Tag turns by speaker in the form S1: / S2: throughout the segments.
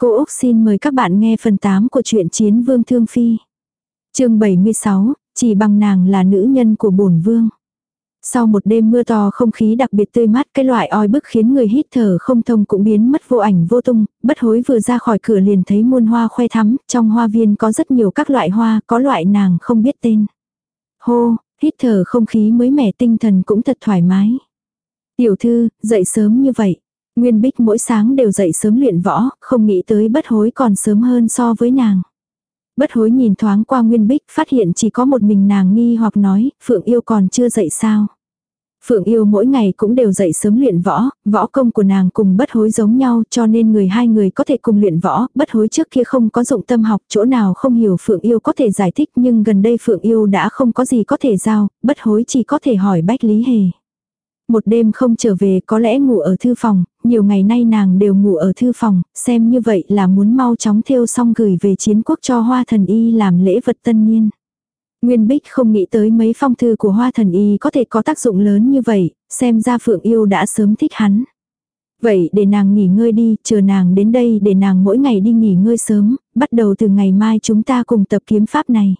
S1: Cô Úc xin mời các bạn nghe phần 8 của truyện Chiến Vương Thương Phi. chương 76, chỉ bằng nàng là nữ nhân của bổn vương. Sau một đêm mưa to không khí đặc biệt tươi mát cái loại oi bức khiến người hít thở không thông cũng biến mất vô ảnh vô tung, bất hối vừa ra khỏi cửa liền thấy muôn hoa khoe thắm, trong hoa viên có rất nhiều các loại hoa, có loại nàng không biết tên. Hô, hít thở không khí mới mẻ tinh thần cũng thật thoải mái. Tiểu thư, dậy sớm như vậy. Nguyên Bích mỗi sáng đều dậy sớm luyện võ, không nghĩ tới bất hối còn sớm hơn so với nàng. Bất hối nhìn thoáng qua Nguyên Bích phát hiện chỉ có một mình nàng nghi hoặc nói, Phượng yêu còn chưa dậy sao. Phượng yêu mỗi ngày cũng đều dậy sớm luyện võ, võ công của nàng cùng bất hối giống nhau cho nên người hai người có thể cùng luyện võ, bất hối trước kia không có dụng tâm học, chỗ nào không hiểu Phượng yêu có thể giải thích nhưng gần đây Phượng yêu đã không có gì có thể giao, bất hối chỉ có thể hỏi Bách Lý Hề. Một đêm không trở về có lẽ ngủ ở thư phòng, nhiều ngày nay nàng đều ngủ ở thư phòng, xem như vậy là muốn mau chóng thiêu xong gửi về chiến quốc cho hoa thần y làm lễ vật tân niên. Nguyên Bích không nghĩ tới mấy phong thư của hoa thần y có thể có tác dụng lớn như vậy, xem ra Phượng Yêu đã sớm thích hắn. Vậy để nàng nghỉ ngơi đi, chờ nàng đến đây để nàng mỗi ngày đi nghỉ ngơi sớm, bắt đầu từ ngày mai chúng ta cùng tập kiếm pháp này.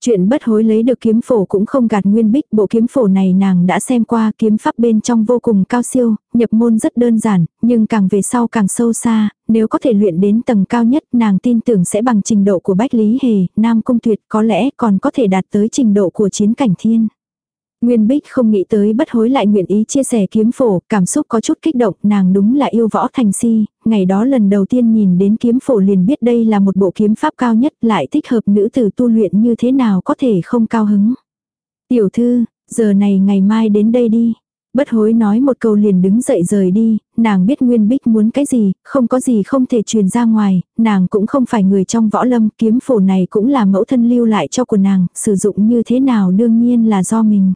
S1: Chuyện bất hối lấy được kiếm phổ cũng không gạt nguyên bích, bộ kiếm phổ này nàng đã xem qua kiếm pháp bên trong vô cùng cao siêu, nhập môn rất đơn giản, nhưng càng về sau càng sâu xa, nếu có thể luyện đến tầng cao nhất nàng tin tưởng sẽ bằng trình độ của Bách Lý Hề, Nam Cung Tuyệt có lẽ còn có thể đạt tới trình độ của chiến cảnh thiên. Nguyên Bích không nghĩ tới bất hối lại nguyện ý chia sẻ kiếm phổ, cảm xúc có chút kích động, nàng đúng là yêu võ thành si, ngày đó lần đầu tiên nhìn đến kiếm phổ liền biết đây là một bộ kiếm pháp cao nhất, lại thích hợp nữ tử tu luyện như thế nào có thể không cao hứng. Tiểu thư, giờ này ngày mai đến đây đi. Bất hối nói một câu liền đứng dậy rời đi, nàng biết Nguyên Bích muốn cái gì, không có gì không thể truyền ra ngoài, nàng cũng không phải người trong võ lâm, kiếm phổ này cũng là mẫu thân lưu lại cho của nàng, sử dụng như thế nào đương nhiên là do mình.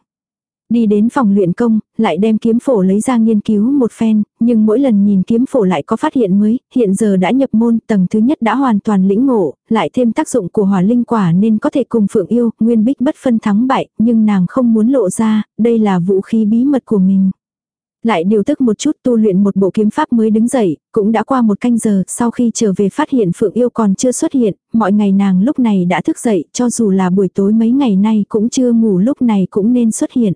S1: Đi đến phòng luyện công, lại đem kiếm phổ lấy ra nghiên cứu một phen, nhưng mỗi lần nhìn kiếm phổ lại có phát hiện mới, hiện giờ đã nhập môn, tầng thứ nhất đã hoàn toàn lĩnh ngộ, lại thêm tác dụng của hỏa linh quả nên có thể cùng phượng yêu, nguyên bích bất phân thắng bại, nhưng nàng không muốn lộ ra, đây là vũ khí bí mật của mình. Lại điều tức một chút tu luyện một bộ kiếm pháp mới đứng dậy, cũng đã qua một canh giờ, sau khi trở về phát hiện Phượng Yêu còn chưa xuất hiện, mọi ngày nàng lúc này đã thức dậy, cho dù là buổi tối mấy ngày nay cũng chưa ngủ lúc này cũng nên xuất hiện.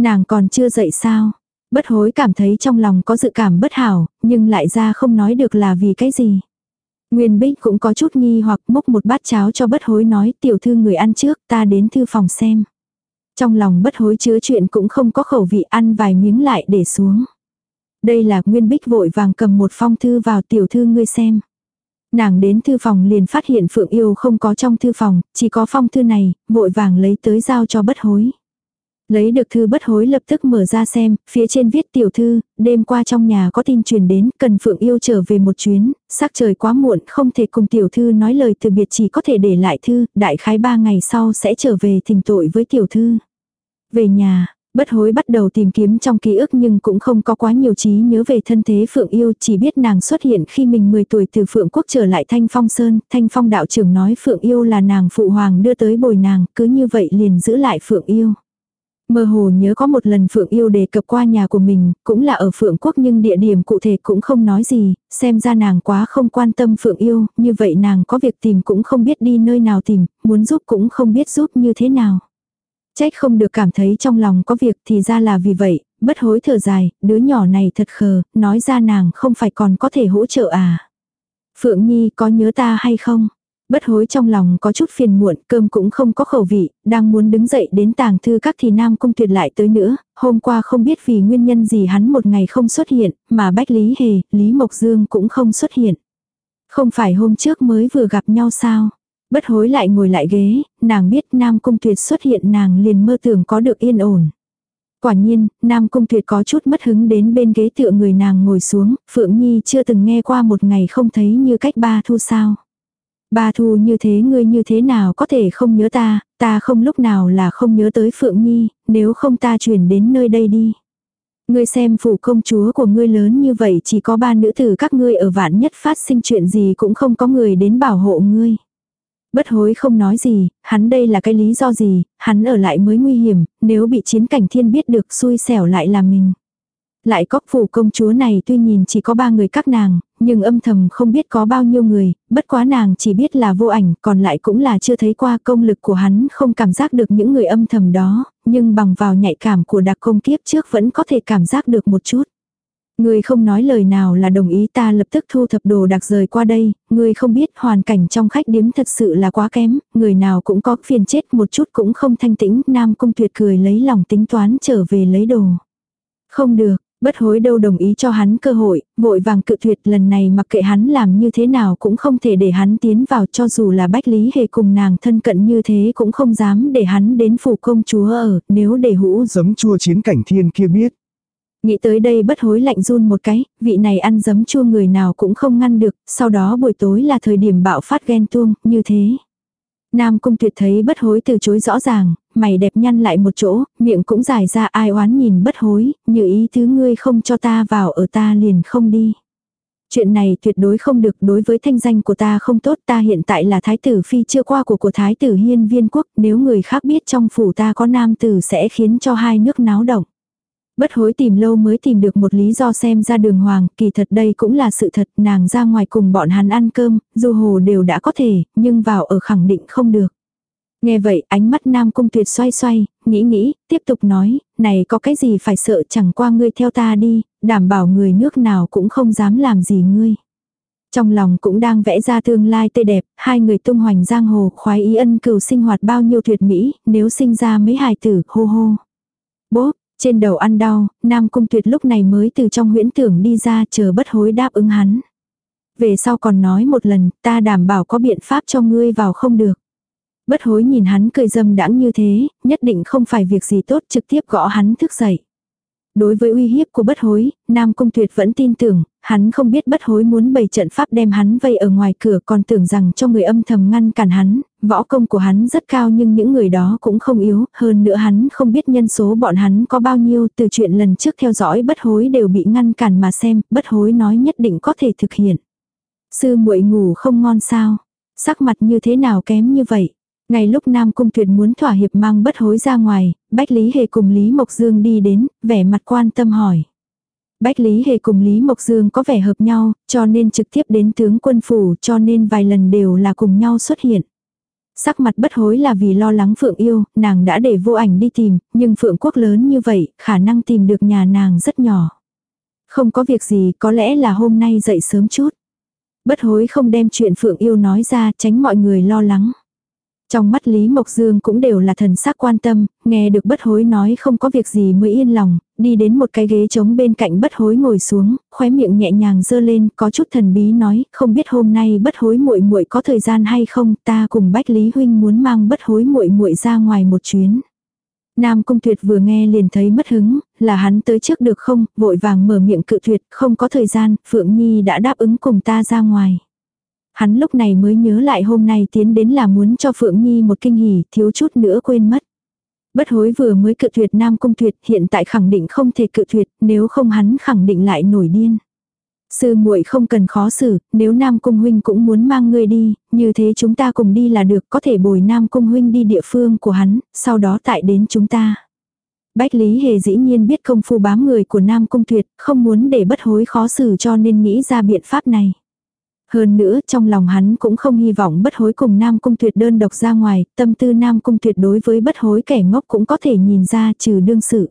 S1: Nàng còn chưa dậy sao? Bất hối cảm thấy trong lòng có dự cảm bất hảo, nhưng lại ra không nói được là vì cái gì. Nguyên Bích cũng có chút nghi hoặc múc một bát cháo cho bất hối nói tiểu thư người ăn trước ta đến thư phòng xem. Trong lòng bất hối chứa chuyện cũng không có khẩu vị ăn vài miếng lại để xuống. Đây là Nguyên Bích vội vàng cầm một phong thư vào tiểu thư ngươi xem. Nàng đến thư phòng liền phát hiện Phượng Yêu không có trong thư phòng, chỉ có phong thư này, vội vàng lấy tới giao cho bất hối. Lấy được thư bất hối lập tức mở ra xem, phía trên viết tiểu thư, đêm qua trong nhà có tin truyền đến, cần Phượng yêu trở về một chuyến, sắc trời quá muộn, không thể cùng tiểu thư nói lời từ biệt chỉ có thể để lại thư, đại khái ba ngày sau sẽ trở về thỉnh tội với tiểu thư. Về nhà, bất hối bắt đầu tìm kiếm trong ký ức nhưng cũng không có quá nhiều trí nhớ về thân thế Phượng Yêu, chỉ biết nàng xuất hiện khi mình 10 tuổi từ Phượng Quốc trở lại Thanh Phong Sơn, Thanh Phong đạo trưởng nói Phượng Yêu là nàng phụ hoàng đưa tới bồi nàng, cứ như vậy liền giữ lại Phượng Yêu. Mơ hồ nhớ có một lần Phượng Yêu đề cập qua nhà của mình, cũng là ở Phượng Quốc nhưng địa điểm cụ thể cũng không nói gì, xem ra nàng quá không quan tâm Phượng Yêu, như vậy nàng có việc tìm cũng không biết đi nơi nào tìm, muốn giúp cũng không biết giúp như thế nào. Trách không được cảm thấy trong lòng có việc thì ra là vì vậy, bất hối thở dài, đứa nhỏ này thật khờ, nói ra nàng không phải còn có thể hỗ trợ à. Phượng Nhi có nhớ ta hay không? Bất hối trong lòng có chút phiền muộn, cơm cũng không có khẩu vị, đang muốn đứng dậy đến tàng thư các thì Nam Cung Tuyệt lại tới nữa, hôm qua không biết vì nguyên nhân gì hắn một ngày không xuất hiện, mà Bách Lý Hề, Lý Mộc Dương cũng không xuất hiện. Không phải hôm trước mới vừa gặp nhau sao? Bất hối lại ngồi lại ghế, nàng biết Nam Cung Tuyệt xuất hiện nàng liền mơ tưởng có được yên ổn. Quả nhiên, Nam Cung Tuyệt có chút mất hứng đến bên ghế tựa người nàng ngồi xuống, Phượng Nhi chưa từng nghe qua một ngày không thấy như cách ba thu sao. Ba thu như thế ngươi như thế nào có thể không nhớ ta, ta không lúc nào là không nhớ tới Phượng Nhi, nếu không ta chuyển đến nơi đây đi. Ngươi xem phủ công chúa của ngươi lớn như vậy chỉ có ba nữ tử các ngươi ở vạn nhất phát sinh chuyện gì cũng không có người đến bảo hộ ngươi. Bất hối không nói gì, hắn đây là cái lý do gì, hắn ở lại mới nguy hiểm, nếu bị chiến cảnh thiên biết được xui xẻo lại là mình. Lại có phủ công chúa này tuy nhìn chỉ có ba người các nàng, nhưng âm thầm không biết có bao nhiêu người, bất quá nàng chỉ biết là vô ảnh, còn lại cũng là chưa thấy qua công lực của hắn không cảm giác được những người âm thầm đó, nhưng bằng vào nhạy cảm của đặc công kiếp trước vẫn có thể cảm giác được một chút. Người không nói lời nào là đồng ý ta lập tức thu thập đồ đặc rời qua đây, người không biết hoàn cảnh trong khách điếm thật sự là quá kém, người nào cũng có phiền chết một chút cũng không thanh tĩnh, nam cung tuyệt cười lấy lòng tính toán trở về lấy đồ. Không được, bất hối đâu đồng ý cho hắn cơ hội, vội vàng cự tuyệt lần này mặc kệ hắn làm như thế nào cũng không thể để hắn tiến vào cho dù là bách lý hề cùng nàng thân cận như thế cũng không dám để hắn đến phủ công chúa ở, nếu để hũ
S2: Giấm chua chiến cảnh thiên kia biết.
S1: Nghĩ tới đây bất hối lạnh run một cái, vị này ăn giấm chua người nào cũng không ngăn được, sau đó buổi tối là thời điểm bạo phát ghen tuông, như thế. Nam cung tuyệt thấy bất hối từ chối rõ ràng, mày đẹp nhăn lại một chỗ, miệng cũng dài ra ai oán nhìn bất hối, như ý thứ ngươi không cho ta vào ở ta liền không đi. Chuyện này tuyệt đối không được đối với thanh danh của ta không tốt ta hiện tại là thái tử phi chưa qua của của thái tử hiên viên quốc nếu người khác biết trong phủ ta có nam tử sẽ khiến cho hai nước náo động. Bất hối tìm lâu mới tìm được một lý do xem ra đường hoàng, kỳ thật đây cũng là sự thật, nàng ra ngoài cùng bọn hắn ăn cơm, dù hồ đều đã có thể, nhưng vào ở khẳng định không được. Nghe vậy ánh mắt nam cung tuyệt xoay xoay, nghĩ nghĩ, tiếp tục nói, này có cái gì phải sợ chẳng qua ngươi theo ta đi, đảm bảo người nước nào cũng không dám làm gì ngươi. Trong lòng cũng đang vẽ ra tương lai tươi đẹp, hai người tung hoành giang hồ khoái ý ân cừu sinh hoạt bao nhiêu tuyệt mỹ, nếu sinh ra mấy hài tử, hô hô. Bố, trên đầu ăn đau, Nam Cung Tuyệt lúc này mới từ trong huyễn tưởng đi ra chờ bất hối đáp ứng hắn. Về sau còn nói một lần, ta đảm bảo có biện pháp cho ngươi vào không được. Bất hối nhìn hắn cười dâm đãng như thế, nhất định không phải việc gì tốt trực tiếp gõ hắn thức dậy. Đối với uy hiếp của bất hối, Nam Cung Tuyệt vẫn tin tưởng, hắn không biết bất hối muốn bày trận pháp đem hắn vây ở ngoài cửa còn tưởng rằng cho người âm thầm ngăn cản hắn, võ công của hắn rất cao nhưng những người đó cũng không yếu, hơn nữa hắn không biết nhân số bọn hắn có bao nhiêu từ chuyện lần trước theo dõi bất hối đều bị ngăn cản mà xem, bất hối nói nhất định có thể thực hiện. Sư muội ngủ không ngon sao, sắc mặt như thế nào kém như vậy. Ngày lúc Nam Cung Tuyệt muốn thỏa hiệp mang bất hối ra ngoài, Bách Lý Hề cùng Lý Mộc Dương đi đến, vẻ mặt quan tâm hỏi. Bách Lý Hề cùng Lý Mộc Dương có vẻ hợp nhau, cho nên trực tiếp đến tướng quân phủ cho nên vài lần đều là cùng nhau xuất hiện. Sắc mặt bất hối là vì lo lắng Phượng yêu, nàng đã để vô ảnh đi tìm, nhưng Phượng quốc lớn như vậy, khả năng tìm được nhà nàng rất nhỏ. Không có việc gì, có lẽ là hôm nay dậy sớm chút. Bất hối không đem chuyện Phượng yêu nói ra tránh mọi người lo lắng. Trong mắt Lý Mộc Dương cũng đều là thần sắc quan tâm, nghe được bất hối nói không có việc gì mới yên lòng, đi đến một cái ghế trống bên cạnh bất hối ngồi xuống, khóe miệng nhẹ nhàng dơ lên, có chút thần bí nói, không biết hôm nay bất hối muội muội có thời gian hay không, ta cùng Bách Lý huynh muốn mang bất hối muội muội ra ngoài một chuyến. Nam Cung Tuyệt vừa nghe liền thấy mất hứng, là hắn tới trước được không, vội vàng mở miệng cự tuyệt, không có thời gian, Phượng Nhi đã đáp ứng cùng ta ra ngoài. Hắn lúc này mới nhớ lại hôm nay tiến đến là muốn cho Phượng Nhi một kinh hỉ, thiếu chút nữa quên mất. Bất hối vừa mới cự tuyệt Nam Cung Tuyệt, hiện tại khẳng định không thể cự tuyệt, nếu không hắn khẳng định lại nổi điên. Sư muội không cần khó xử, nếu Nam Cung huynh cũng muốn mang ngươi đi, như thế chúng ta cùng đi là được, có thể bồi Nam Cung huynh đi địa phương của hắn, sau đó tại đến chúng ta. Bách Lý Hề dĩ nhiên biết công phu bám người của Nam Cung Tuyệt, không muốn để bất hối khó xử cho nên nghĩ ra biện pháp này. Hơn nữa trong lòng hắn cũng không hy vọng bất hối cùng Nam Cung Tuyệt đơn độc ra ngoài, tâm tư Nam Cung Tuyệt đối với bất hối kẻ ngốc cũng có thể nhìn ra trừ đương sự.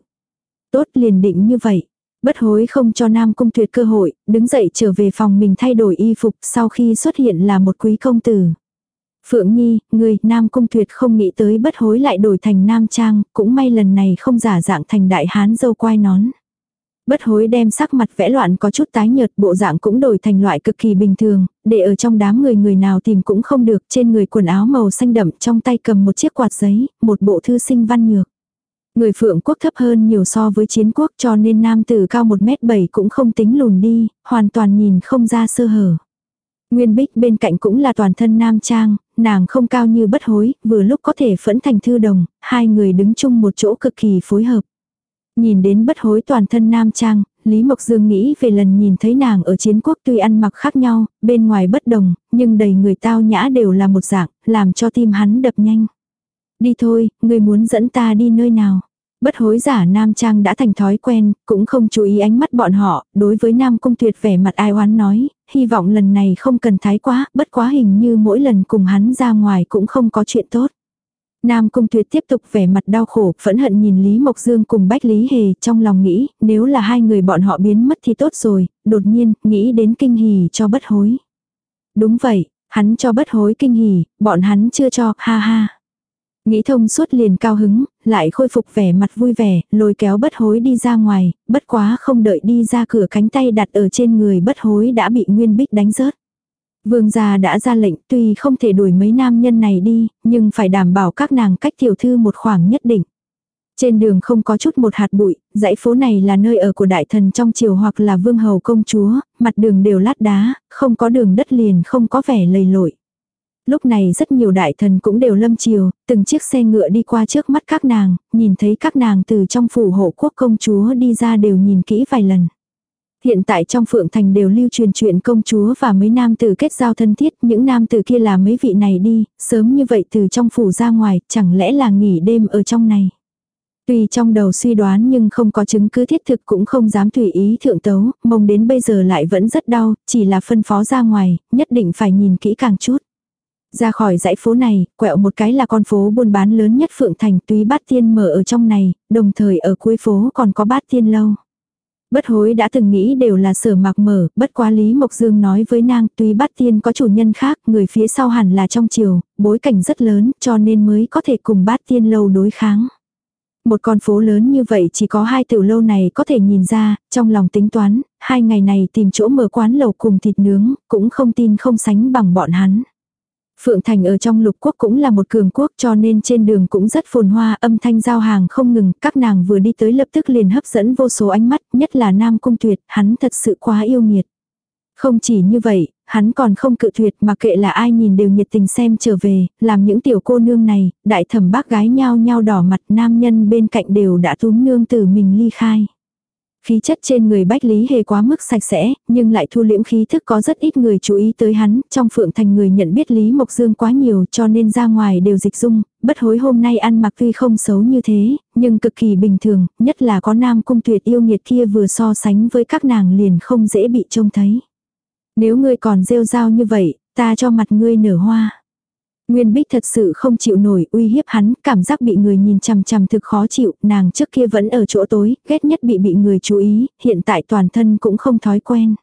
S1: Tốt liền định như vậy. Bất hối không cho Nam Cung Tuyệt cơ hội, đứng dậy trở về phòng mình thay đổi y phục sau khi xuất hiện là một quý công tử. Phượng Nhi, người Nam Cung Tuyệt không nghĩ tới bất hối lại đổi thành Nam Trang, cũng may lần này không giả dạng thành đại hán dâu quai nón. Bất hối đem sắc mặt vẽ loạn có chút tái nhợt bộ dạng cũng đổi thành loại cực kỳ bình thường, để ở trong đám người người nào tìm cũng không được trên người quần áo màu xanh đậm trong tay cầm một chiếc quạt giấy, một bộ thư sinh văn nhược. Người phượng quốc thấp hơn nhiều so với chiến quốc cho nên nam tử cao 1m7 cũng không tính lùn đi, hoàn toàn nhìn không ra sơ hở. Nguyên Bích bên cạnh cũng là toàn thân nam trang, nàng không cao như bất hối, vừa lúc có thể phẫn thành thư đồng, hai người đứng chung một chỗ cực kỳ phối hợp. Nhìn đến bất hối toàn thân nam trang, Lý Mộc Dương nghĩ về lần nhìn thấy nàng ở chiến quốc tuy ăn mặc khác nhau, bên ngoài bất đồng, nhưng đầy người tao nhã đều là một dạng, làm cho tim hắn đập nhanh. Đi thôi, người muốn dẫn ta đi nơi nào? Bất hối giả nam trang đã thành thói quen, cũng không chú ý ánh mắt bọn họ, đối với nam cung tuyệt vẻ mặt ai oán nói, hy vọng lần này không cần thái quá, bất quá hình như mỗi lần cùng hắn ra ngoài cũng không có chuyện tốt. Nam Cung Tuyệt tiếp tục vẻ mặt đau khổ, phẫn hận nhìn Lý Mộc Dương cùng Bách Lý Hề, trong lòng nghĩ, nếu là hai người bọn họ biến mất thì tốt rồi, đột nhiên, nghĩ đến kinh hỉ cho bất hối. Đúng vậy, hắn cho bất hối kinh hỉ, bọn hắn chưa cho, ha ha. Nghĩ thông suốt liền cao hứng, lại khôi phục vẻ mặt vui vẻ, lôi kéo bất hối đi ra ngoài, bất quá không đợi đi ra cửa cánh tay đặt ở trên người bất hối đã bị Nguyên Bích đánh rớt. Vương gia đã ra lệnh tuy không thể đuổi mấy nam nhân này đi, nhưng phải đảm bảo các nàng cách tiểu thư một khoảng nhất định. Trên đường không có chút một hạt bụi, dãy phố này là nơi ở của đại thần trong triều hoặc là vương hầu công chúa, mặt đường đều lát đá, không có đường đất liền không có vẻ lầy lội. Lúc này rất nhiều đại thần cũng đều lâm chiều, từng chiếc xe ngựa đi qua trước mắt các nàng, nhìn thấy các nàng từ trong phủ hộ quốc công chúa đi ra đều nhìn kỹ vài lần. Hiện tại trong phượng thành đều lưu truyền chuyện công chúa và mấy nam tử kết giao thân thiết, những nam tử kia là mấy vị này đi, sớm như vậy từ trong phủ ra ngoài, chẳng lẽ là nghỉ đêm ở trong này. Tuy trong đầu suy đoán nhưng không có chứng cứ thiết thực cũng không dám tùy ý thượng tấu, mông đến bây giờ lại vẫn rất đau, chỉ là phân phó ra ngoài, nhất định phải nhìn kỹ càng chút. Ra khỏi dãy phố này, quẹo một cái là con phố buôn bán lớn nhất Phượng Thành túy bát tiên mở ở trong này, đồng thời ở cuối phố còn có bát tiên lâu. Bất hối đã từng nghĩ đều là sở mạc mở, bất quá Lý Mộc Dương nói với nàng tuy bát tiên có chủ nhân khác, người phía sau hẳn là trong chiều, bối cảnh rất lớn cho nên mới có thể cùng bát tiên lâu đối kháng. Một con phố lớn như vậy chỉ có hai tiểu lâu này có thể nhìn ra, trong lòng tính toán, hai ngày này tìm chỗ mở quán lầu cùng thịt nướng, cũng không tin không sánh bằng bọn hắn. Phượng Thành ở trong lục quốc cũng là một cường quốc cho nên trên đường cũng rất phồn hoa âm thanh giao hàng không ngừng, các nàng vừa đi tới lập tức liền hấp dẫn vô số ánh mắt, nhất là Nam Cung Tuyệt, hắn thật sự quá yêu nghiệt. Không chỉ như vậy, hắn còn không cự tuyệt mà kệ là ai nhìn đều nhiệt tình xem trở về, làm những tiểu cô nương này, đại thẩm bác gái nhao nhao đỏ mặt nam nhân bên cạnh đều đã túm nương từ mình ly khai. Khí chất trên người Bách Lý Hề quá mức sạch sẽ, nhưng lại thu liễm khí thức có rất ít người chú ý tới hắn, trong phượng thành người nhận biết Lý Mộc Dương quá nhiều cho nên ra ngoài đều dịch dung, bất hối hôm nay ăn mặc tuy không xấu như thế, nhưng cực kỳ bình thường, nhất là có nam cung tuyệt yêu nghiệt kia vừa so sánh với các nàng liền không dễ bị trông thấy. Nếu ngươi còn rêu rao như vậy, ta cho mặt ngươi nở hoa. Nguyên Bích thật sự không chịu nổi uy hiếp hắn, cảm giác bị người nhìn chằm chằm thực khó chịu, nàng trước kia vẫn ở chỗ tối, ghét nhất bị bị người chú ý, hiện tại toàn thân cũng không thói quen.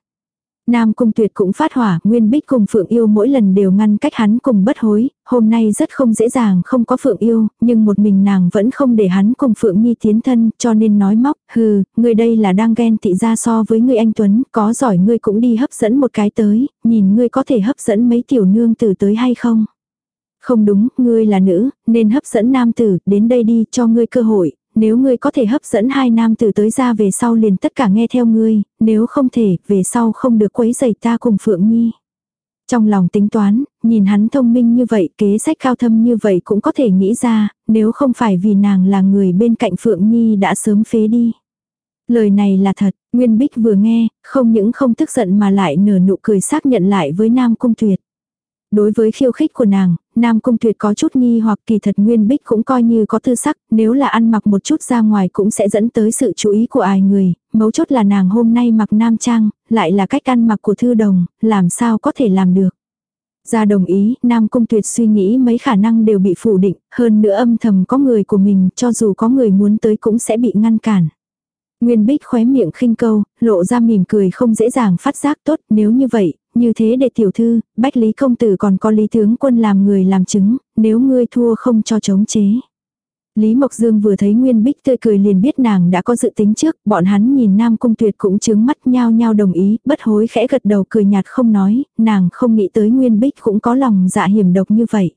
S1: Nam Cung Tuyệt cũng phát hỏa, Nguyên Bích cùng Phượng Yêu mỗi lần đều ngăn cách hắn cùng bất hối, hôm nay rất không dễ dàng không có Phượng Yêu, nhưng một mình nàng vẫn không để hắn cùng Phượng Nhi tiến thân, cho nên nói móc, hừ, người đây là đang ghen tị ra so với người anh Tuấn, có giỏi ngươi cũng đi hấp dẫn một cái tới, nhìn ngươi có thể hấp dẫn mấy tiểu nương tử tới hay không. Không đúng, ngươi là nữ, nên hấp dẫn nam tử, đến đây đi, cho ngươi cơ hội, nếu ngươi có thể hấp dẫn hai nam tử tới ra về sau liền tất cả nghe theo ngươi, nếu không thể, về sau không được quấy rầy ta cùng Phượng Nhi. Trong lòng tính toán, nhìn hắn thông minh như vậy, kế sách cao thâm như vậy cũng có thể nghĩ ra, nếu không phải vì nàng là người bên cạnh Phượng Nhi đã sớm phế đi. Lời này là thật, Nguyên Bích vừa nghe, không những không tức giận mà lại nở nụ cười xác nhận lại với Nam Cung Tuyệt. Đối với khiêu khích của nàng, Nam Cung Tuyệt có chút nghi hoặc kỳ thật Nguyên Bích cũng coi như có tư sắc, nếu là ăn mặc một chút ra ngoài cũng sẽ dẫn tới sự chú ý của ai người, mấu chốt là nàng hôm nay mặc nam trang, lại là cách ăn mặc của thư đồng, làm sao có thể làm được. Ra đồng ý, Nam Cung Tuyệt suy nghĩ mấy khả năng đều bị phủ định, hơn nữa âm thầm có người của mình, cho dù có người muốn tới cũng sẽ bị ngăn cản. Nguyên Bích khóe miệng khinh câu, lộ ra mỉm cười không dễ dàng phát giác tốt, nếu như vậy, như thế để tiểu thư, Bách Lý Công Tử còn có Lý Tướng Quân làm người làm chứng, nếu ngươi thua không cho chống chế. Lý Mộc Dương vừa thấy Nguyên Bích tươi cười liền biết nàng đã có dự tính trước, bọn hắn nhìn Nam Cung Tuyệt cũng chứng mắt nhau nhau đồng ý, bất hối khẽ gật đầu cười nhạt không nói, nàng không nghĩ tới Nguyên Bích cũng có lòng dạ hiểm độc như vậy.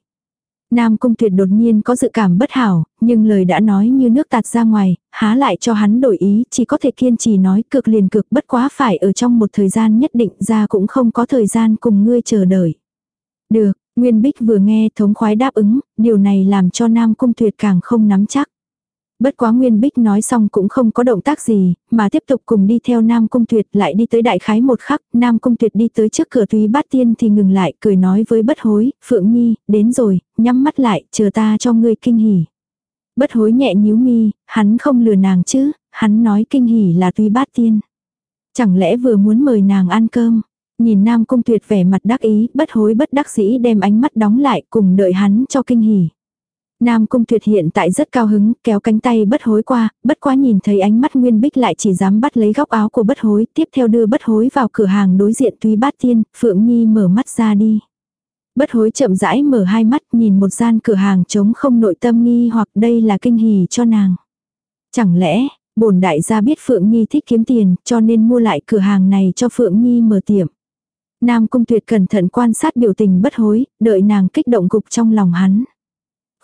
S1: Nam Cung Tuyệt đột nhiên có dự cảm bất hảo, nhưng lời đã nói như nước tạt ra ngoài, há lại cho hắn đổi ý, chỉ có thể kiên trì nói cực liền cực bất quá phải ở trong một thời gian nhất định ra cũng không có thời gian cùng ngươi chờ đợi. Được, Nguyên Bích vừa nghe thống khoái đáp ứng, điều này làm cho Nam Cung Tuyệt càng không nắm chắc. Bất quá Nguyên Bích nói xong cũng không có động tác gì, mà tiếp tục cùng đi theo Nam Cung Tuyệt lại đi tới đại khái một khắc, Nam Cung Tuyệt đi tới trước cửa túy bát tiên thì ngừng lại, cười nói với bất hối, Phượng Nhi, đến rồi, nhắm mắt lại, chờ ta cho ngươi kinh hỉ. Bất hối nhẹ nhíu mi, hắn không lừa nàng chứ, hắn nói kinh hỉ là túy bát tiên. Chẳng lẽ vừa muốn mời nàng ăn cơm. Nhìn Nam Cung Tuyệt vẻ mặt đắc ý, bất hối bất đắc dĩ đem ánh mắt đóng lại cùng đợi hắn cho kinh hỉ. Nam Cung Tuyệt hiện tại rất cao hứng, kéo cánh tay bất hối qua, bất quá nhìn thấy ánh mắt Nguyên Bích lại chỉ dám bắt lấy góc áo của bất hối, tiếp theo đưa bất hối vào cửa hàng đối diện Túy Bát Tiên, Phượng Nhi mở mắt ra đi. Bất hối chậm rãi mở hai mắt nhìn một gian cửa hàng trống không nội tâm nghi hoặc đây là kinh hỉ cho nàng. Chẳng lẽ, bổn đại gia biết Phượng Nhi thích kiếm tiền cho nên mua lại cửa hàng này cho Phượng Nhi mở tiệm. Nam Cung Tuyệt cẩn thận quan sát biểu tình bất hối, đợi nàng kích động cục trong lòng hắn.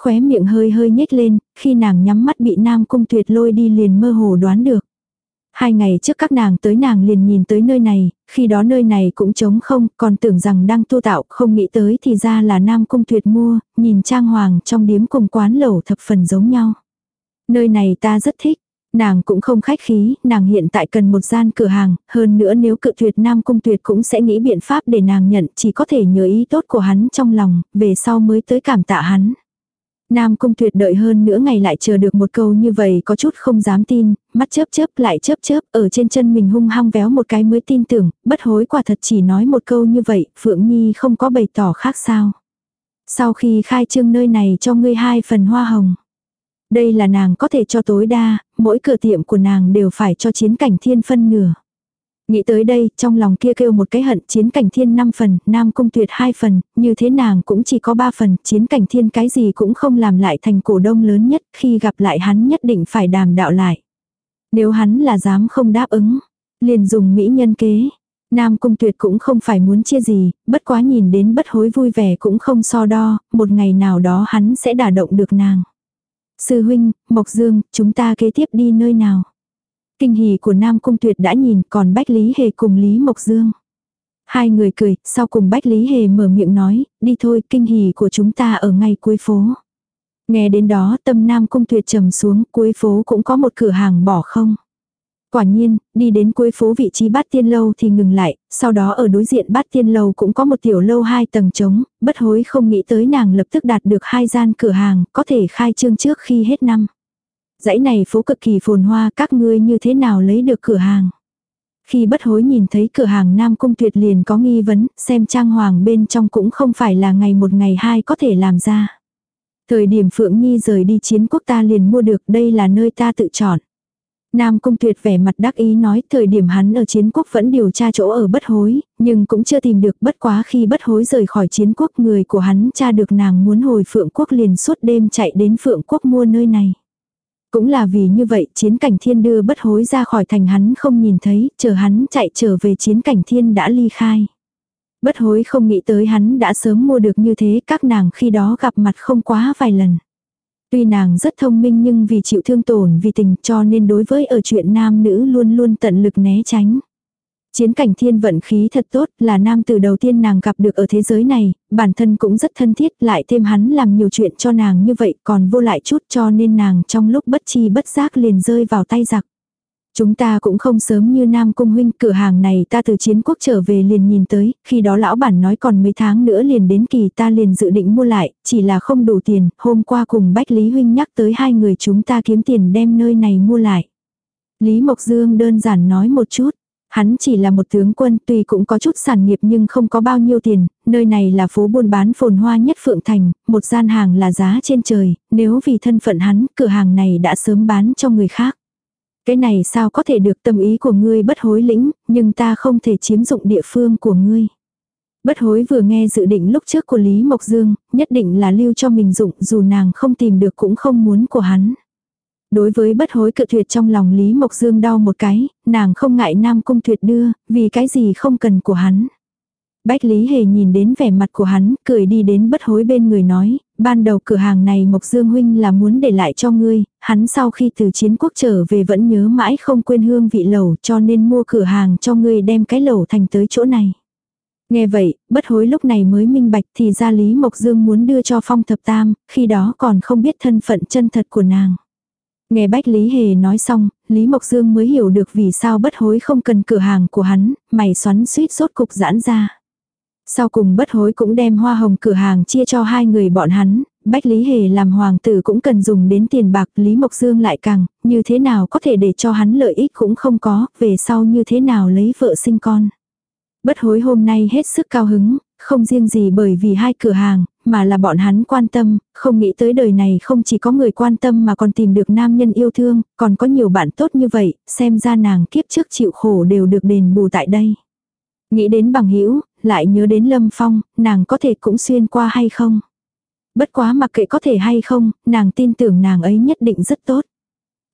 S1: Khóe miệng hơi hơi nhếch lên, khi nàng nhắm mắt bị Nam Cung Tuyệt lôi đi liền mơ hồ đoán được. Hai ngày trước các nàng tới nàng liền nhìn tới nơi này, khi đó nơi này cũng trống không, còn tưởng rằng đang tu tạo, không nghĩ tới thì ra là Nam Cung Tuyệt mua, nhìn trang hoàng trong điếm cùng quán lẩu thập phần giống nhau. Nơi này ta rất thích, Nàng cũng không khách khí, nàng hiện tại cần một gian cửa hàng, hơn nữa nếu cự tuyệt Nam Cung Tuyệt cũng sẽ nghĩ biện pháp để nàng nhận, chỉ có thể nhớ ý tốt của hắn trong lòng, về sau mới tới cảm tạ hắn. Nam Cung Tuyệt đợi hơn nữa ngày lại chờ được một câu như vậy có chút không dám tin, mắt chớp chớp lại chớp chớp, ở trên chân mình hung hăng véo một cái mới tin tưởng, bất hối quả thật chỉ nói một câu như vậy, Phượng Nhi không có bày tỏ khác sao. Sau khi khai trương nơi này cho ngươi hai phần hoa hồng. Đây là nàng có thể cho tối đa, mỗi cửa tiệm của nàng đều phải cho chiến cảnh thiên phân nửa. Nghĩ tới đây, trong lòng kia kêu một cái hận chiến cảnh thiên 5 phần, nam cung tuyệt 2 phần, như thế nàng cũng chỉ có 3 phần, chiến cảnh thiên cái gì cũng không làm lại thành cổ đông lớn nhất, khi gặp lại hắn nhất định phải đàm đạo lại. Nếu hắn là dám không đáp ứng, liền dùng mỹ nhân kế. Nam cung tuyệt cũng không phải muốn chia gì, bất quá nhìn đến bất hối vui vẻ cũng không so đo, một ngày nào đó hắn sẽ đả động được nàng. Sư huynh, Mộc Dương, chúng ta kế tiếp đi nơi nào? Kinh hỉ của Nam Cung Tuyệt đã nhìn còn Bách Lý Hề cùng Lý Mộc Dương. Hai người cười, sau cùng Bách Lý Hề mở miệng nói, đi thôi, kinh hỉ của chúng ta ở ngay cuối phố. Nghe đến đó tâm Nam Cung Tuyệt trầm xuống, cuối phố cũng có một cửa hàng bỏ không. Quả nhiên, đi đến cuối phố vị trí bát tiên lâu thì ngừng lại, sau đó ở đối diện bát tiên lâu cũng có một tiểu lâu hai tầng trống, bất hối không nghĩ tới nàng lập tức đạt được hai gian cửa hàng, có thể khai trương trước khi hết năm. Dãy này phố cực kỳ phồn hoa, các ngươi như thế nào lấy được cửa hàng? Khi bất hối nhìn thấy cửa hàng Nam Cung Tuyệt liền có nghi vấn, xem trang hoàng bên trong cũng không phải là ngày một ngày hai có thể làm ra. Thời điểm Phượng Nhi rời đi chiến quốc ta liền mua được đây là nơi ta tự chọn. Nam Cung Tuyệt vẻ mặt đắc ý nói thời điểm hắn ở chiến quốc vẫn điều tra chỗ ở bất hối, nhưng cũng chưa tìm được bất quá khi bất hối rời khỏi chiến quốc người của hắn tra được nàng muốn hồi Phượng Quốc liền suốt đêm chạy đến Phượng Quốc mua nơi này. Cũng là vì như vậy chiến cảnh thiên đưa bất hối ra khỏi thành hắn không nhìn thấy, chờ hắn chạy trở về chiến cảnh thiên đã ly khai. Bất hối không nghĩ tới hắn đã sớm mua được như thế các nàng khi đó gặp mặt không quá vài lần. Tuy nàng rất thông minh nhưng vì chịu thương tổn vì tình cho nên đối với ở chuyện nam nữ luôn luôn tận lực né tránh. Chiến cảnh thiên vận khí thật tốt là nam từ đầu tiên nàng gặp được ở thế giới này, bản thân cũng rất thân thiết lại thêm hắn làm nhiều chuyện cho nàng như vậy còn vô lại chút cho nên nàng trong lúc bất chi bất giác liền rơi vào tay giặc. Chúng ta cũng không sớm như Nam Cung Huynh, cửa hàng này ta từ chiến quốc trở về liền nhìn tới, khi đó lão bản nói còn mấy tháng nữa liền đến kỳ ta liền dự định mua lại, chỉ là không đủ tiền, hôm qua cùng Bách Lý Huynh nhắc tới hai người chúng ta kiếm tiền đem nơi này mua lại. Lý Mộc Dương đơn giản nói một chút, Hắn chỉ là một tướng quân tuy cũng có chút sản nghiệp nhưng không có bao nhiêu tiền, nơi này là phố buôn bán phồn hoa nhất Phượng Thành, một gian hàng là giá trên trời, nếu vì thân phận hắn, cửa hàng này đã sớm bán cho người khác. Cái này sao có thể được tâm ý của ngươi bất hối lĩnh, nhưng ta không thể chiếm dụng địa phương của ngươi. Bất hối vừa nghe dự định lúc trước của Lý Mộc Dương, nhất định là lưu cho mình dụng dù nàng không tìm được cũng không muốn của hắn. Đối với bất hối cự tuyệt trong lòng Lý Mộc Dương đau một cái, nàng không ngại Nam Cung tuyệt đưa, vì cái gì không cần của hắn. Bách Lý Hề nhìn đến vẻ mặt của hắn, cười đi đến bất hối bên người nói, ban đầu cửa hàng này Mộc Dương Huynh là muốn để lại cho ngươi, hắn sau khi từ chiến quốc trở về vẫn nhớ mãi không quên hương vị lẩu cho nên mua cửa hàng cho ngươi đem cái lẩu thành tới chỗ này. Nghe vậy, bất hối lúc này mới minh bạch thì ra Lý Mộc Dương muốn đưa cho phong thập tam, khi đó còn không biết thân phận chân thật của nàng. Nghe Bách Lý Hề nói xong, Lý Mộc Dương mới hiểu được vì sao bất hối không cần cửa hàng của hắn, mày xoắn suýt rốt cục giãn ra. Sau cùng bất hối cũng đem hoa hồng cửa hàng chia cho hai người bọn hắn, Bách Lý Hề làm hoàng tử cũng cần dùng đến tiền bạc, Lý Mộc Dương lại càng, như thế nào có thể để cho hắn lợi ích cũng không có, về sau như thế nào lấy vợ sinh con. Bất hối hôm nay hết sức cao hứng, không riêng gì bởi vì hai cửa hàng, mà là bọn hắn quan tâm, không nghĩ tới đời này không chỉ có người quan tâm mà còn tìm được nam nhân yêu thương, còn có nhiều bạn tốt như vậy, xem ra nàng kiếp trước chịu khổ đều được đền bù tại đây. Nghĩ đến bằng hữu lại nhớ đến Lâm Phong, nàng có thể cũng xuyên qua hay không. Bất quá mặc kệ có thể hay không, nàng tin tưởng nàng ấy nhất định rất tốt.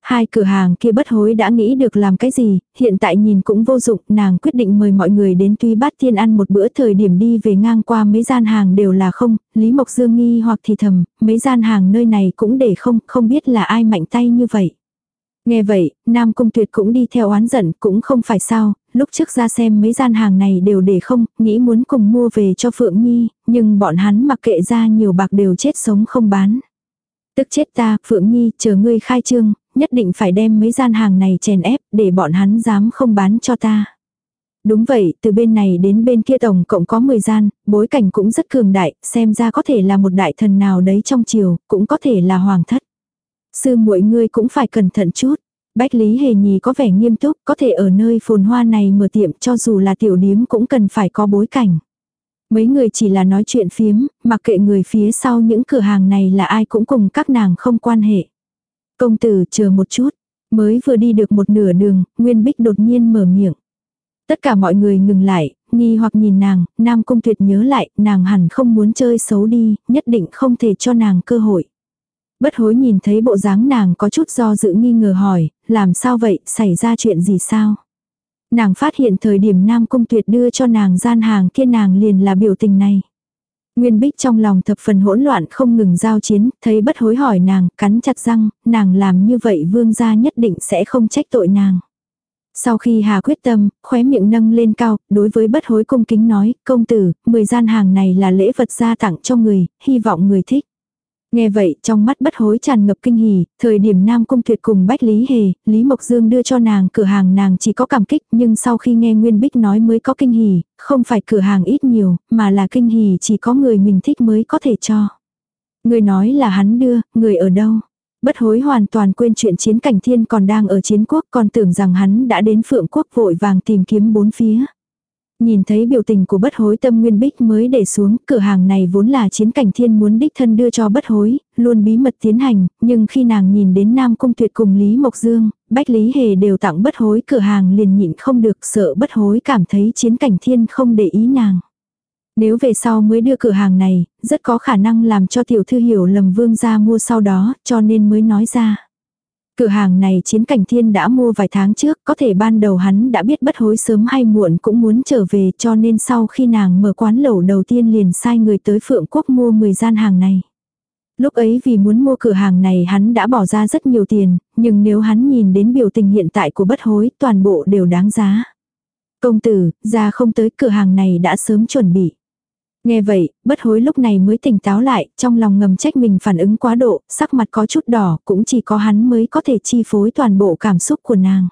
S1: Hai cửa hàng kia bất hối đã nghĩ được làm cái gì, hiện tại nhìn cũng vô dụng, nàng quyết định mời mọi người đến tuy bát tiên ăn một bữa thời điểm đi về ngang qua mấy gian hàng đều là không, Lý Mộc Dương nghi hoặc thì thầm, mấy gian hàng nơi này cũng để không, không biết là ai mạnh tay như vậy. Nghe vậy, Nam Cung Tuyệt cũng đi theo oán giận, cũng không phải sao, lúc trước ra xem mấy gian hàng này đều để không, nghĩ muốn cùng mua về cho Phượng Nhi, nhưng bọn hắn mặc kệ ra nhiều bạc đều chết sống không bán. Tức chết ta, Phượng Nhi, chờ ngươi khai trương, nhất định phải đem mấy gian hàng này chèn ép, để bọn hắn dám không bán cho ta. Đúng vậy, từ bên này đến bên kia tổng cộng có 10 gian, bối cảnh cũng rất cường đại, xem ra có thể là một đại thần nào đấy trong triều, cũng có thể là hoàng thất. Sư muội ngươi cũng phải cẩn thận chút. Bách Lý Hề Nhì có vẻ nghiêm túc, có thể ở nơi phồn hoa này mở tiệm cho dù là tiểu điếm cũng cần phải có bối cảnh. Mấy người chỉ là nói chuyện phiếm, mặc kệ người phía sau những cửa hàng này là ai cũng cùng các nàng không quan hệ. Công tử chờ một chút, mới vừa đi được một nửa đường, Nguyên Bích đột nhiên mở miệng. Tất cả mọi người ngừng lại, nghi hoặc nhìn nàng, Nam Cung Tuyệt nhớ lại, nàng hẳn không muốn chơi xấu đi, nhất định không thể cho nàng cơ hội. Bất hối nhìn thấy bộ dáng nàng có chút do dự nghi ngờ hỏi, làm sao vậy, xảy ra chuyện gì sao? Nàng phát hiện thời điểm Nam Cung Tuyệt đưa cho nàng gian hàng kia nàng liền là biểu tình này. Nguyên Bích trong lòng thập phần hỗn loạn không ngừng giao chiến, thấy bất hối hỏi nàng, cắn chặt răng, nàng làm như vậy vương gia nhất định sẽ không trách tội nàng. Sau khi Hà quyết tâm, khóe miệng nâng lên cao, đối với bất hối cung kính nói, công tử, 10 gian hàng này là lễ vật gia tặng cho người, hy vọng người thích. Nghe vậy, trong mắt bất hối tràn ngập kinh hỉ, thời điểm Nam Cung Tuyệt cùng Bách Lý Hề, Lý Mộc Dương đưa cho nàng cửa hàng nàng chỉ có cảm kích, nhưng sau khi nghe Nguyên Bích nói mới có kinh hỉ, không phải cửa hàng ít nhiều, mà là kinh hỉ chỉ có người mình thích mới có thể cho. Người nói là hắn đưa, người ở đâu? Bất hối hoàn toàn quên chuyện chiến cảnh thiên còn đang ở chiến quốc còn tưởng rằng hắn đã đến phượng quốc vội vàng tìm kiếm bốn phía. Nhìn thấy biểu tình của bất hối tâm nguyên bích mới để xuống, cửa hàng này vốn là chiến cảnh thiên muốn đích thân đưa cho bất hối, luôn bí mật tiến hành, nhưng khi nàng nhìn đến Nam Cung Tuyệt cùng Lý Mộc Dương, Bách Lý Hề đều tặng bất hối cửa hàng liền nhịn không được sợ bất hối cảm thấy chiến cảnh thiên không để ý nàng. Nếu về sau mới đưa cửa hàng này, rất có khả năng làm cho tiểu thư hiểu lầm vương gia mua sau đó, cho nên mới nói ra. Cửa hàng này chiến cảnh thiên đã mua vài tháng trước, có thể ban đầu hắn đã biết bất hối sớm hay muộn cũng muốn trở về cho nên sau khi nàng mở quán lẩu đầu tiên liền sai người tới Phượng Quốc mua 10 gian hàng này. Lúc ấy vì muốn mua cửa hàng này hắn đã bỏ ra rất nhiều tiền, nhưng nếu hắn nhìn đến biểu tình hiện tại của bất hối toàn bộ đều đáng giá. Công tử, ra không tới cửa hàng này đã sớm chuẩn bị. Nghe vậy, bất hối lúc này mới tỉnh táo lại, trong lòng ngầm trách mình phản ứng quá độ, sắc mặt có chút đỏ, cũng chỉ có hắn mới có thể chi phối toàn bộ cảm xúc của nàng.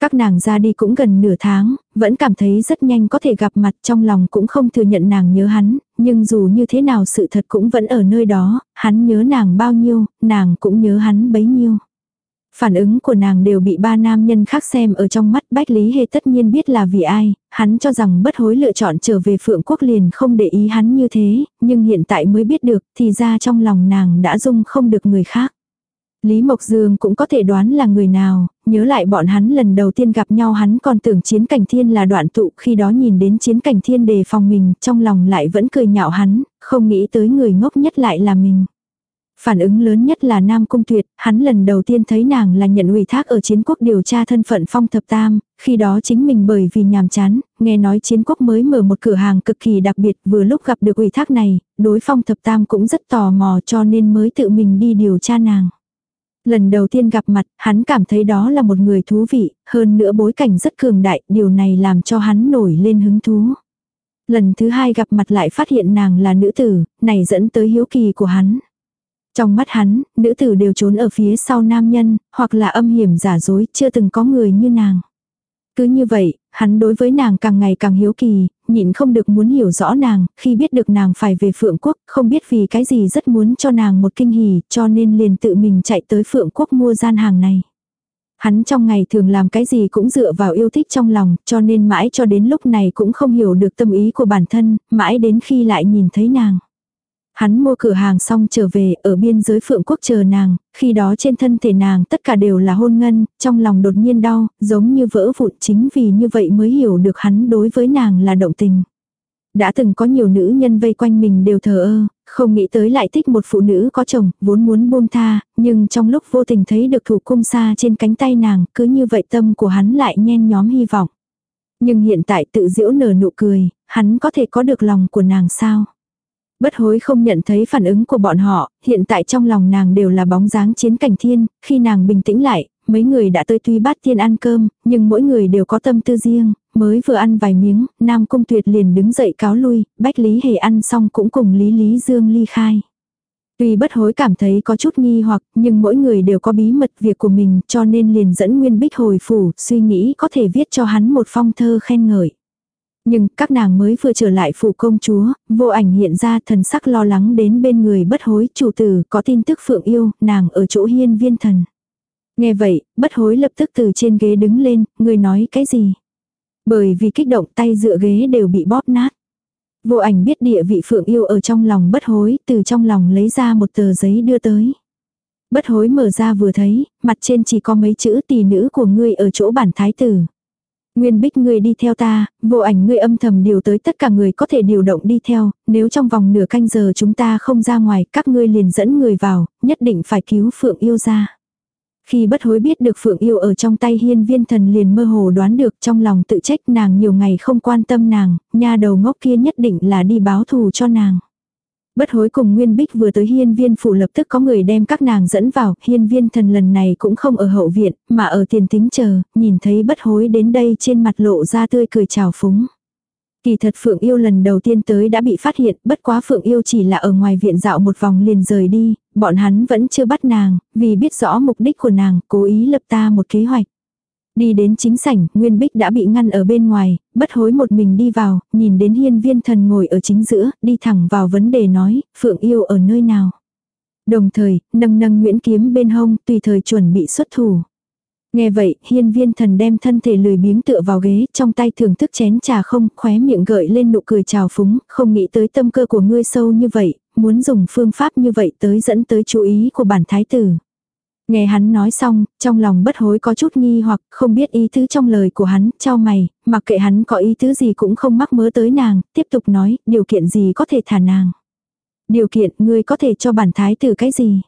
S1: Các nàng ra đi cũng gần nửa tháng, vẫn cảm thấy rất nhanh có thể gặp mặt trong lòng cũng không thừa nhận nàng nhớ hắn, nhưng dù như thế nào sự thật cũng vẫn ở nơi đó, hắn nhớ nàng bao nhiêu, nàng cũng nhớ hắn bấy nhiêu. Phản ứng của nàng đều bị ba nam nhân khác xem ở trong mắt Bách Lý Hề tất nhiên biết là vì ai, hắn cho rằng bất hối lựa chọn trở về Phượng Quốc liền không để ý hắn như thế, nhưng hiện tại mới biết được thì ra trong lòng nàng đã dung không được người khác. Lý Mộc Dương cũng có thể đoán là người nào, nhớ lại bọn hắn lần đầu tiên gặp nhau hắn còn tưởng chiến cảnh thiên là đoạn tụ khi đó nhìn đến chiến cảnh thiên đề phòng mình trong lòng lại vẫn cười nhạo hắn, không nghĩ tới người ngốc nhất lại là mình. Phản ứng lớn nhất là Nam Cung Tuyệt, hắn lần đầu tiên thấy nàng là nhận ủy thác ở chiến quốc điều tra thân phận phong thập tam, khi đó chính mình bởi vì nhàm chán, nghe nói chiến quốc mới mở một cửa hàng cực kỳ đặc biệt vừa lúc gặp được ủy thác này, đối phong thập tam cũng rất tò mò cho nên mới tự mình đi điều tra nàng. Lần đầu tiên gặp mặt, hắn cảm thấy đó là một người thú vị, hơn nữa bối cảnh rất cường đại, điều này làm cho hắn nổi lên hứng thú. Lần thứ hai gặp mặt lại phát hiện nàng là nữ tử, này dẫn tới hiếu kỳ của hắn. Trong mắt hắn, nữ tử đều trốn ở phía sau nam nhân, hoặc là âm hiểm giả dối, chưa từng có người như nàng. Cứ như vậy, hắn đối với nàng càng ngày càng hiếu kỳ, nhịn không được muốn hiểu rõ nàng, khi biết được nàng phải về Phượng Quốc, không biết vì cái gì rất muốn cho nàng một kinh hỉ, cho nên liền tự mình chạy tới Phượng Quốc mua gian hàng này. Hắn trong ngày thường làm cái gì cũng dựa vào yêu thích trong lòng, cho nên mãi cho đến lúc này cũng không hiểu được tâm ý của bản thân, mãi đến khi lại nhìn thấy nàng. Hắn mua cửa hàng xong trở về ở biên giới phượng quốc chờ nàng, khi đó trên thân thể nàng tất cả đều là hôn ngân, trong lòng đột nhiên đau, giống như vỡ vụn chính vì như vậy mới hiểu được hắn đối với nàng là động tình. Đã từng có nhiều nữ nhân vây quanh mình đều thờ ơ, không nghĩ tới lại thích một phụ nữ có chồng, vốn muốn buông tha, nhưng trong lúc vô tình thấy được thủ cung xa trên cánh tay nàng, cứ như vậy tâm của hắn lại nhen nhóm hy vọng. Nhưng hiện tại tự diễu nở nụ cười, hắn có thể có được lòng của nàng sao? Bất hối không nhận thấy phản ứng của bọn họ, hiện tại trong lòng nàng đều là bóng dáng chiến cảnh thiên, khi nàng bình tĩnh lại, mấy người đã tới tuy bát tiên ăn cơm, nhưng mỗi người đều có tâm tư riêng, mới vừa ăn vài miếng, Nam Cung Tuyệt liền đứng dậy cáo lui, Bách Lý Hề ăn xong cũng cùng Lý Lý Dương ly khai. Tuy bất hối cảm thấy có chút nghi hoặc, nhưng mỗi người đều có bí mật việc của mình cho nên liền dẫn Nguyên Bích hồi phủ, suy nghĩ có thể viết cho hắn một phong thơ khen ngợi. Nhưng các nàng mới vừa trở lại phủ công chúa, vô ảnh hiện ra thần sắc lo lắng đến bên người bất hối chủ tử có tin tức phượng yêu, nàng ở chỗ hiên viên thần. Nghe vậy, bất hối lập tức từ trên ghế đứng lên, người nói cái gì? Bởi vì kích động tay dựa ghế đều bị bóp nát. Vô ảnh biết địa vị phượng yêu ở trong lòng bất hối, từ trong lòng lấy ra một tờ giấy đưa tới. Bất hối mở ra vừa thấy, mặt trên chỉ có mấy chữ tỷ nữ của ngươi ở chỗ bản thái tử. Nguyên bích ngươi đi theo ta, vô ảnh ngươi âm thầm điều tới tất cả người có thể điều động đi theo, nếu trong vòng nửa canh giờ chúng ta không ra ngoài, các ngươi liền dẫn người vào, nhất định phải cứu Phượng yêu ra. Khi bất hối biết được Phượng yêu ở trong tay hiên viên thần liền mơ hồ đoán được trong lòng tự trách nàng nhiều ngày không quan tâm nàng, nha đầu ngốc kia nhất định là đi báo thù cho nàng. Bất hối cùng Nguyên Bích vừa tới hiên viên phủ lập tức có người đem các nàng dẫn vào, hiên viên thần lần này cũng không ở hậu viện, mà ở tiền tính chờ, nhìn thấy bất hối đến đây trên mặt lộ ra tươi cười chào phúng. Kỳ thật Phượng Yêu lần đầu tiên tới đã bị phát hiện, bất quá Phượng Yêu chỉ là ở ngoài viện dạo một vòng liền rời đi, bọn hắn vẫn chưa bắt nàng, vì biết rõ mục đích của nàng, cố ý lập ta một kế hoạch. Đi đến chính sảnh, Nguyên Bích đã bị ngăn ở bên ngoài, bất hối một mình đi vào, nhìn đến hiên viên thần ngồi ở chính giữa, đi thẳng vào vấn đề nói, Phượng Yêu ở nơi nào. Đồng thời, nâng nâng Nguyễn Kiếm bên hông, tùy thời chuẩn bị xuất thủ. Nghe vậy, hiên viên thần đem thân thể lười biếng tựa vào ghế, trong tay thưởng thức chén trà không, khóe miệng gợi lên nụ cười chào phúng, không nghĩ tới tâm cơ của ngươi sâu như vậy, muốn dùng phương pháp như vậy tới dẫn tới chú ý của bản thái tử. Nghe hắn nói xong, trong lòng bất hối có chút nghi hoặc không biết ý tứ trong lời của hắn, trao mày, mặc kệ hắn có ý tứ gì cũng không mắc mớ tới nàng, tiếp tục nói, điều kiện gì có thể thả nàng. Điều kiện ngươi có thể cho bản thái tử cái gì.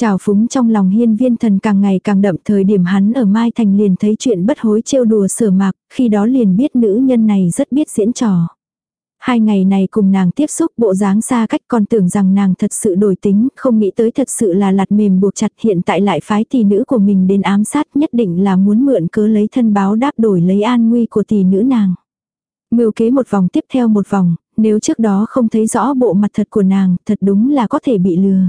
S1: Chào phúng trong lòng hiên viên thần càng ngày càng đậm thời điểm hắn ở Mai Thành liền thấy chuyện bất hối trêu đùa sửa mạc, khi đó liền biết nữ nhân này rất biết diễn trò. Hai ngày này cùng nàng tiếp xúc bộ dáng xa cách còn tưởng rằng nàng thật sự đổi tính, không nghĩ tới thật sự là lạt mềm buộc chặt hiện tại lại phái tỷ nữ của mình đến ám sát nhất định là muốn mượn cớ lấy thân báo đáp đổi lấy an nguy của tỷ nữ nàng. Mưu kế một vòng tiếp theo một vòng, nếu trước đó không thấy rõ bộ mặt thật của nàng, thật đúng là có thể bị lừa.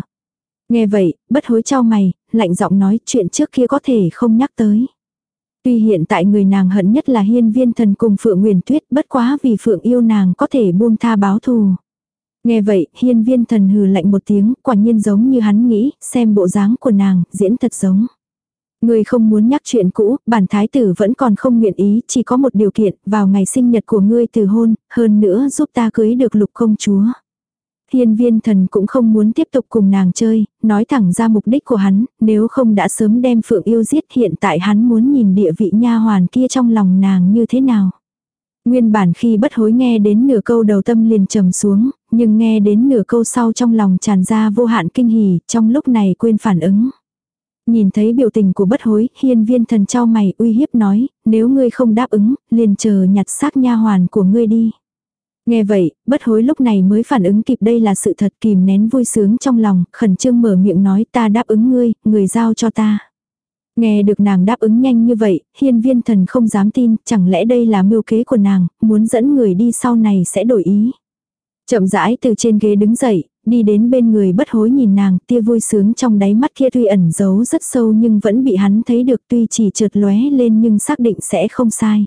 S1: Nghe vậy, bất hối cho mày, lạnh giọng nói chuyện trước kia có thể không nhắc tới. Tuy hiện tại người nàng hận nhất là hiên viên thần cùng Phượng Nguyền Tuyết bất quá vì Phượng yêu nàng có thể buông tha báo thù. Nghe vậy, hiên viên thần hừ lạnh một tiếng, quả nhiên giống như hắn nghĩ, xem bộ dáng của nàng, diễn thật giống. Người không muốn nhắc chuyện cũ, bản thái tử vẫn còn không nguyện ý, chỉ có một điều kiện, vào ngày sinh nhật của ngươi từ hôn, hơn nữa giúp ta cưới được lục công chúa. Hiên viên thần cũng không muốn tiếp tục cùng nàng chơi, nói thẳng ra mục đích của hắn, nếu không đã sớm đem phượng yêu giết hiện tại hắn muốn nhìn địa vị nha hoàn kia trong lòng nàng như thế nào. Nguyên bản khi bất hối nghe đến nửa câu đầu tâm liền trầm xuống, nhưng nghe đến nửa câu sau trong lòng tràn ra vô hạn kinh hỉ, trong lúc này quên phản ứng. Nhìn thấy biểu tình của bất hối, hiên viên thần trao mày uy hiếp nói, nếu ngươi không đáp ứng, liền chờ nhặt xác nha hoàn của ngươi đi. Nghe vậy, bất hối lúc này mới phản ứng kịp đây là sự thật kìm nén vui sướng trong lòng, khẩn trương mở miệng nói ta đáp ứng ngươi, người giao cho ta. Nghe được nàng đáp ứng nhanh như vậy, hiên viên thần không dám tin, chẳng lẽ đây là mưu kế của nàng, muốn dẫn người đi sau này sẽ đổi ý. Chậm rãi từ trên ghế đứng dậy, đi đến bên người bất hối nhìn nàng, tia vui sướng trong đáy mắt kia tuy ẩn giấu rất sâu nhưng vẫn bị hắn thấy được tuy chỉ trượt lóe lên nhưng xác định sẽ không sai.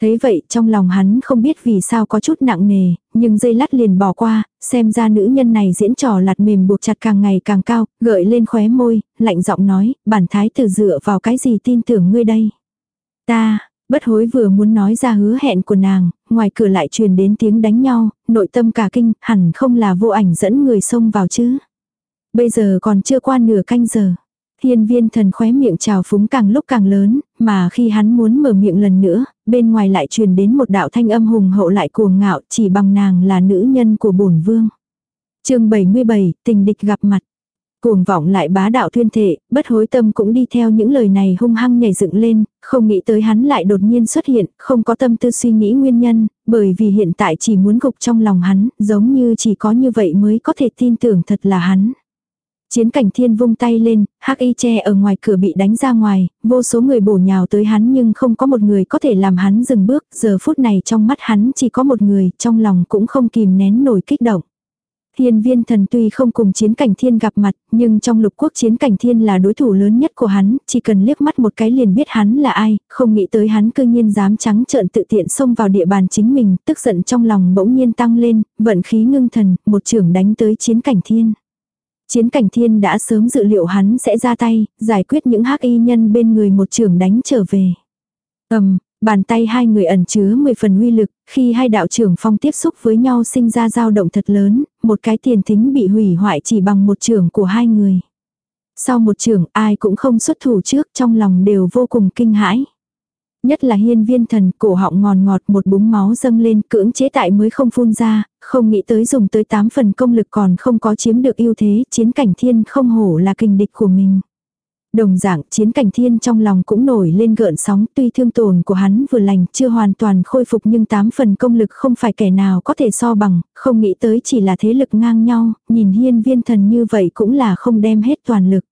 S1: Thấy vậy trong lòng hắn không biết vì sao có chút nặng nề, nhưng dây lát liền bỏ qua, xem ra nữ nhân này diễn trò lạt mềm buộc chặt càng ngày càng cao, gợi lên khóe môi, lạnh giọng nói, bản thái tử dựa vào cái gì tin tưởng ngươi đây. Ta, bất hối vừa muốn nói ra hứa hẹn của nàng, ngoài cửa lại truyền đến tiếng đánh nhau, nội tâm cả kinh, hẳn không là vô ảnh dẫn người xông vào chứ. Bây giờ còn chưa qua nửa canh giờ. Hiên viên thần khóe miệng trào phúng càng lúc càng lớn, mà khi hắn muốn mở miệng lần nữa, bên ngoài lại truyền đến một đạo thanh âm hùng hậu lại cuồng ngạo chỉ bằng nàng là nữ nhân của bổn vương. chương 77, tình địch gặp mặt. Cuồng vọng lại bá đạo tuyên thể, bất hối tâm cũng đi theo những lời này hung hăng nhảy dựng lên, không nghĩ tới hắn lại đột nhiên xuất hiện, không có tâm tư suy nghĩ nguyên nhân, bởi vì hiện tại chỉ muốn gục trong lòng hắn, giống như chỉ có như vậy mới có thể tin tưởng thật là hắn. Chiến cảnh thiên vung tay lên, hắc y che ở ngoài cửa bị đánh ra ngoài, vô số người bổ nhào tới hắn nhưng không có một người có thể làm hắn dừng bước, giờ phút này trong mắt hắn chỉ có một người, trong lòng cũng không kìm nén nổi kích động. Thiên viên thần tuy không cùng chiến cảnh thiên gặp mặt, nhưng trong lục quốc chiến cảnh thiên là đối thủ lớn nhất của hắn, chỉ cần liếc mắt một cái liền biết hắn là ai, không nghĩ tới hắn cư nhiên dám trắng trợn tự tiện xông vào địa bàn chính mình, tức giận trong lòng bỗng nhiên tăng lên, vận khí ngưng thần, một trưởng đánh tới chiến cảnh thiên. Chiến cảnh thiên đã sớm dự liệu hắn sẽ ra tay, giải quyết những hắc y nhân bên người một trưởng đánh trở về. ầm bàn tay hai người ẩn chứa 10 phần uy lực, khi hai đạo trưởng phong tiếp xúc với nhau sinh ra dao động thật lớn, một cái tiền thính bị hủy hoại chỉ bằng một trưởng của hai người. Sau một trưởng ai cũng không xuất thủ trước trong lòng đều vô cùng kinh hãi. Nhất là hiên viên thần cổ họng ngòn ngọt một búng máu dâng lên cưỡng chế tại mới không phun ra, không nghĩ tới dùng tới 8 phần công lực còn không có chiếm được ưu thế, chiến cảnh thiên không hổ là kình địch của mình. Đồng dạng chiến cảnh thiên trong lòng cũng nổi lên gợn sóng tuy thương tổn của hắn vừa lành chưa hoàn toàn khôi phục nhưng tám phần công lực không phải kẻ nào có thể so bằng, không nghĩ tới chỉ là thế lực ngang nhau, nhìn hiên viên thần như vậy cũng là không đem hết toàn lực.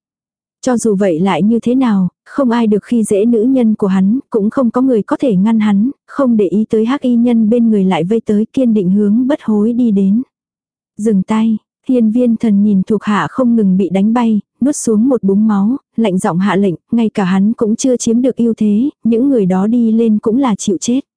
S1: Cho dù vậy lại như thế nào, không ai được khi dễ nữ nhân của hắn, cũng không có người có thể ngăn hắn, không để ý tới hắc y nhân bên người lại vây tới kiên định hướng bất hối đi đến. Dừng tay, thiên viên thần nhìn thuộc hạ không ngừng bị đánh bay, nuốt xuống một búng máu, lạnh giọng hạ lệnh, ngay cả hắn cũng chưa chiếm được ưu thế, những người đó đi lên cũng là chịu chết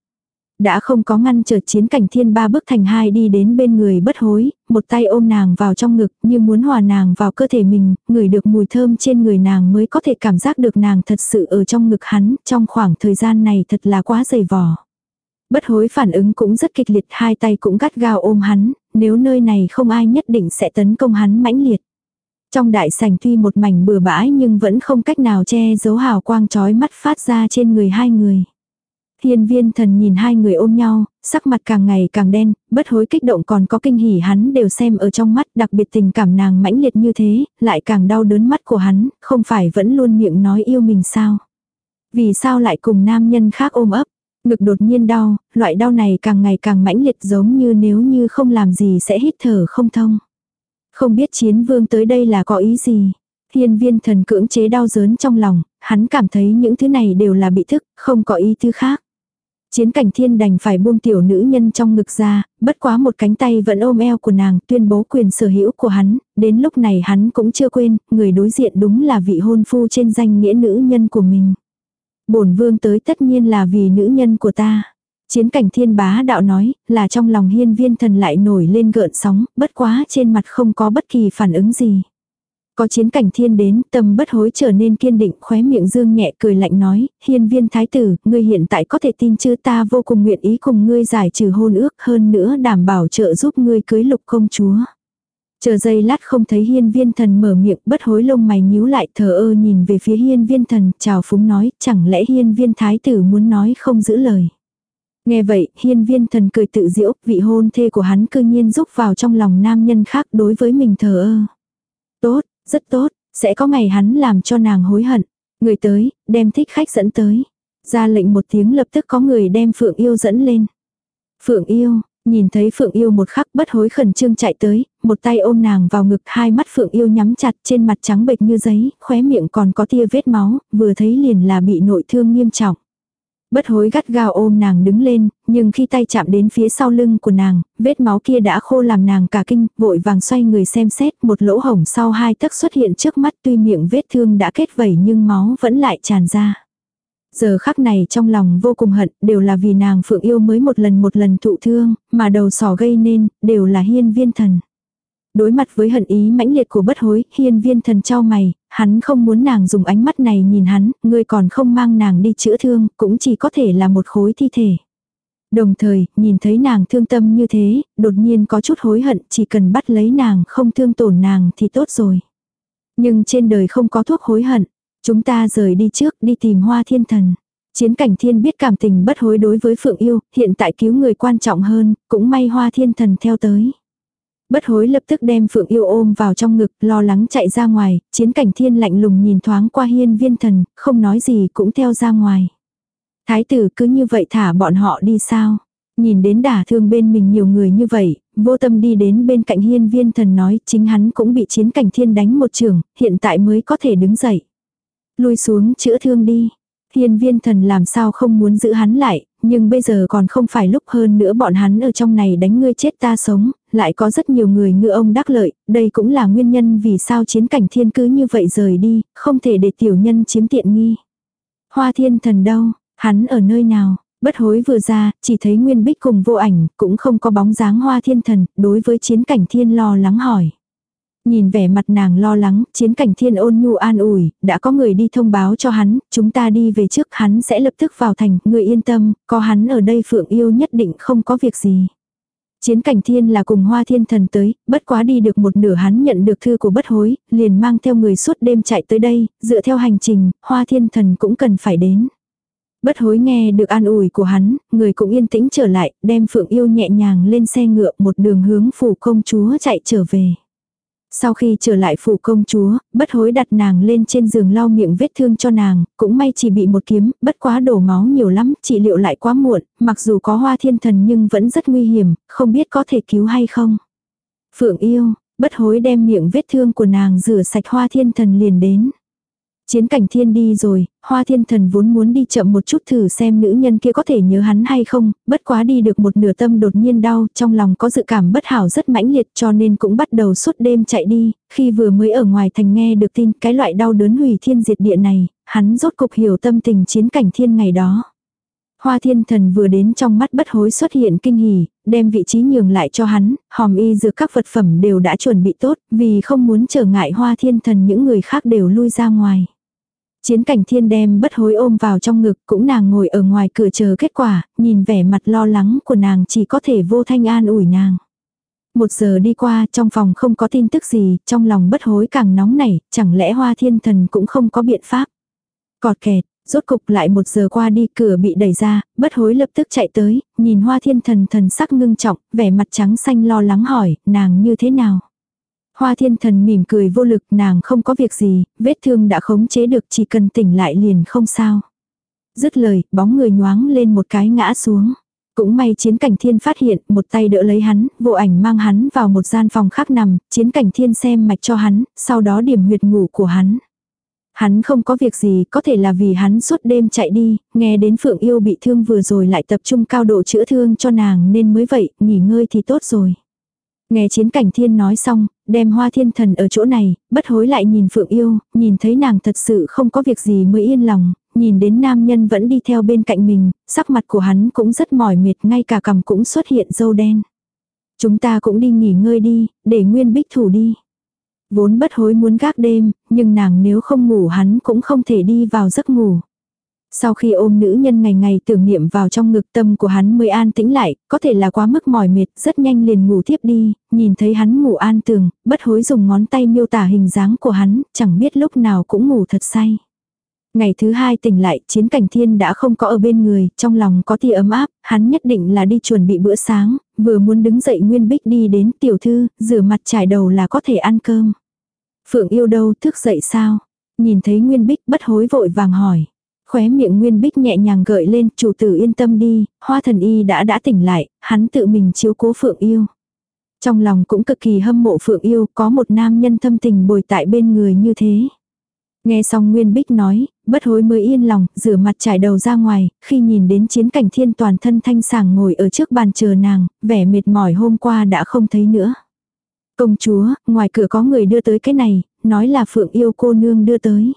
S1: đã không có ngăn trở chiến cảnh thiên ba bước thành hai đi đến bên người bất hối, một tay ôm nàng vào trong ngực như muốn hòa nàng vào cơ thể mình, ngửi được mùi thơm trên người nàng mới có thể cảm giác được nàng thật sự ở trong ngực hắn, trong khoảng thời gian này thật là quá dày vò. Bất hối phản ứng cũng rất kịch liệt, hai tay cũng gắt gao ôm hắn, nếu nơi này không ai nhất định sẽ tấn công hắn mãnh liệt. Trong đại sảnh tuy một mảnh bừa bãi nhưng vẫn không cách nào che giấu hào quang chói mắt phát ra trên người hai người. Hiên viên thần nhìn hai người ôm nhau, sắc mặt càng ngày càng đen, bất hối kích động còn có kinh hỉ hắn đều xem ở trong mắt đặc biệt tình cảm nàng mãnh liệt như thế, lại càng đau đớn mắt của hắn, không phải vẫn luôn miệng nói yêu mình sao. Vì sao lại cùng nam nhân khác ôm ấp, ngực đột nhiên đau, loại đau này càng ngày càng mãnh liệt giống như nếu như không làm gì sẽ hít thở không thông. Không biết chiến vương tới đây là có ý gì. Hiên viên thần cưỡng chế đau đớn trong lòng, hắn cảm thấy những thứ này đều là bị thức, không có ý thứ khác. Chiến cảnh thiên đành phải buông tiểu nữ nhân trong ngực ra, bất quá một cánh tay vẫn ôm eo của nàng tuyên bố quyền sở hữu của hắn, đến lúc này hắn cũng chưa quên, người đối diện đúng là vị hôn phu trên danh nghĩa nữ nhân của mình. bổn vương tới tất nhiên là vì nữ nhân của ta. Chiến cảnh thiên bá đạo nói, là trong lòng hiên viên thần lại nổi lên gợn sóng, bất quá trên mặt không có bất kỳ phản ứng gì. Có chiến cảnh thiên đến, tâm bất hối trở nên kiên định, khóe miệng dương nhẹ cười lạnh nói, hiên viên thái tử, ngươi hiện tại có thể tin chứ ta vô cùng nguyện ý cùng ngươi giải trừ hôn ước hơn nữa đảm bảo trợ giúp ngươi cưới lục công chúa. Chờ giây lát không thấy hiên viên thần mở miệng bất hối lông mày nhíu lại thờ ơ nhìn về phía hiên viên thần, chào phúng nói, chẳng lẽ hiên viên thái tử muốn nói không giữ lời. Nghe vậy, hiên viên thần cười tự diễu, vị hôn thê của hắn cư nhiên rúc vào trong lòng nam nhân khác đối với mình thờ ơ. Tốt, rất tốt, sẽ có ngày hắn làm cho nàng hối hận. Người tới, đem thích khách dẫn tới. Ra lệnh một tiếng lập tức có người đem Phượng Yêu dẫn lên. Phượng Yêu, nhìn thấy Phượng Yêu một khắc bất hối khẩn trương chạy tới, một tay ôm nàng vào ngực hai mắt Phượng Yêu nhắm chặt trên mặt trắng bệch như giấy, khóe miệng còn có tia vết máu, vừa thấy liền là bị nội thương nghiêm trọng. Bất hối gắt gao ôm nàng đứng lên, nhưng khi tay chạm đến phía sau lưng của nàng, vết máu kia đã khô làm nàng cả kinh, vội vàng xoay người xem xét một lỗ hổng sau hai tấc xuất hiện trước mắt tuy miệng vết thương đã kết vẩy nhưng máu vẫn lại tràn ra. Giờ khắc này trong lòng vô cùng hận, đều là vì nàng phượng yêu mới một lần một lần thụ thương, mà đầu sỏ gây nên, đều là hiên viên thần. Đối mặt với hận ý mãnh liệt của bất hối, hiên viên thần trao mày, hắn không muốn nàng dùng ánh mắt này nhìn hắn, người còn không mang nàng đi chữa thương, cũng chỉ có thể là một khối thi thể. Đồng thời, nhìn thấy nàng thương tâm như thế, đột nhiên có chút hối hận, chỉ cần bắt lấy nàng không thương tổn nàng thì tốt rồi. Nhưng trên đời không có thuốc hối hận, chúng ta rời đi trước đi tìm hoa thiên thần. Chiến cảnh thiên biết cảm tình bất hối đối với Phượng Yêu, hiện tại cứu người quan trọng hơn, cũng may hoa thiên thần theo tới. Bất hối lập tức đem Phượng Yêu ôm vào trong ngực, lo lắng chạy ra ngoài, chiến cảnh thiên lạnh lùng nhìn thoáng qua hiên viên thần, không nói gì cũng theo ra ngoài. Thái tử cứ như vậy thả bọn họ đi sao? Nhìn đến đả thương bên mình nhiều người như vậy, vô tâm đi đến bên cạnh hiên viên thần nói chính hắn cũng bị chiến cảnh thiên đánh một trường, hiện tại mới có thể đứng dậy. Lui xuống chữa thương đi. Hiên viên thần làm sao không muốn giữ hắn lại, nhưng bây giờ còn không phải lúc hơn nữa bọn hắn ở trong này đánh ngươi chết ta sống, lại có rất nhiều người ngựa ông đắc lợi, đây cũng là nguyên nhân vì sao chiến cảnh thiên cứ như vậy rời đi, không thể để tiểu nhân chiếm tiện nghi. Hoa thiên thần đâu, hắn ở nơi nào, bất hối vừa ra, chỉ thấy nguyên bích cùng vô ảnh, cũng không có bóng dáng hoa thiên thần, đối với chiến cảnh thiên lo lắng hỏi. Nhìn vẻ mặt nàng lo lắng, chiến cảnh thiên ôn nhu an ủi, đã có người đi thông báo cho hắn, chúng ta đi về trước hắn sẽ lập tức vào thành, người yên tâm, có hắn ở đây phượng yêu nhất định không có việc gì. Chiến cảnh thiên là cùng hoa thiên thần tới, bất quá đi được một nửa hắn nhận được thư của bất hối, liền mang theo người suốt đêm chạy tới đây, dựa theo hành trình, hoa thiên thần cũng cần phải đến. Bất hối nghe được an ủi của hắn, người cũng yên tĩnh trở lại, đem phượng yêu nhẹ nhàng lên xe ngựa một đường hướng phủ công chúa chạy trở về. Sau khi trở lại phủ công chúa, bất hối đặt nàng lên trên giường lau miệng vết thương cho nàng, cũng may chỉ bị một kiếm, bất quá đổ máu nhiều lắm, trị liệu lại quá muộn, mặc dù có hoa thiên thần nhưng vẫn rất nguy hiểm, không biết có thể cứu hay không. Phượng yêu, bất hối đem miệng vết thương của nàng rửa sạch hoa thiên thần liền đến. Chiến cảnh thiên đi rồi, hoa thiên thần vốn muốn đi chậm một chút thử xem nữ nhân kia có thể nhớ hắn hay không, bất quá đi được một nửa tâm đột nhiên đau, trong lòng có dự cảm bất hảo rất mãnh liệt cho nên cũng bắt đầu suốt đêm chạy đi, khi vừa mới ở ngoài thành nghe được tin cái loại đau đớn hủy thiên diệt địa này, hắn rốt cục hiểu tâm tình chiến cảnh thiên ngày đó. Hoa thiên thần vừa đến trong mắt bất hối xuất hiện kinh hỉ, đem vị trí nhường lại cho hắn, hòm y dược các vật phẩm đều đã chuẩn bị tốt, vì không muốn trở ngại hoa thiên thần những người khác đều lui ra ngoài. Chiến cảnh thiên đem bất hối ôm vào trong ngực, cũng nàng ngồi ở ngoài cửa chờ kết quả, nhìn vẻ mặt lo lắng của nàng chỉ có thể vô thanh an ủi nàng. Một giờ đi qua, trong phòng không có tin tức gì, trong lòng bất hối càng nóng nảy, chẳng lẽ hoa thiên thần cũng không có biện pháp. Cọt kẹt, rốt cục lại một giờ qua đi cửa bị đẩy ra, bất hối lập tức chạy tới, nhìn hoa thiên thần thần sắc ngưng trọng, vẻ mặt trắng xanh lo lắng hỏi, nàng như thế nào. Hoa thiên thần mỉm cười vô lực nàng không có việc gì, vết thương đã khống chế được chỉ cần tỉnh lại liền không sao. Dứt lời, bóng người nhoáng lên một cái ngã xuống. Cũng may chiến cảnh thiên phát hiện, một tay đỡ lấy hắn, vô ảnh mang hắn vào một gian phòng khác nằm, chiến cảnh thiên xem mạch cho hắn, sau đó điểm huyệt ngủ của hắn. Hắn không có việc gì, có thể là vì hắn suốt đêm chạy đi, nghe đến Phượng Yêu bị thương vừa rồi lại tập trung cao độ chữa thương cho nàng nên mới vậy, nghỉ ngơi thì tốt rồi. Nghe chiến cảnh thiên nói xong, đem hoa thiên thần ở chỗ này, bất hối lại nhìn Phượng Yêu, nhìn thấy nàng thật sự không có việc gì mới yên lòng, nhìn đến nam nhân vẫn đi theo bên cạnh mình, sắc mặt của hắn cũng rất mỏi mệt ngay cả cằm cũng xuất hiện dâu đen. Chúng ta cũng đi nghỉ ngơi đi, để nguyên bích thủ đi. Vốn bất hối muốn gác đêm, nhưng nàng nếu không ngủ hắn cũng không thể đi vào giấc ngủ. Sau khi ôm nữ nhân ngày ngày tưởng niệm vào trong ngực tâm của hắn mới an tĩnh lại, có thể là quá mức mỏi mệt, rất nhanh liền ngủ tiếp đi, nhìn thấy hắn ngủ an tường, bất hối dùng ngón tay miêu tả hình dáng của hắn, chẳng biết lúc nào cũng ngủ thật say. Ngày thứ hai tỉnh lại, chiến cảnh thiên đã không có ở bên người, trong lòng có tia ấm áp, hắn nhất định là đi chuẩn bị bữa sáng, vừa muốn đứng dậy nguyên bích đi đến tiểu thư, rửa mặt trải đầu là có thể ăn cơm. Phượng yêu đâu, thức dậy sao? Nhìn thấy nguyên bích bất hối vội vàng hỏi. Khóe miệng Nguyên Bích nhẹ nhàng gợi lên, chủ tử yên tâm đi, hoa thần y đã đã tỉnh lại, hắn tự mình chiếu cố Phượng Yêu. Trong lòng cũng cực kỳ hâm mộ Phượng Yêu, có một nam nhân thâm tình bồi tại bên người như thế. Nghe xong Nguyên Bích nói, bất hối mới yên lòng, rửa mặt trải đầu ra ngoài, khi nhìn đến chiến cảnh thiên toàn thân thanh sàng ngồi ở trước bàn chờ nàng, vẻ mệt mỏi hôm qua đã không thấy nữa. Công chúa, ngoài cửa có người đưa tới cái này, nói là Phượng yêu cô nương đưa tới.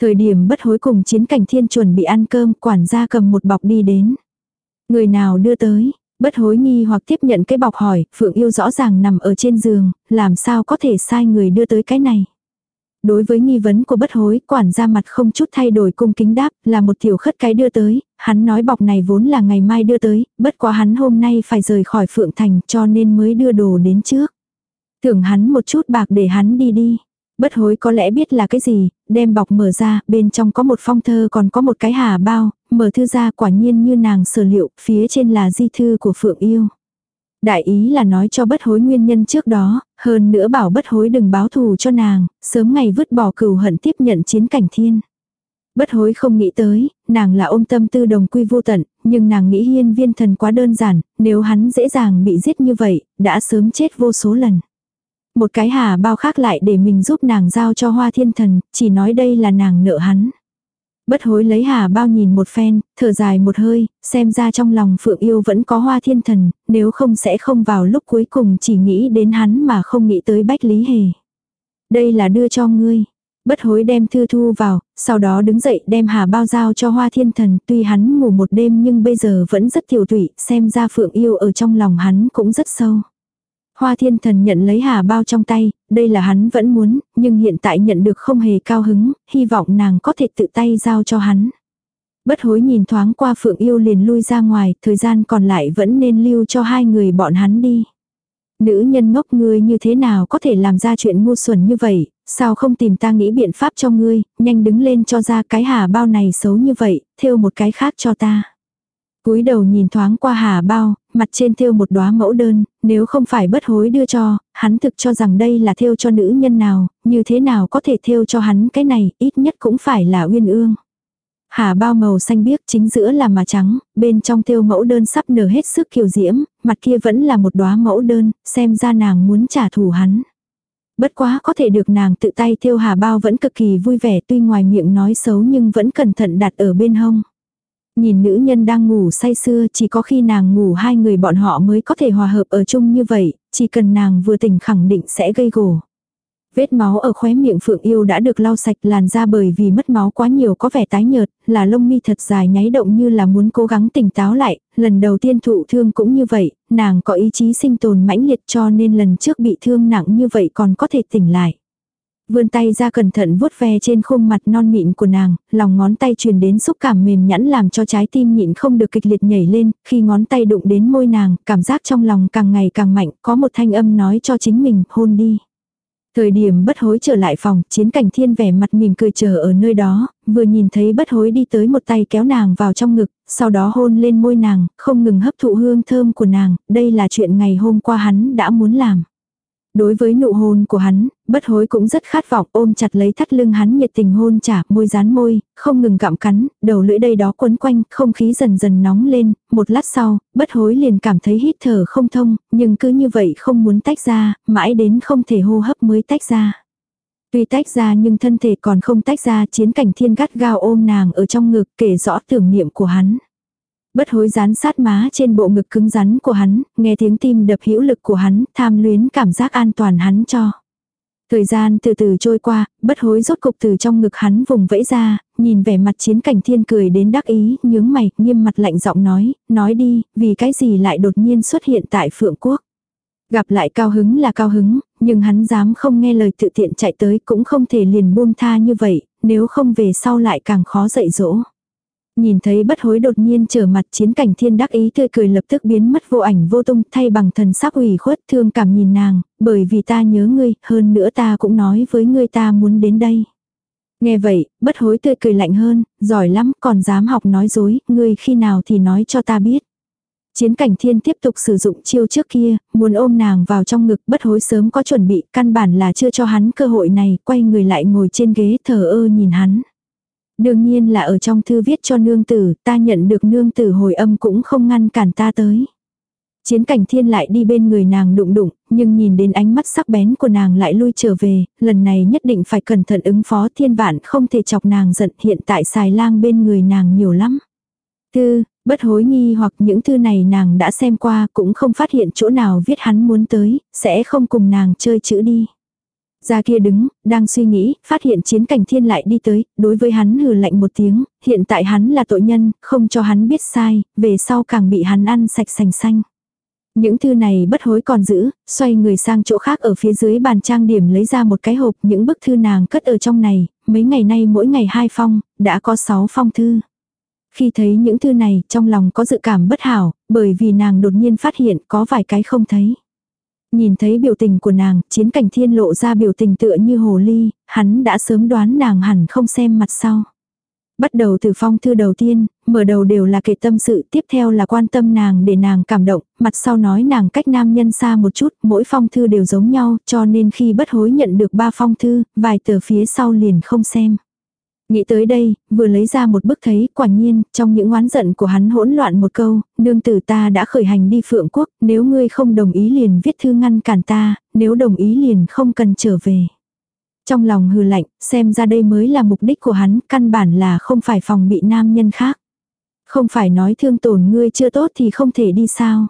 S1: Thời điểm bất hối cùng chiến cảnh thiên chuẩn bị ăn cơm, quản gia cầm một bọc đi đến. Người nào đưa tới, bất hối nghi hoặc tiếp nhận cái bọc hỏi, Phượng yêu rõ ràng nằm ở trên giường, làm sao có thể sai người đưa tới cái này. Đối với nghi vấn của bất hối, quản gia mặt không chút thay đổi cung kính đáp, là một tiểu khất cái đưa tới, hắn nói bọc này vốn là ngày mai đưa tới, bất quá hắn hôm nay phải rời khỏi Phượng Thành cho nên mới đưa đồ đến trước. Thưởng hắn một chút bạc để hắn đi đi. Bất hối có lẽ biết là cái gì, đem bọc mở ra, bên trong có một phong thơ còn có một cái hà bao, mở thư ra quả nhiên như nàng sở liệu, phía trên là di thư của Phượng Yêu. Đại ý là nói cho bất hối nguyên nhân trước đó, hơn nữa bảo bất hối đừng báo thù cho nàng, sớm ngày vứt bỏ cừu hận tiếp nhận chiến cảnh thiên. Bất hối không nghĩ tới, nàng là ôm tâm tư đồng quy vô tận, nhưng nàng nghĩ hiên viên thần quá đơn giản, nếu hắn dễ dàng bị giết như vậy, đã sớm chết vô số lần. Một cái hà bao khác lại để mình giúp nàng giao cho hoa thiên thần, chỉ nói đây là nàng nợ hắn. Bất hối lấy hà bao nhìn một phen, thở dài một hơi, xem ra trong lòng phượng yêu vẫn có hoa thiên thần, nếu không sẽ không vào lúc cuối cùng chỉ nghĩ đến hắn mà không nghĩ tới bách lý hề. Đây là đưa cho ngươi. Bất hối đem thư thu vào, sau đó đứng dậy đem hà bao giao cho hoa thiên thần, tuy hắn ngủ một đêm nhưng bây giờ vẫn rất thiểu tụy, xem ra phượng yêu ở trong lòng hắn cũng rất sâu. Hoa thiên thần nhận lấy hà bao trong tay, đây là hắn vẫn muốn, nhưng hiện tại nhận được không hề cao hứng, hy vọng nàng có thể tự tay giao cho hắn. Bất hối nhìn thoáng qua phượng yêu liền lui ra ngoài, thời gian còn lại vẫn nên lưu cho hai người bọn hắn đi. Nữ nhân ngốc ngươi như thế nào có thể làm ra chuyện ngu xuẩn như vậy, sao không tìm ta nghĩ biện pháp cho ngươi, nhanh đứng lên cho ra cái hà bao này xấu như vậy, thêu một cái khác cho ta cúi đầu nhìn thoáng qua hà bao, mặt trên thêu một đóa mẫu đơn, nếu không phải bất hối đưa cho, hắn thực cho rằng đây là thêu cho nữ nhân nào, như thế nào có thể thêu cho hắn cái này, ít nhất cũng phải là uyên ương. Hà bao màu xanh biếc chính giữa là mà trắng, bên trong thêu mẫu đơn sắp nở hết sức kiều diễm, mặt kia vẫn là một đóa mẫu đơn, xem ra nàng muốn trả thù hắn. Bất quá có thể được nàng tự tay thêu hà bao vẫn cực kỳ vui vẻ tuy ngoài miệng nói xấu nhưng vẫn cẩn thận đặt ở bên hông. Nhìn nữ nhân đang ngủ say sưa chỉ có khi nàng ngủ hai người bọn họ mới có thể hòa hợp ở chung như vậy, chỉ cần nàng vừa tỉnh khẳng định sẽ gây gổ. Vết máu ở khóe miệng Phượng Yêu đã được lau sạch làn da bởi vì mất máu quá nhiều có vẻ tái nhợt, là lông mi thật dài nháy động như là muốn cố gắng tỉnh táo lại, lần đầu tiên thụ thương cũng như vậy, nàng có ý chí sinh tồn mãnh liệt cho nên lần trước bị thương nặng như vậy còn có thể tỉnh lại. Vươn tay ra cẩn thận vuốt ve trên khuôn mặt non mịn của nàng, lòng ngón tay truyền đến xúc cảm mềm nhẵn làm cho trái tim nhịn không được kịch liệt nhảy lên, khi ngón tay đụng đến môi nàng, cảm giác trong lòng càng ngày càng mạnh, có một thanh âm nói cho chính mình, hôn đi. Thời điểm bất hối trở lại phòng, chiến cảnh thiên vẻ mặt mỉm cười chờ ở nơi đó, vừa nhìn thấy bất hối đi tới một tay kéo nàng vào trong ngực, sau đó hôn lên môi nàng, không ngừng hấp thụ hương thơm của nàng, đây là chuyện ngày hôm qua hắn đã muốn làm. Đối với nụ hôn của hắn, bất hối cũng rất khát vọng ôm chặt lấy thắt lưng hắn nhiệt tình hôn trả, môi dán môi, không ngừng gặm cắn, đầu lưỡi đây đó quấn quanh, không khí dần dần nóng lên, một lát sau, bất hối liền cảm thấy hít thở không thông, nhưng cứ như vậy không muốn tách ra, mãi đến không thể hô hấp mới tách ra. Tuy tách ra nhưng thân thể còn không tách ra chiến cảnh thiên gắt gao ôm nàng ở trong ngực kể rõ tưởng niệm của hắn. Bất hối dán sát má trên bộ ngực cứng rắn của hắn, nghe tiếng tim đập hữu lực của hắn, tham luyến cảm giác an toàn hắn cho. Thời gian từ từ trôi qua, bất hối rốt cục từ trong ngực hắn vùng vẫy ra, nhìn vẻ mặt chiến cảnh thiên cười đến đắc ý, nhướng mày, nghiêm mặt lạnh giọng nói, nói đi, vì cái gì lại đột nhiên xuất hiện tại phượng quốc. Gặp lại cao hứng là cao hứng, nhưng hắn dám không nghe lời tự tiện chạy tới cũng không thể liền buông tha như vậy, nếu không về sau lại càng khó dạy dỗ. Nhìn thấy bất hối đột nhiên trở mặt chiến cảnh thiên đắc ý tươi cười lập tức biến mất vô ảnh vô tung thay bằng thần sắc ủy khuất thương cảm nhìn nàng, bởi vì ta nhớ ngươi, hơn nữa ta cũng nói với ngươi ta muốn đến đây. Nghe vậy, bất hối tươi cười lạnh hơn, giỏi lắm còn dám học nói dối, ngươi khi nào thì nói cho ta biết. Chiến cảnh thiên tiếp tục sử dụng chiêu trước kia, muốn ôm nàng vào trong ngực bất hối sớm có chuẩn bị, căn bản là chưa cho hắn cơ hội này, quay người lại ngồi trên ghế thờ ơ nhìn hắn. Đương nhiên là ở trong thư viết cho nương tử, ta nhận được nương tử hồi âm cũng không ngăn cản ta tới. Chiến cảnh thiên lại đi bên người nàng đụng đụng, nhưng nhìn đến ánh mắt sắc bén của nàng lại lui trở về, lần này nhất định phải cẩn thận ứng phó thiên vạn không thể chọc nàng giận hiện tại xài lang bên người nàng nhiều lắm. Thư, bất hối nghi hoặc những thư này nàng đã xem qua cũng không phát hiện chỗ nào viết hắn muốn tới, sẽ không cùng nàng chơi chữ đi gia kia đứng, đang suy nghĩ, phát hiện chiến cảnh thiên lại đi tới, đối với hắn hừ lạnh một tiếng, hiện tại hắn là tội nhân, không cho hắn biết sai, về sau càng bị hắn ăn sạch sành xanh. Những thư này bất hối còn giữ, xoay người sang chỗ khác ở phía dưới bàn trang điểm lấy ra một cái hộp, những bức thư nàng cất ở trong này, mấy ngày nay mỗi ngày hai phong, đã có sáu phong thư. Khi thấy những thư này, trong lòng có dự cảm bất hảo, bởi vì nàng đột nhiên phát hiện có vài cái không thấy. Nhìn thấy biểu tình của nàng, chiến cảnh thiên lộ ra biểu tình tựa như hồ ly, hắn đã sớm đoán nàng hẳn không xem mặt sau. Bắt đầu từ phong thư đầu tiên, mở đầu đều là kể tâm sự, tiếp theo là quan tâm nàng để nàng cảm động, mặt sau nói nàng cách nam nhân xa một chút, mỗi phong thư đều giống nhau, cho nên khi bất hối nhận được ba phong thư, vài tờ phía sau liền không xem. Nghĩ tới đây, vừa lấy ra một bức thấy, quả nhiên, trong những oán giận của hắn hỗn loạn một câu, nương tử ta đã khởi hành đi phượng quốc, nếu ngươi không đồng ý liền viết thư ngăn cản ta, nếu đồng ý liền không cần trở về. Trong lòng hừ lạnh, xem ra đây mới là mục đích của hắn, căn bản là không phải phòng bị nam nhân khác. Không phải nói thương tổn ngươi chưa tốt thì không thể đi sao.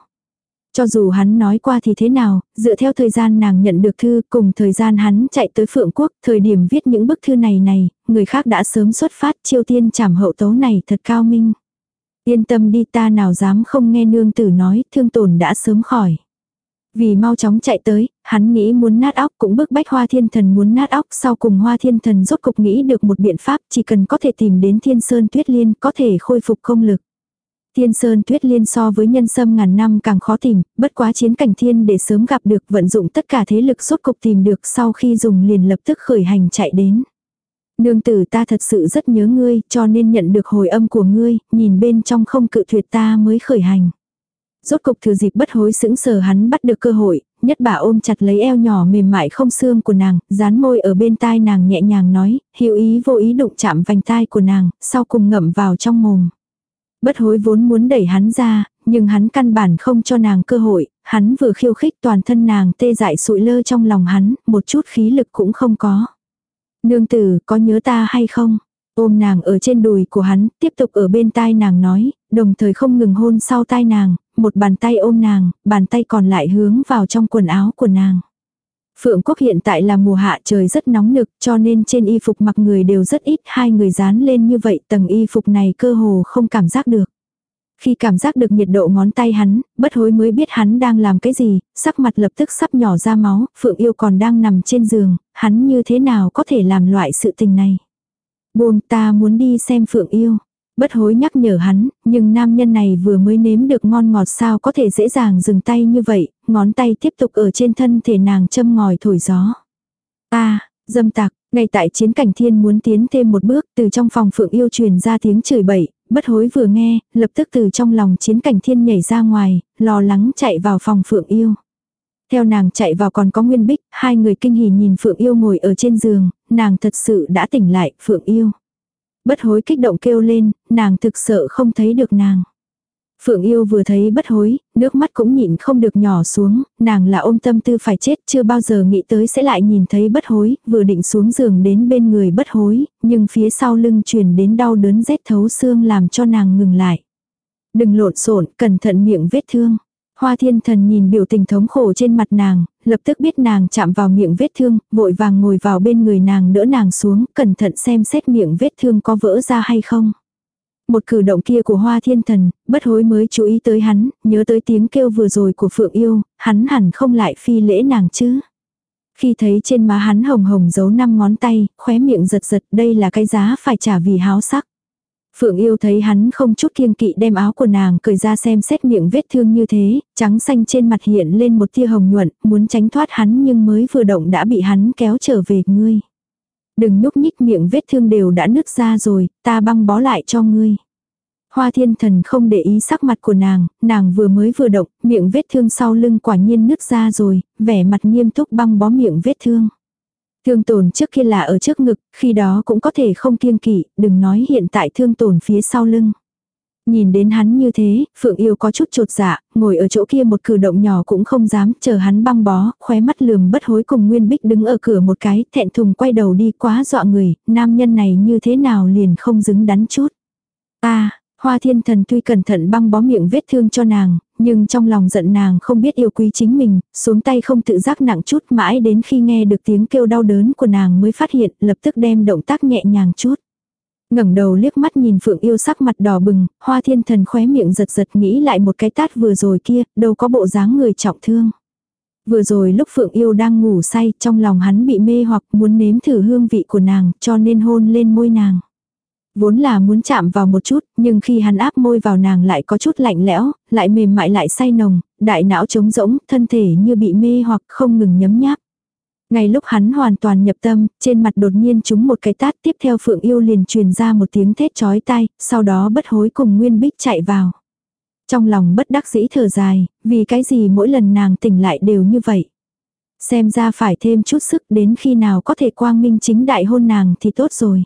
S1: Cho dù hắn nói qua thì thế nào, dựa theo thời gian nàng nhận được thư cùng thời gian hắn chạy tới Phượng Quốc, thời điểm viết những bức thư này này, người khác đã sớm xuất phát chiêu tiên trảm hậu tấu này thật cao minh. Yên tâm đi ta nào dám không nghe nương tử nói, thương tổn đã sớm khỏi. Vì mau chóng chạy tới, hắn nghĩ muốn nát óc cũng bức bách hoa thiên thần muốn nát óc sau cùng hoa thiên thần rốt cục nghĩ được một biện pháp chỉ cần có thể tìm đến thiên sơn tuyết liên có thể khôi phục công lực. Thiên Sơn Tuyết Liên so với nhân sâm ngàn năm càng khó tìm, bất quá chiến cảnh thiên để sớm gặp được vận dụng tất cả thế lực rốt cục tìm được sau khi dùng liền lập tức khởi hành chạy đến. Nương tử ta thật sự rất nhớ ngươi, cho nên nhận được hồi âm của ngươi, nhìn bên trong không cự tuyệt ta mới khởi hành. Rốt cục thừa dịp bất hối sững sờ hắn bắt được cơ hội, nhất bà ôm chặt lấy eo nhỏ mềm mại không xương của nàng, dán môi ở bên tai nàng nhẹ nhàng nói, hiểu ý vô ý đụng chạm vành tai của nàng, sau cùng ngậm vào trong mồm. Bất hối vốn muốn đẩy hắn ra, nhưng hắn căn bản không cho nàng cơ hội, hắn vừa khiêu khích toàn thân nàng tê dại sụi lơ trong lòng hắn, một chút khí lực cũng không có. Nương tử, có nhớ ta hay không? Ôm nàng ở trên đùi của hắn, tiếp tục ở bên tai nàng nói, đồng thời không ngừng hôn sau tai nàng, một bàn tay ôm nàng, bàn tay còn lại hướng vào trong quần áo của nàng. Phượng Quốc hiện tại là mùa hạ trời rất nóng nực cho nên trên y phục mặc người đều rất ít hai người dán lên như vậy tầng y phục này cơ hồ không cảm giác được. Khi cảm giác được nhiệt độ ngón tay hắn, bất hối mới biết hắn đang làm cái gì, sắc mặt lập tức sắp nhỏ ra máu, Phượng yêu còn đang nằm trên giường, hắn như thế nào có thể làm loại sự tình này. Buông ta muốn đi xem Phượng yêu. Bất hối nhắc nhở hắn, nhưng nam nhân này vừa mới nếm được ngon ngọt sao có thể dễ dàng dừng tay như vậy, ngón tay tiếp tục ở trên thân thể nàng châm ngòi thổi gió. A, dâm tặc, ngay tại chiến cảnh thiên muốn tiến thêm một bước từ trong phòng phượng yêu truyền ra tiếng chửi bậy, bất hối vừa nghe, lập tức từ trong lòng chiến cảnh thiên nhảy ra ngoài, lo lắng chạy vào phòng phượng yêu. Theo nàng chạy vào còn có Nguyên Bích, hai người kinh hỉ nhìn Phượng Yêu ngồi ở trên giường, nàng thật sự đã tỉnh lại, Phượng Yêu. Bất hối kích động kêu lên, nàng thực sợ không thấy được nàng. Phượng yêu vừa thấy bất hối, nước mắt cũng nhịn không được nhỏ xuống, nàng là ôm tâm tư phải chết chưa bao giờ nghĩ tới sẽ lại nhìn thấy bất hối, vừa định xuống giường đến bên người bất hối, nhưng phía sau lưng truyền đến đau đớn rét thấu xương làm cho nàng ngừng lại. Đừng lộn xộn, cẩn thận miệng vết thương. Hoa thiên thần nhìn biểu tình thống khổ trên mặt nàng, lập tức biết nàng chạm vào miệng vết thương, vội vàng ngồi vào bên người nàng đỡ nàng xuống, cẩn thận xem xét miệng vết thương có vỡ ra hay không. Một cử động kia của hoa thiên thần, bất hối mới chú ý tới hắn, nhớ tới tiếng kêu vừa rồi của phượng yêu, hắn hẳn không lại phi lễ nàng chứ. Khi thấy trên má hắn hồng hồng giấu năm ngón tay, khóe miệng giật giật đây là cái giá phải trả vì háo sắc. Phượng yêu thấy hắn không chút kiêng kỵ đem áo của nàng cởi ra xem xét miệng vết thương như thế, trắng xanh trên mặt hiện lên một tia hồng nhuận, muốn tránh thoát hắn nhưng mới vừa động đã bị hắn kéo trở về ngươi. Đừng nhúc nhích miệng vết thương đều đã nứt ra rồi, ta băng bó lại cho ngươi. Hoa thiên thần không để ý sắc mặt của nàng, nàng vừa mới vừa động, miệng vết thương sau lưng quả nhiên nứt ra rồi, vẻ mặt nghiêm túc băng bó miệng vết thương. Thương tổn trước kia là ở trước ngực, khi đó cũng có thể không kiêng kỵ, đừng nói hiện tại thương tổn phía sau lưng. Nhìn đến hắn như thế, Phượng Yêu có chút trột dạ, ngồi ở chỗ kia một cử động nhỏ cũng không dám, chờ hắn băng bó, khóe mắt lườm bất hối cùng Nguyên Bích đứng ở cửa một cái, thẹn thùng quay đầu đi quá dọa người, nam nhân này như thế nào liền không dứng đắn chút. Ta, Hoa thiên thần tuy cẩn thận băng bó miệng vết thương cho nàng, nhưng trong lòng giận nàng không biết yêu quý chính mình, xuống tay không tự giác nặng chút mãi đến khi nghe được tiếng kêu đau đớn của nàng mới phát hiện lập tức đem động tác nhẹ nhàng chút ngẩng đầu liếc mắt nhìn Phượng Yêu sắc mặt đỏ bừng, Hoa Thiên Thần khóe miệng giật giật nghĩ lại một cái tát vừa rồi kia, đâu có bộ dáng người trọng thương. Vừa rồi lúc Phượng Yêu đang ngủ say, trong lòng hắn bị mê hoặc muốn nếm thử hương vị của nàng, cho nên hôn lên môi nàng. Vốn là muốn chạm vào một chút, nhưng khi hắn áp môi vào nàng lại có chút lạnh lẽo, lại mềm mại lại say nồng, đại não trống rỗng, thân thể như bị mê hoặc không ngừng nhấm nháp. Ngay lúc hắn hoàn toàn nhập tâm, trên mặt đột nhiên trúng một cái tát tiếp theo Phượng Yêu liền truyền ra một tiếng thét chói tai, sau đó bất hối cùng Nguyên Bích chạy vào. Trong lòng bất đắc dĩ thở dài, vì cái gì mỗi lần nàng tỉnh lại đều như vậy. Xem ra phải thêm chút sức đến khi nào có thể quang minh chính đại hôn nàng thì tốt rồi.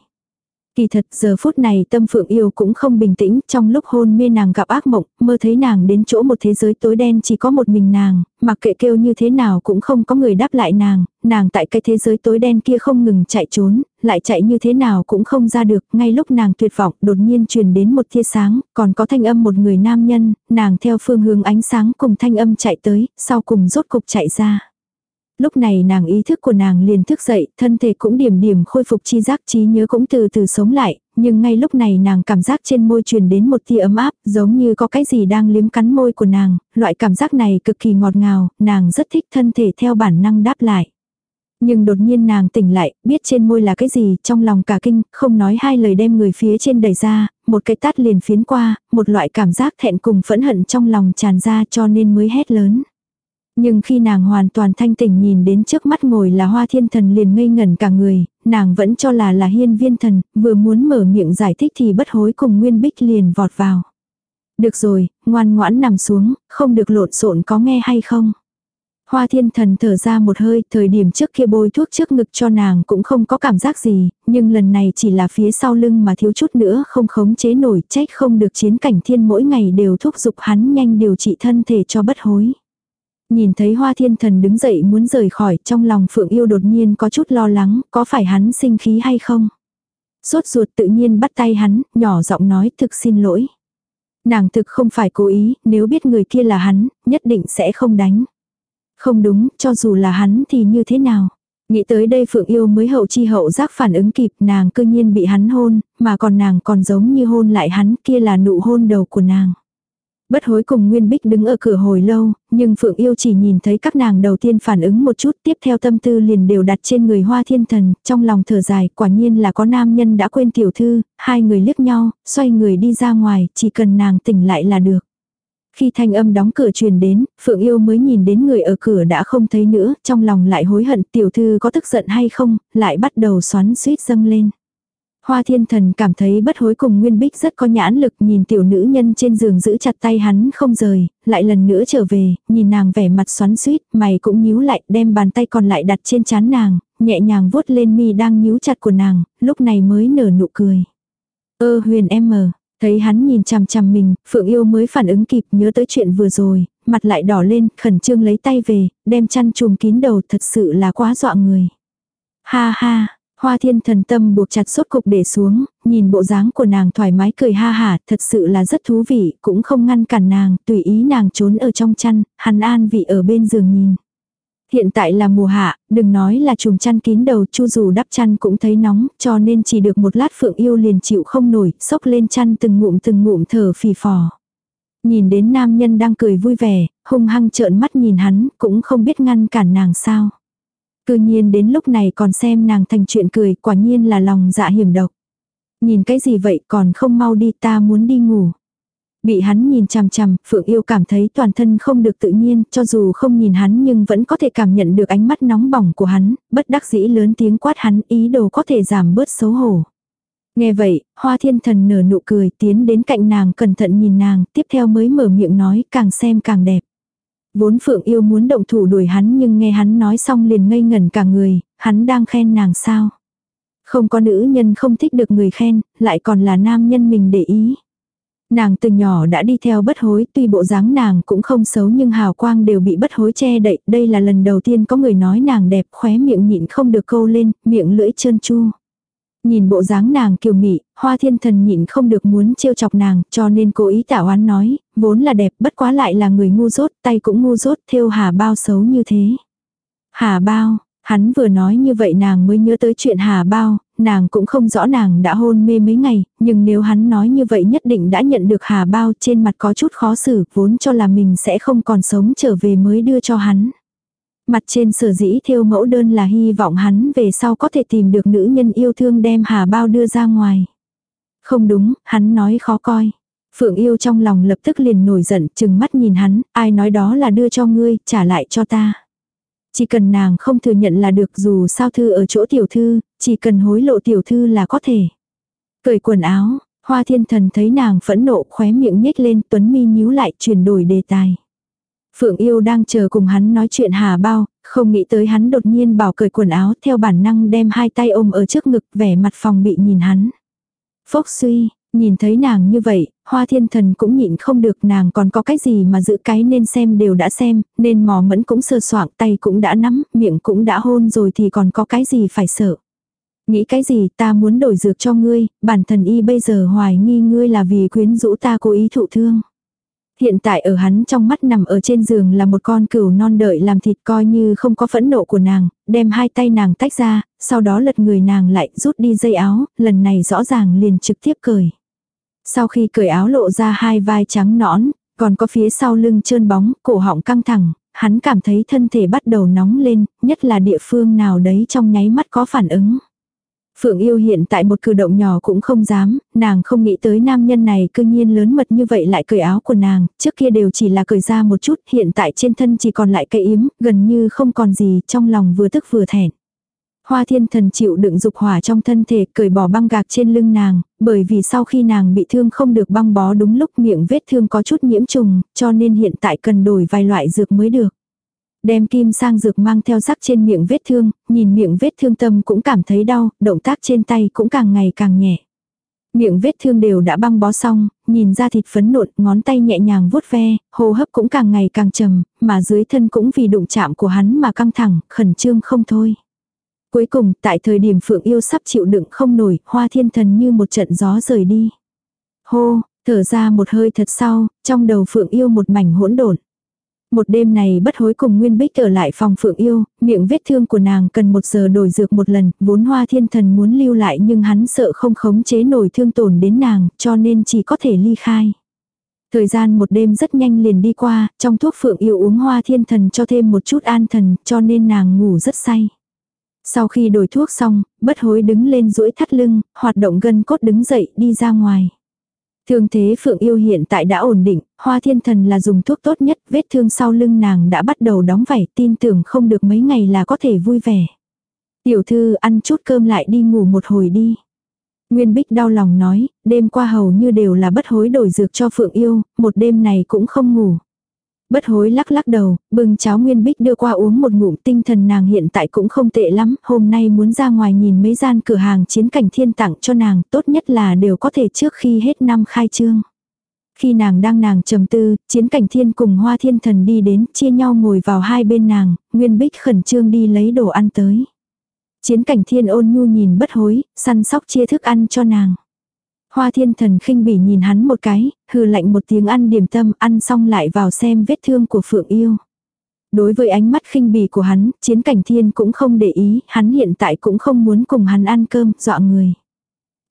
S1: Kỳ thật giờ phút này tâm phượng yêu cũng không bình tĩnh, trong lúc hôn mê nàng gặp ác mộng, mơ thấy nàng đến chỗ một thế giới tối đen chỉ có một mình nàng, mặc kệ kêu như thế nào cũng không có người đáp lại nàng, nàng tại cái thế giới tối đen kia không ngừng chạy trốn, lại chạy như thế nào cũng không ra được, ngay lúc nàng tuyệt vọng đột nhiên truyền đến một tia sáng, còn có thanh âm một người nam nhân, nàng theo phương hướng ánh sáng cùng thanh âm chạy tới, sau cùng rốt cục chạy ra. Lúc này nàng ý thức của nàng liền thức dậy, thân thể cũng điểm điểm khôi phục chi giác trí nhớ cũng từ từ sống lại, nhưng ngay lúc này nàng cảm giác trên môi truyền đến một tia ấm áp, giống như có cái gì đang liếm cắn môi của nàng, loại cảm giác này cực kỳ ngọt ngào, nàng rất thích thân thể theo bản năng đáp lại. Nhưng đột nhiên nàng tỉnh lại, biết trên môi là cái gì, trong lòng cả kinh, không nói hai lời đem người phía trên đẩy ra, một cái tát liền phiến qua, một loại cảm giác thẹn cùng phẫn hận trong lòng tràn ra cho nên mới hét lớn. Nhưng khi nàng hoàn toàn thanh tỉnh nhìn đến trước mắt ngồi là hoa thiên thần liền ngây ngẩn cả người, nàng vẫn cho là là hiên viên thần, vừa muốn mở miệng giải thích thì bất hối cùng nguyên bích liền vọt vào. Được rồi, ngoan ngoãn nằm xuống, không được lộn xộn có nghe hay không. Hoa thiên thần thở ra một hơi, thời điểm trước kia bôi thuốc trước ngực cho nàng cũng không có cảm giác gì, nhưng lần này chỉ là phía sau lưng mà thiếu chút nữa không khống chế nổi trách không được chiến cảnh thiên mỗi ngày đều thúc giục hắn nhanh điều trị thân thể cho bất hối. Nhìn thấy hoa thiên thần đứng dậy muốn rời khỏi, trong lòng phượng yêu đột nhiên có chút lo lắng, có phải hắn sinh khí hay không? Sốt ruột tự nhiên bắt tay hắn, nhỏ giọng nói thực xin lỗi. Nàng thực không phải cố ý, nếu biết người kia là hắn, nhất định sẽ không đánh. Không đúng, cho dù là hắn thì như thế nào? Nghĩ tới đây Phượng Yêu mới hậu chi hậu giác phản ứng kịp nàng cư nhiên bị hắn hôn, mà còn nàng còn giống như hôn lại hắn kia là nụ hôn đầu của nàng. Bất hối cùng Nguyên Bích đứng ở cửa hồi lâu, nhưng Phượng Yêu chỉ nhìn thấy các nàng đầu tiên phản ứng một chút tiếp theo tâm tư liền đều đặt trên người hoa thiên thần, trong lòng thở dài quả nhiên là có nam nhân đã quên tiểu thư, hai người liếc nhau, xoay người đi ra ngoài, chỉ cần nàng tỉnh lại là được. Khi thanh âm đóng cửa truyền đến, Phượng Yêu mới nhìn đến người ở cửa đã không thấy nữa, trong lòng lại hối hận tiểu thư có tức giận hay không, lại bắt đầu xoắn suýt dâng lên. Hoa thiên thần cảm thấy bất hối cùng Nguyên Bích rất có nhãn lực nhìn tiểu nữ nhân trên giường giữ chặt tay hắn không rời, lại lần nữa trở về, nhìn nàng vẻ mặt xoắn suýt, mày cũng nhíu lại, đem bàn tay còn lại đặt trên chán nàng, nhẹ nhàng vuốt lên mi đang nhíu chặt của nàng, lúc này mới nở nụ cười. Ơ huyền em mờ, thấy hắn nhìn chằm chằm mình, Phượng Yêu mới phản ứng kịp nhớ tới chuyện vừa rồi, mặt lại đỏ lên, khẩn trương lấy tay về, đem chăn chùm kín đầu thật sự là quá dọa người. Ha ha, Hoa thiên thần tâm buộc chặt sốt cục để xuống, nhìn bộ dáng của nàng thoải mái cười ha hả, thật sự là rất thú vị, cũng không ngăn cản nàng, tùy ý nàng trốn ở trong chăn, hắn an vị ở bên giường nhìn. Hiện tại là mùa hạ, đừng nói là chùm chăn kín đầu chu dù đắp chăn cũng thấy nóng, cho nên chỉ được một lát phượng yêu liền chịu không nổi, sốc lên chăn từng ngụm từng ngụm thở phì phò. Nhìn đến nam nhân đang cười vui vẻ, hung hăng trợn mắt nhìn hắn, cũng không biết ngăn cản nàng sao. Cư nhiên đến lúc này còn xem nàng thành chuyện cười, quả nhiên là lòng dạ hiểm độc. Nhìn cái gì vậy còn không mau đi ta muốn đi ngủ. Bị hắn nhìn chằm chằm, Phượng Yêu cảm thấy toàn thân không được tự nhiên, cho dù không nhìn hắn nhưng vẫn có thể cảm nhận được ánh mắt nóng bỏng của hắn, bất đắc dĩ lớn tiếng quát hắn ý đồ có thể giảm bớt xấu hổ. Nghe vậy, hoa thiên thần nở nụ cười tiến đến cạnh nàng cẩn thận nhìn nàng, tiếp theo mới mở miệng nói càng xem càng đẹp. Vốn Phượng yêu muốn động thủ đuổi hắn nhưng nghe hắn nói xong liền ngây ngẩn cả người, hắn đang khen nàng sao. Không có nữ nhân không thích được người khen, lại còn là nam nhân mình để ý. Nàng từ nhỏ đã đi theo bất hối, tuy bộ dáng nàng cũng không xấu nhưng hào quang đều bị bất hối che đậy. Đây là lần đầu tiên có người nói nàng đẹp, khóe miệng nhịn không được câu lên, miệng lưỡi trơn chu. Nhìn bộ dáng nàng kiều mị, hoa thiên thần nhịn không được muốn trêu chọc nàng, cho nên cố ý tả oán nói, vốn là đẹp, bất quá lại là người ngu dốt, tay cũng ngu dốt, thêu hà bao xấu như thế. Hà bao, hắn vừa nói như vậy nàng mới nhớ tới chuyện hà bao, nàng cũng không rõ nàng đã hôn mê mấy ngày, nhưng nếu hắn nói như vậy nhất định đã nhận được hà bao trên mặt có chút khó xử, vốn cho là mình sẽ không còn sống trở về mới đưa cho hắn. Mặt trên sở dĩ theo mẫu đơn là hy vọng hắn về sau có thể tìm được nữ nhân yêu thương đem hà bao đưa ra ngoài. Không đúng, hắn nói khó coi. Phượng yêu trong lòng lập tức liền nổi giận, chừng mắt nhìn hắn, ai nói đó là đưa cho ngươi, trả lại cho ta. Chỉ cần nàng không thừa nhận là được dù sao thư ở chỗ tiểu thư, chỉ cần hối lộ tiểu thư là có thể. Cởi quần áo, hoa thiên thần thấy nàng phẫn nộ khóe miệng nhếch lên tuấn mi nhíu lại chuyển đổi đề tài. Phượng yêu đang chờ cùng hắn nói chuyện hà bao, không nghĩ tới hắn đột nhiên bảo cởi quần áo theo bản năng đem hai tay ôm ở trước ngực vẻ mặt phòng bị nhìn hắn. Phốc suy, nhìn thấy nàng như vậy, hoa thiên thần cũng nhịn không được nàng còn có cái gì mà giữ cái nên xem đều đã xem, nên mò mẫn cũng sơ soạng tay cũng đã nắm, miệng cũng đã hôn rồi thì còn có cái gì phải sợ. Nghĩ cái gì ta muốn đổi dược cho ngươi, bản thần y bây giờ hoài nghi ngươi là vì quyến rũ ta cố ý thụ thương. Hiện tại ở hắn trong mắt nằm ở trên giường là một con cừu non đợi làm thịt coi như không có phẫn nộ của nàng, đem hai tay nàng tách ra, sau đó lật người nàng lại rút đi dây áo, lần này rõ ràng liền trực tiếp cởi. Sau khi cởi áo lộ ra hai vai trắng nõn, còn có phía sau lưng trơn bóng, cổ họng căng thẳng, hắn cảm thấy thân thể bắt đầu nóng lên, nhất là địa phương nào đấy trong nháy mắt có phản ứng. Phượng yêu hiện tại một cử động nhỏ cũng không dám, nàng không nghĩ tới nam nhân này cư nhiên lớn mật như vậy lại cởi áo của nàng, trước kia đều chỉ là cởi ra một chút, hiện tại trên thân chỉ còn lại cây yếm, gần như không còn gì, trong lòng vừa tức vừa thẹn. Hoa thiên thần chịu đựng dục hỏa trong thân thể cởi bỏ băng gạc trên lưng nàng, bởi vì sau khi nàng bị thương không được băng bó đúng lúc miệng vết thương có chút nhiễm trùng, cho nên hiện tại cần đổi vài loại dược mới được. Đem kim sang dược mang theo sắc trên miệng vết thương, nhìn miệng vết thương tâm cũng cảm thấy đau, động tác trên tay cũng càng ngày càng nhẹ. Miệng vết thương đều đã băng bó xong, nhìn ra thịt phấn nộn, ngón tay nhẹ nhàng vuốt ve, hô hấp cũng càng ngày càng trầm, mà dưới thân cũng vì đụng chạm của hắn mà căng thẳng, khẩn trương không thôi. Cuối cùng, tại thời điểm Phượng Yêu sắp chịu đựng không nổi, hoa thiên thần như một trận gió rời đi. Hô, thở ra một hơi thật sau, trong đầu Phượng Yêu một mảnh hỗn độn. Một đêm này bất hối cùng Nguyên Bích ở lại phòng Phượng Yêu, miệng vết thương của nàng cần một giờ đổi dược một lần, vốn hoa thiên thần muốn lưu lại nhưng hắn sợ không khống chế nổi thương tổn đến nàng, cho nên chỉ có thể ly khai. Thời gian một đêm rất nhanh liền đi qua, trong thuốc Phượng Yêu uống hoa thiên thần cho thêm một chút an thần, cho nên nàng ngủ rất say. Sau khi đổi thuốc xong, bất hối đứng lên duỗi thắt lưng, hoạt động gân cốt đứng dậy đi ra ngoài. Thương thế Phượng Yêu hiện tại đã ổn định, Hoa Thiên Thần là dùng thuốc tốt nhất, vết thương sau lưng nàng đã bắt đầu đóng vảy, tin tưởng không được mấy ngày là có thể vui vẻ. Tiểu thư ăn chút cơm lại đi ngủ một hồi đi. Nguyên Bích đau lòng nói, đêm qua hầu như đều là bất hối đổi dược cho Phượng Yêu, một đêm này cũng không ngủ. Bất hối lắc lắc đầu, bưng cháo nguyên bích đưa qua uống một ngụm tinh thần nàng hiện tại cũng không tệ lắm, hôm nay muốn ra ngoài nhìn mấy gian cửa hàng chiến cảnh thiên tặng cho nàng, tốt nhất là đều có thể trước khi hết năm khai trương. Khi nàng đang nàng trầm tư, chiến cảnh thiên cùng hoa thiên thần đi đến, chia nhau ngồi vào hai bên nàng, nguyên bích khẩn trương đi lấy đồ ăn tới. Chiến cảnh thiên ôn nhu nhìn bất hối, săn sóc chia thức ăn cho nàng. Hoa thiên thần khinh bỉ nhìn hắn một cái, hừ lạnh một tiếng ăn điểm tâm ăn xong lại vào xem vết thương của Phượng Yêu. Đối với ánh mắt khinh bỉ của hắn, chiến cảnh thiên cũng không để ý, hắn hiện tại cũng không muốn cùng hắn ăn cơm, dọa người.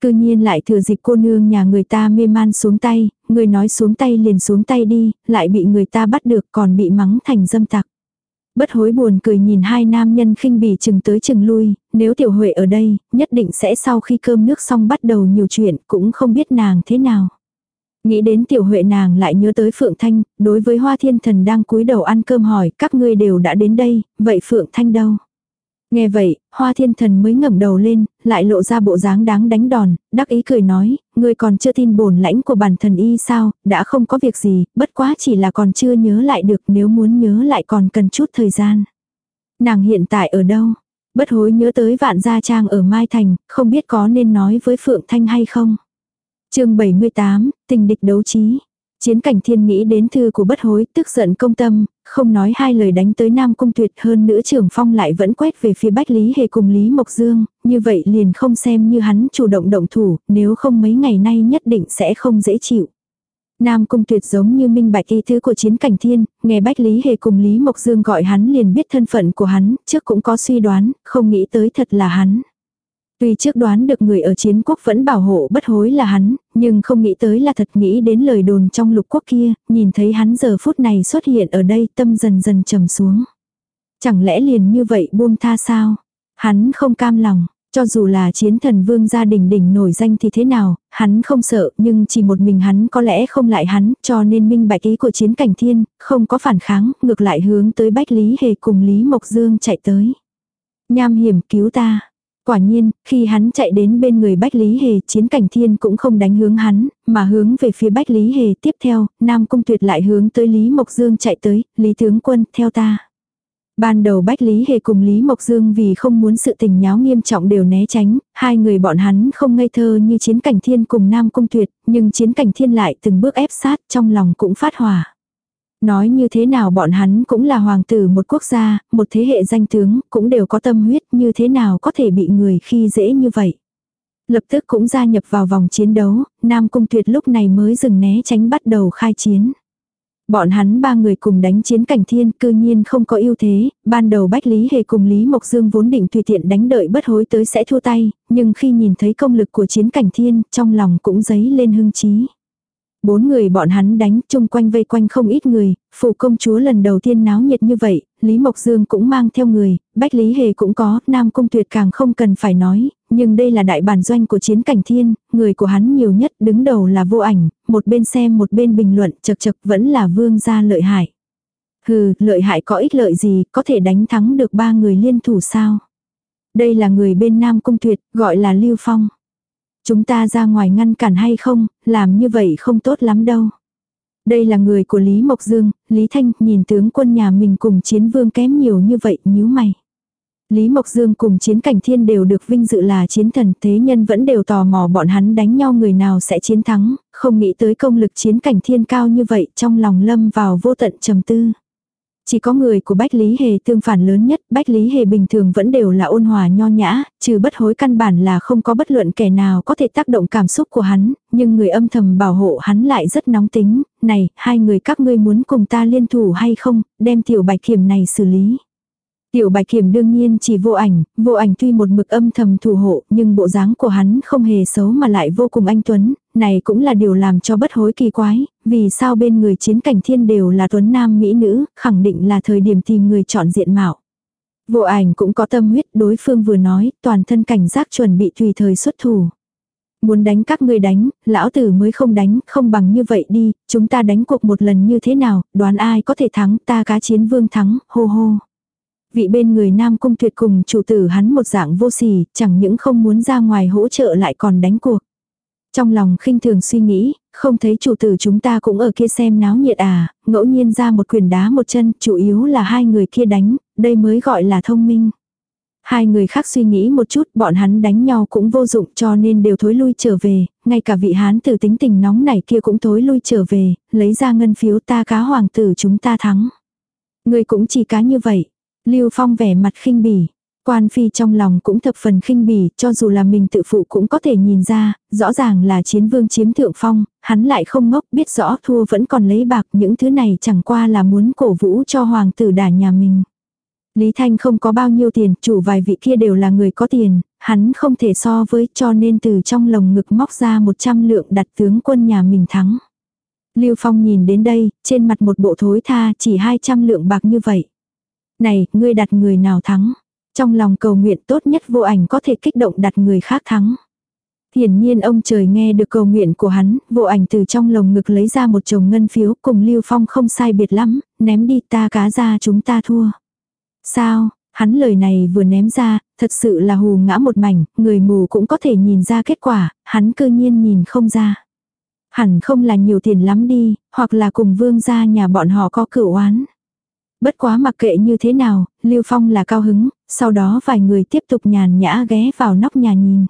S1: Cư nhiên lại thừa dịp cô nương nhà người ta mê man xuống tay, người nói xuống tay liền xuống tay đi, lại bị người ta bắt được còn bị mắng thành dâm tặc. Bất hối buồn cười nhìn hai nam nhân khinh bỉ chừng tới chừng lui, nếu tiểu huệ ở đây, nhất định sẽ sau khi cơm nước xong bắt đầu nhiều chuyện, cũng không biết nàng thế nào. Nghĩ đến tiểu huệ nàng lại nhớ tới Phượng Thanh, đối với Hoa Thiên Thần đang cúi đầu ăn cơm hỏi, các ngươi đều đã đến đây, vậy Phượng Thanh đâu? Nghe vậy, hoa thiên thần mới ngẩng đầu lên, lại lộ ra bộ dáng đáng đánh đòn, đắc ý cười nói, ngươi còn chưa tin bổn lãnh của bản thần y sao, đã không có việc gì, bất quá chỉ là còn chưa nhớ lại được nếu muốn nhớ lại còn cần chút thời gian. Nàng hiện tại ở đâu? Bất hối nhớ tới vạn gia trang ở Mai Thành, không biết có nên nói với Phượng Thanh hay không? chương 78, tình địch đấu trí. Chiến cảnh thiên nghĩ đến thư của bất hối, tức giận công tâm, không nói hai lời đánh tới Nam Cung Tuyệt hơn nữ trưởng phong lại vẫn quét về phía Bách Lý Hề cùng Lý Mộc Dương, như vậy liền không xem như hắn chủ động động thủ, nếu không mấy ngày nay nhất định sẽ không dễ chịu. Nam Cung Tuyệt giống như minh bạch ý thứ của chiến cảnh thiên, nghe Bách Lý Hề cùng Lý Mộc Dương gọi hắn liền biết thân phận của hắn, trước cũng có suy đoán, không nghĩ tới thật là hắn. Tuy trước đoán được người ở chiến quốc vẫn bảo hộ bất hối là hắn, nhưng không nghĩ tới là thật nghĩ đến lời đồn trong lục quốc kia, nhìn thấy hắn giờ phút này xuất hiện ở đây tâm dần dần trầm xuống. Chẳng lẽ liền như vậy buông tha sao? Hắn không cam lòng, cho dù là chiến thần vương gia đình đỉnh nổi danh thì thế nào, hắn không sợ, nhưng chỉ một mình hắn có lẽ không lại hắn, cho nên minh bạch ý của chiến cảnh thiên, không có phản kháng, ngược lại hướng tới Bách Lý Hề cùng Lý Mộc Dương chạy tới. Nham hiểm cứu ta. Quả nhiên, khi hắn chạy đến bên người Bách Lý Hề, chiến cảnh thiên cũng không đánh hướng hắn, mà hướng về phía Bách Lý Hề tiếp theo, Nam Cung Tuyệt lại hướng tới Lý Mộc Dương chạy tới, Lý Tướng Quân, theo ta. Ban đầu Bách Lý Hề cùng Lý Mộc Dương vì không muốn sự tình nháo nghiêm trọng đều né tránh, hai người bọn hắn không ngây thơ như chiến cảnh thiên cùng Nam Cung Tuyệt, nhưng chiến cảnh thiên lại từng bước ép sát trong lòng cũng phát hỏa. Nói như thế nào bọn hắn cũng là hoàng tử một quốc gia, một thế hệ danh tướng, cũng đều có tâm huyết như thế nào có thể bị người khi dễ như vậy. Lập tức cũng gia nhập vào vòng chiến đấu, Nam Cung Tuyệt lúc này mới dừng né tránh bắt đầu khai chiến. Bọn hắn ba người cùng đánh chiến cảnh thiên cư nhiên không có ưu thế, ban đầu Bách Lý Hề cùng Lý Mộc Dương vốn định tùy tiện đánh đợi bất hối tới sẽ thua tay, nhưng khi nhìn thấy công lực của chiến cảnh thiên, trong lòng cũng dấy lên hưng trí. Bốn người bọn hắn đánh chung quanh vây quanh không ít người, phủ công chúa lần đầu tiên náo nhiệt như vậy, Lý Mộc Dương cũng mang theo người, Bách Lý Hề cũng có, Nam Cung Tuyệt càng không cần phải nói, nhưng đây là đại bản doanh của chiến cảnh thiên, người của hắn nhiều nhất đứng đầu là vô ảnh, một bên xem một bên bình luận chật chật vẫn là vương gia lợi hại. Hừ, lợi hại có ích lợi gì, có thể đánh thắng được ba người liên thủ sao? Đây là người bên Nam Cung Tuyệt, gọi là Lưu Phong. Chúng ta ra ngoài ngăn cản hay không, làm như vậy không tốt lắm đâu. Đây là người của Lý Mộc Dương, Lý Thanh nhìn tướng quân nhà mình cùng chiến vương kém nhiều như vậy, nhíu mày. Lý Mộc Dương cùng chiến cảnh thiên đều được vinh dự là chiến thần, thế nhân vẫn đều tò mò bọn hắn đánh nhau người nào sẽ chiến thắng, không nghĩ tới công lực chiến cảnh thiên cao như vậy trong lòng lâm vào vô tận trầm tư. Chỉ có người của Bách Lý Hề tương phản lớn nhất, Bách Lý Hề bình thường vẫn đều là ôn hòa nho nhã, trừ bất hối căn bản là không có bất luận kẻ nào có thể tác động cảm xúc của hắn, nhưng người âm thầm bảo hộ hắn lại rất nóng tính, này, hai người các ngươi muốn cùng ta liên thủ hay không, đem tiểu bạch kiểm này xử lý. Tiểu bạch kiểm đương nhiên chỉ vô ảnh, vô ảnh tuy một mực âm thầm thủ hộ, nhưng bộ dáng của hắn không hề xấu mà lại vô cùng anh Tuấn, này cũng là điều làm cho bất hối kỳ quái, vì sao bên người chiến cảnh thiên đều là Tuấn Nam Mỹ nữ, khẳng định là thời điểm tìm người chọn diện mạo. Vô ảnh cũng có tâm huyết đối phương vừa nói, toàn thân cảnh giác chuẩn bị tùy thời xuất thủ. Muốn đánh các ngươi đánh, lão tử mới không đánh, không bằng như vậy đi, chúng ta đánh cuộc một lần như thế nào, đoán ai có thể thắng, ta cá chiến vương thắng, hô hô vị bên người nam cung tuyệt cùng chủ tử hắn một dạng vô sỉ, chẳng những không muốn ra ngoài hỗ trợ lại còn đánh cuộc. Trong lòng khinh thường suy nghĩ, không thấy chủ tử chúng ta cũng ở kia xem náo nhiệt à, ngẫu nhiên ra một quyền đá một chân, chủ yếu là hai người kia đánh, đây mới gọi là thông minh. Hai người khác suy nghĩ một chút, bọn hắn đánh nhau cũng vô dụng cho nên đều thối lui trở về, ngay cả vị hán tử tính tình nóng này kia cũng thối lui trở về, lấy ra ngân phiếu ta cá hoàng tử chúng ta thắng. Người cũng chỉ cá như vậy. Lưu Phong vẻ mặt khinh bỉ. Quan phi trong lòng cũng thập phần khinh bỉ, cho dù là mình tự phụ cũng có thể nhìn ra, rõ ràng là chiến vương chiếm thượng phong, hắn lại không ngốc biết rõ thua vẫn còn lấy bạc những thứ này chẳng qua là muốn cổ vũ cho hoàng tử đả nhà mình. Lý Thanh không có bao nhiêu tiền, chủ vài vị kia đều là người có tiền, hắn không thể so với cho nên từ trong lồng ngực móc ra 100 lượng đặt tướng quân nhà mình thắng. Lưu Phong nhìn đến đây, trên mặt một bộ thối tha chỉ 200 lượng bạc như vậy. Này, ngươi đặt người nào thắng? Trong lòng cầu nguyện tốt nhất vô ảnh có thể kích động đặt người khác thắng. Hiển nhiên ông trời nghe được cầu nguyện của hắn, vô ảnh từ trong lồng ngực lấy ra một chồng ngân phiếu cùng Lưu Phong không sai biệt lắm, ném đi ta cá ra chúng ta thua. Sao, hắn lời này vừa ném ra, thật sự là hù ngã một mảnh, người mù cũng có thể nhìn ra kết quả, hắn cơ nhiên nhìn không ra. Hẳn không là nhiều tiền lắm đi, hoặc là cùng vương gia nhà bọn họ có cửu oán. Bất quá mặc kệ như thế nào, Lưu Phong là cao hứng, sau đó vài người tiếp tục nhàn nhã ghé vào nóc nhà nhìn.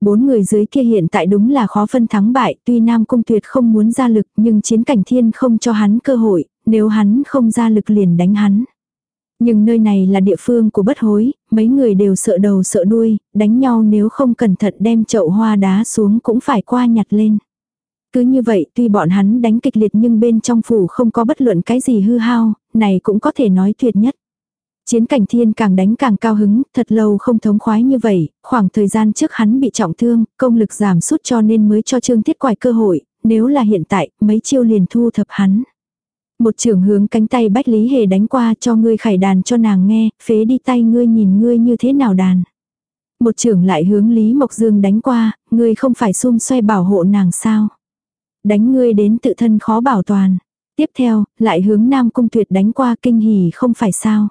S1: Bốn người dưới kia hiện tại đúng là khó phân thắng bại, tuy Nam Cung Tuyệt không muốn ra lực nhưng chiến cảnh thiên không cho hắn cơ hội, nếu hắn không ra lực liền đánh hắn. Nhưng nơi này là địa phương của bất hối, mấy người đều sợ đầu sợ đuôi, đánh nhau nếu không cẩn thận đem chậu hoa đá xuống cũng phải qua nhặt lên. Cứ như vậy tuy bọn hắn đánh kịch liệt nhưng bên trong phủ không có bất luận cái gì hư hao, này cũng có thể nói tuyệt nhất. Chiến cảnh thiên càng đánh càng cao hứng, thật lâu không thống khoái như vậy, khoảng thời gian trước hắn bị trọng thương, công lực giảm sút cho nên mới cho Trương tiết quài cơ hội, nếu là hiện tại, mấy chiêu liền thu thập hắn. Một trưởng hướng cánh tay Bách Lý Hề đánh qua cho ngươi khải đàn cho nàng nghe, phế đi tay ngươi nhìn ngươi như thế nào đàn. Một trưởng lại hướng Lý Mộc Dương đánh qua, ngươi không phải xung xoay bảo hộ nàng sao. Đánh ngươi đến tự thân khó bảo toàn. Tiếp theo, lại hướng Nam Cung Tuyệt đánh qua kinh hỉ không phải sao.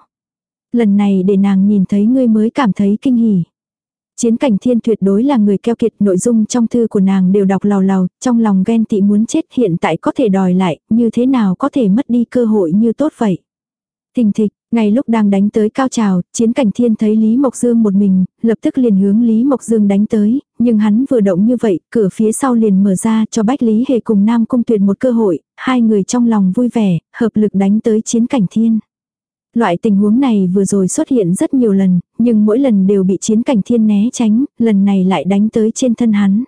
S1: Lần này để nàng nhìn thấy ngươi mới cảm thấy kinh hỉ. Chiến cảnh thiên tuyệt đối là người keo kiệt nội dung trong thư của nàng đều đọc lào lào, trong lòng ghen tị muốn chết hiện tại có thể đòi lại, như thế nào có thể mất đi cơ hội như tốt vậy. Thình thịch, ngay lúc đang đánh tới cao trào, chiến cảnh thiên thấy Lý Mộc Dương một mình, lập tức liền hướng Lý Mộc Dương đánh tới, nhưng hắn vừa động như vậy, cửa phía sau liền mở ra cho Bách Lý Hề cùng Nam Cung Tuyệt một cơ hội, hai người trong lòng vui vẻ, hợp lực đánh tới chiến cảnh thiên. Loại tình huống này vừa rồi xuất hiện rất nhiều lần, nhưng mỗi lần đều bị chiến cảnh thiên né tránh, lần này lại đánh tới trên thân hắn.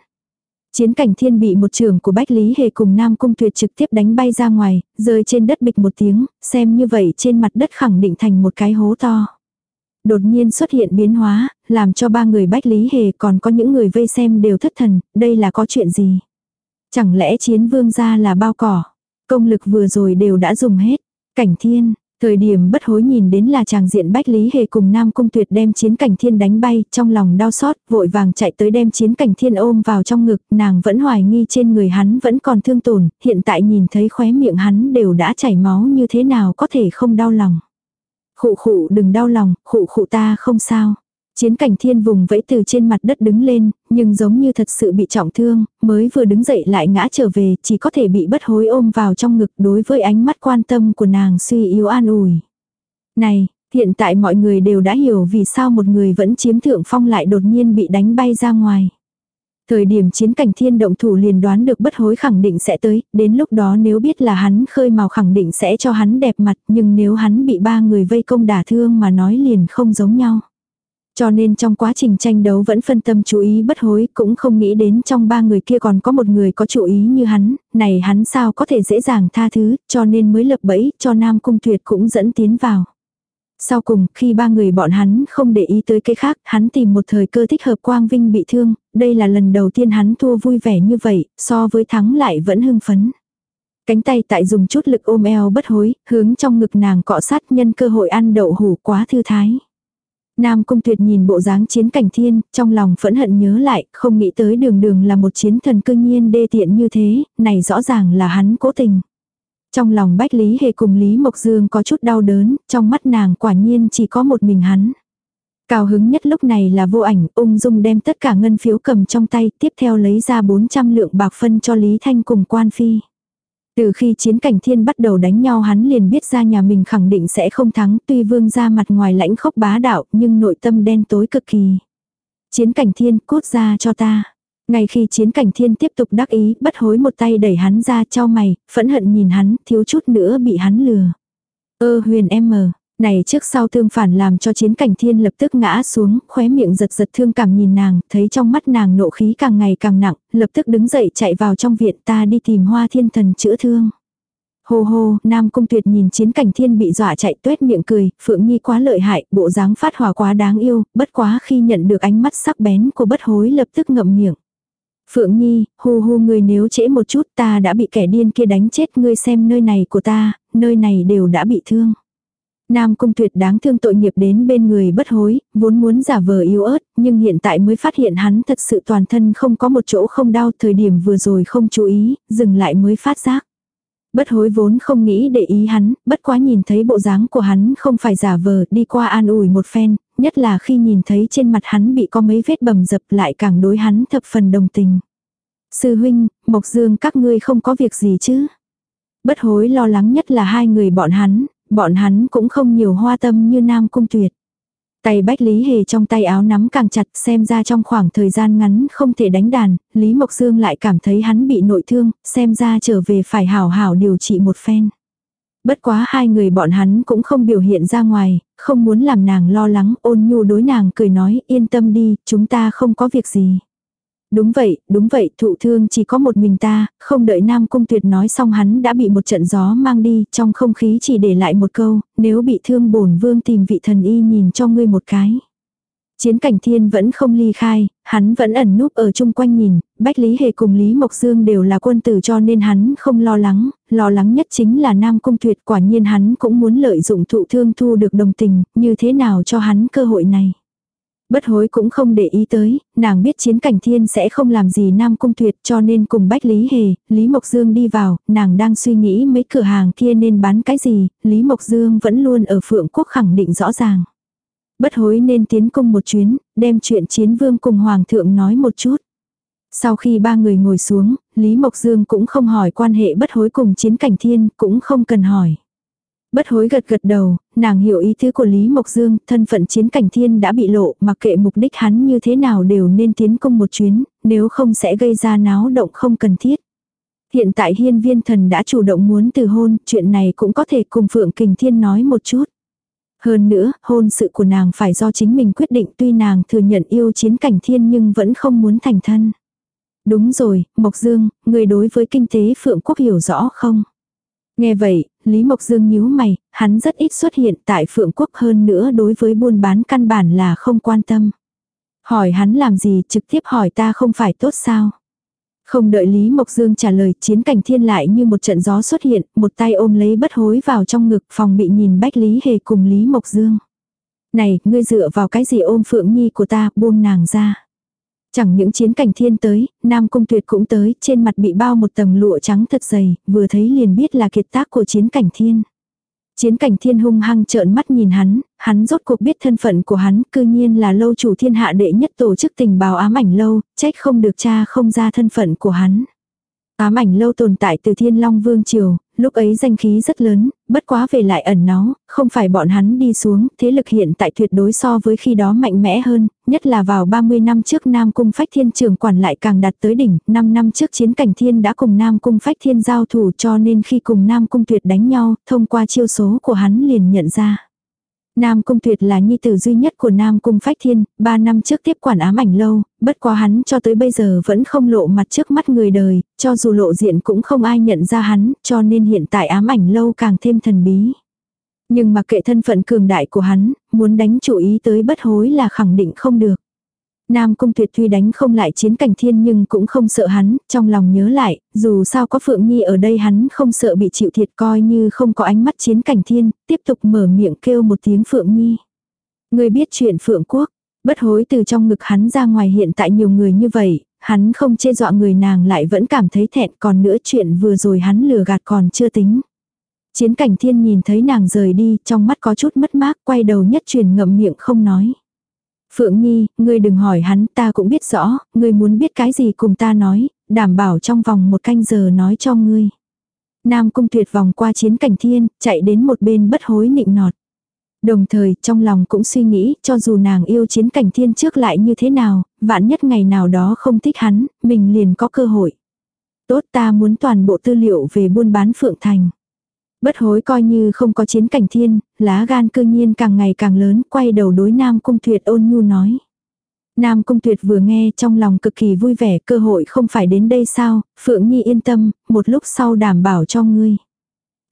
S1: Chiến cảnh thiên bị một trường của Bách Lý Hề cùng Nam Cung Tuyệt trực tiếp đánh bay ra ngoài, rơi trên đất bịch một tiếng, xem như vậy trên mặt đất khẳng định thành một cái hố to. Đột nhiên xuất hiện biến hóa, làm cho ba người Bách Lý Hề còn có những người vây xem đều thất thần, đây là có chuyện gì? Chẳng lẽ chiến vương gia là bao cỏ? Công lực vừa rồi đều đã dùng hết. Cảnh thiên, Thời điểm bất hối nhìn đến là chàng diện Bách Lý Hề cùng Nam Cung Tuyệt đem chiến cảnh thiên đánh bay, trong lòng đau xót, vội vàng chạy tới đem chiến cảnh thiên ôm vào trong ngực, nàng vẫn hoài nghi trên người hắn vẫn còn thương tổn, hiện tại nhìn thấy khóe miệng hắn đều đã chảy máu như thế nào có thể không đau lòng. Khụ khụ đừng đau lòng, khụ khụ ta không sao. Chiến cảnh thiên vùng vẫy từ trên mặt đất đứng lên, nhưng giống như thật sự bị trọng thương, mới vừa đứng dậy lại ngã trở về, chỉ có thể bị bất hối ôm vào trong ngực đối với ánh mắt quan tâm của nàng suy yếu an ủi. Này, hiện tại mọi người đều đã hiểu vì sao một người vẫn chiếm thượng phong lại đột nhiên bị đánh bay ra ngoài. Thời điểm chiến cảnh thiên động thủ liền đoán được bất hối khẳng định sẽ tới, đến lúc đó nếu biết là hắn khơi màu khẳng định sẽ cho hắn đẹp mặt, nhưng nếu hắn bị ba người vây công đả thương mà nói liền không giống nhau. Cho nên trong quá trình tranh đấu vẫn phân tâm chú ý bất hối, cũng không nghĩ đến trong ba người kia còn có một người có chú ý như hắn, này hắn sao có thể dễ dàng tha thứ, cho nên mới lập bẫy, cho Nam Cung Tuyệt cũng dẫn tiến vào. Sau cùng, khi ba người bọn hắn không để ý tới cái khác, hắn tìm một thời cơ thích hợp Quang Vinh bị thương, đây là lần đầu tiên hắn thua vui vẻ như vậy, so với thắng lại vẫn hưng phấn. Cánh tay tại dùng chút lực ôm eo bất hối, hướng trong ngực nàng cọ sát nhân cơ hội ăn đậu hủ quá thư thái. Nam Cung Tuyệt nhìn bộ dáng chiến cảnh thiên, trong lòng phẫn hận nhớ lại, không nghĩ tới đường đường là một chiến thần cương nhiên đê tiện như thế, này rõ ràng là hắn cố tình. Trong lòng Bách Lý Hề cùng Lý Mộc Dương có chút đau đớn, trong mắt nàng quả nhiên chỉ có một mình hắn. Cao hứng nhất lúc này là vô ảnh, ung dung đem tất cả ngân phiếu cầm trong tay, tiếp theo lấy ra 400 lượng bạc phân cho Lý Thanh cùng quan phi. Từ khi chiến cảnh thiên bắt đầu đánh nhau hắn liền biết ra nhà mình khẳng định sẽ không thắng tuy vương ra mặt ngoài lãnh khốc bá đạo nhưng nội tâm đen tối cực kỳ. Chiến cảnh thiên cút ra cho ta. Ngay khi chiến cảnh thiên tiếp tục đắc ý bất hối một tay đẩy hắn ra cho mày, phẫn hận nhìn hắn thiếu chút nữa bị hắn lừa. Ơ huyền em mờ, này trước sau tương phản làm cho chiến cảnh thiên lập tức ngã xuống, khóe miệng giật giật thương cảm nhìn nàng, thấy trong mắt nàng nộ khí càng ngày càng nặng, lập tức đứng dậy chạy vào trong viện ta đi tìm hoa thiên thần chữa thương. Hô hô, Nam Cung Tuyệt nhìn chiến cảnh thiên bị dọa chạy tuét miệng cười, Phượng Nhi quá lợi hại, bộ dáng phát hỏa quá đáng yêu, bất quá khi nhận được ánh mắt sắc bén của bất hối lập tức ngậm miệng. Phượng Nhi, hù hù người nếu trễ một chút ta đã bị kẻ điên kia đánh chết ngươi xem nơi này của ta, nơi này đều đã bị thương. Nam cung tuyệt đáng thương tội nghiệp đến bên người bất hối, vốn muốn giả vờ yếu ớt, nhưng hiện tại mới phát hiện hắn thật sự toàn thân không có một chỗ không đau thời điểm vừa rồi không chú ý, dừng lại mới phát giác. Bất hối vốn không nghĩ để ý hắn, bất quá nhìn thấy bộ dáng của hắn không phải giả vờ đi qua an ủi một phen, nhất là khi nhìn thấy trên mặt hắn bị có mấy vết bầm dập lại càng đối hắn thập phần đồng tình. Sư huynh, Mộc Dương các ngươi không có việc gì chứ? Bất hối lo lắng nhất là hai người bọn hắn, bọn hắn cũng không nhiều hoa tâm như Nam Cung Tuyệt. Tay Bách Lý Hề trong tay áo nắm càng chặt xem ra trong khoảng thời gian ngắn không thể đánh đàn, Lý Mộc Dương lại cảm thấy hắn bị nội thương, xem ra trở về phải hảo hảo điều trị một phen. Bất quá hai người bọn hắn cũng không biểu hiện ra ngoài, không muốn làm nàng lo lắng ôn nhu đối nàng cười nói yên tâm đi, chúng ta không có việc gì. Đúng vậy, đúng vậy, thụ thương chỉ có một mình ta, không đợi Nam Cung Tuyệt nói xong hắn đã bị một trận gió mang đi, trong không khí chỉ để lại một câu, nếu bị thương bổn vương tìm vị thần y nhìn cho ngươi một cái. Chiến cảnh thiên vẫn không ly khai, hắn vẫn ẩn núp ở chung quanh nhìn, Bách Lý Hề cùng Lý Mộc Dương đều là quân tử cho nên hắn không lo lắng, lo lắng nhất chính là Nam Cung Tuyệt quả nhiên hắn cũng muốn lợi dụng thụ thương thu được đồng tình, như thế nào cho hắn cơ hội này. Bất hối cũng không để ý tới, nàng biết chiến cảnh thiên sẽ không làm gì Nam Cung Tuyệt cho nên cùng Bách Lý Hề, Lý Mộc Dương đi vào, nàng đang suy nghĩ mấy cửa hàng kia nên bán cái gì, Lý Mộc Dương vẫn luôn ở Phượng Quốc khẳng định rõ ràng. Bất hối nên tiến cung một chuyến, đem chuyện chiến vương cùng Hoàng thượng nói một chút. Sau khi ba người ngồi xuống, Lý Mộc Dương cũng không hỏi quan hệ bất hối cùng chiến cảnh thiên, cũng không cần hỏi. Bất hối gật gật đầu, nàng hiểu ý tứ của Lý Mộc Dương, thân phận chiến cảnh thiên đã bị lộ, mặc kệ mục đích hắn như thế nào đều nên tiến công một chuyến, nếu không sẽ gây ra náo động không cần thiết. Hiện tại hiên viên thần đã chủ động muốn từ hôn, chuyện này cũng có thể cùng Phượng Kình Thiên nói một chút. Hơn nữa, hôn sự của nàng phải do chính mình quyết định tuy nàng thừa nhận yêu chiến cảnh thiên nhưng vẫn không muốn thành thân. Đúng rồi, Mộc Dương, người đối với kinh tế Phượng Quốc hiểu rõ không? Nghe vậy, Lý Mộc Dương nhíu mày, hắn rất ít xuất hiện tại Phượng Quốc hơn nữa đối với buôn bán căn bản là không quan tâm. Hỏi hắn làm gì trực tiếp hỏi ta không phải tốt sao? Không đợi Lý Mộc Dương trả lời chiến cảnh thiên lại như một trận gió xuất hiện, một tay ôm lấy bất hối vào trong ngực phòng bị nhìn Bách Lý Hề cùng Lý Mộc Dương. Này, ngươi dựa vào cái gì ôm Phượng Nhi của ta, buông nàng ra. Chẳng những chiến cảnh thiên tới, Nam Cung Tuyệt cũng tới, trên mặt bị bao một tầng lụa trắng thật dày, vừa thấy liền biết là kiệt tác của chiến cảnh thiên. Chiến cảnh thiên hung hăng trợn mắt nhìn hắn, hắn rốt cuộc biết thân phận của hắn, cư nhiên là lâu chủ thiên hạ đệ nhất tổ chức tình báo ám ảnh lâu, trách không được cha không ra thân phận của hắn. Ám ảnh lâu tồn tại từ thiên long vương triều, lúc ấy danh khí rất lớn, bất quá về lại ẩn náu, không phải bọn hắn đi xuống, thế lực hiện tại tuyệt đối so với khi đó mạnh mẽ hơn, nhất là vào 30 năm trước Nam Cung Phách Thiên trường quản lại càng đạt tới đỉnh, 5 năm trước chiến cảnh thiên đã cùng Nam Cung Phách Thiên giao thủ cho nên khi cùng Nam Cung Tuyệt đánh nhau, thông qua chiêu số của hắn liền nhận ra. Nam Cung Tuyệt là nhi tử duy nhất của Nam Cung Phách Thiên, ba năm trước tiếp quản ám ảnh lâu, bất quá hắn cho tới bây giờ vẫn không lộ mặt trước mắt người đời, cho dù lộ diện cũng không ai nhận ra hắn, cho nên hiện tại ám ảnh lâu càng thêm thần bí. Nhưng mà kệ thân phận cường đại của hắn, muốn đánh chủ ý tới bất hối là khẳng định không được. Nam Cung Tuyệt tuy đánh không lại chiến cảnh thiên nhưng cũng không sợ hắn, trong lòng nhớ lại, dù sao có Phượng Nhi ở đây hắn không sợ bị chịu thiệt coi như không có ánh mắt chiến cảnh thiên, tiếp tục mở miệng kêu một tiếng Phượng Nhi. Người biết chuyện Phượng Quốc, bất hối từ trong ngực hắn ra ngoài hiện tại nhiều người như vậy, hắn không chê dọa người nàng lại vẫn cảm thấy thẹn còn nữa chuyện vừa rồi hắn lừa gạt còn chưa tính. Chiến cảnh thiên nhìn thấy nàng rời đi, trong mắt có chút mất mát, quay đầu nhất truyền ngậm miệng không nói. Phượng Nhi, ngươi đừng hỏi hắn, ta cũng biết rõ, ngươi muốn biết cái gì cùng ta nói, đảm bảo trong vòng một canh giờ nói cho ngươi. Nam cung tuyệt vòng qua chiến cảnh thiên, chạy đến một bên bất hối nịnh nọt. Đồng thời, trong lòng cũng suy nghĩ, cho dù nàng yêu chiến cảnh thiên trước lại như thế nào, vạn nhất ngày nào đó không thích hắn, mình liền có cơ hội. Tốt ta muốn toàn bộ tư liệu về buôn bán Phượng Thành. Bất hối coi như không có chiến cảnh thiên, lá gan cư nhiên càng ngày càng lớn, quay đầu đối Nam Cung Tuyệt ôn nhu nói. Nam Cung Tuyệt vừa nghe trong lòng cực kỳ vui vẻ, cơ hội không phải đến đây sao, Phượng Nhi yên tâm, một lúc sau đảm bảo cho ngươi.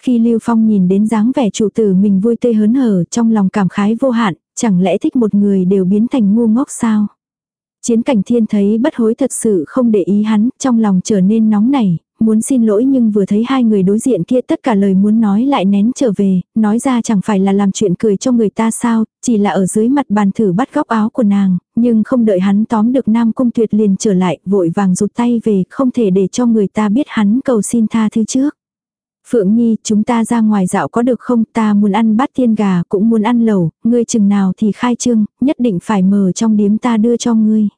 S1: Khi Lưu Phong nhìn đến dáng vẻ chủ tử mình vui tươi hớn hở trong lòng cảm khái vô hạn, chẳng lẽ thích một người đều biến thành ngu ngốc sao? Chiến cảnh thiên thấy bất hối thật sự không để ý hắn, trong lòng trở nên nóng nảy, muốn xin lỗi nhưng vừa thấy hai người đối diện kia tất cả lời muốn nói lại nén trở về, nói ra chẳng phải là làm chuyện cười cho người ta sao, chỉ là ở dưới mặt bàn thử bắt góc áo của nàng, nhưng không đợi hắn tóm được Nam Cung Tuyệt liền trở lại, vội vàng rụt tay về, không thể để cho người ta biết hắn cầu xin tha thứ trước. Phượng Nhi, chúng ta ra ngoài dạo có được không? Ta muốn ăn bát tiên gà, cũng muốn ăn lẩu, ngươi chừng nào thì khai trương, nhất định phải mở trong điếm ta đưa cho ngươi.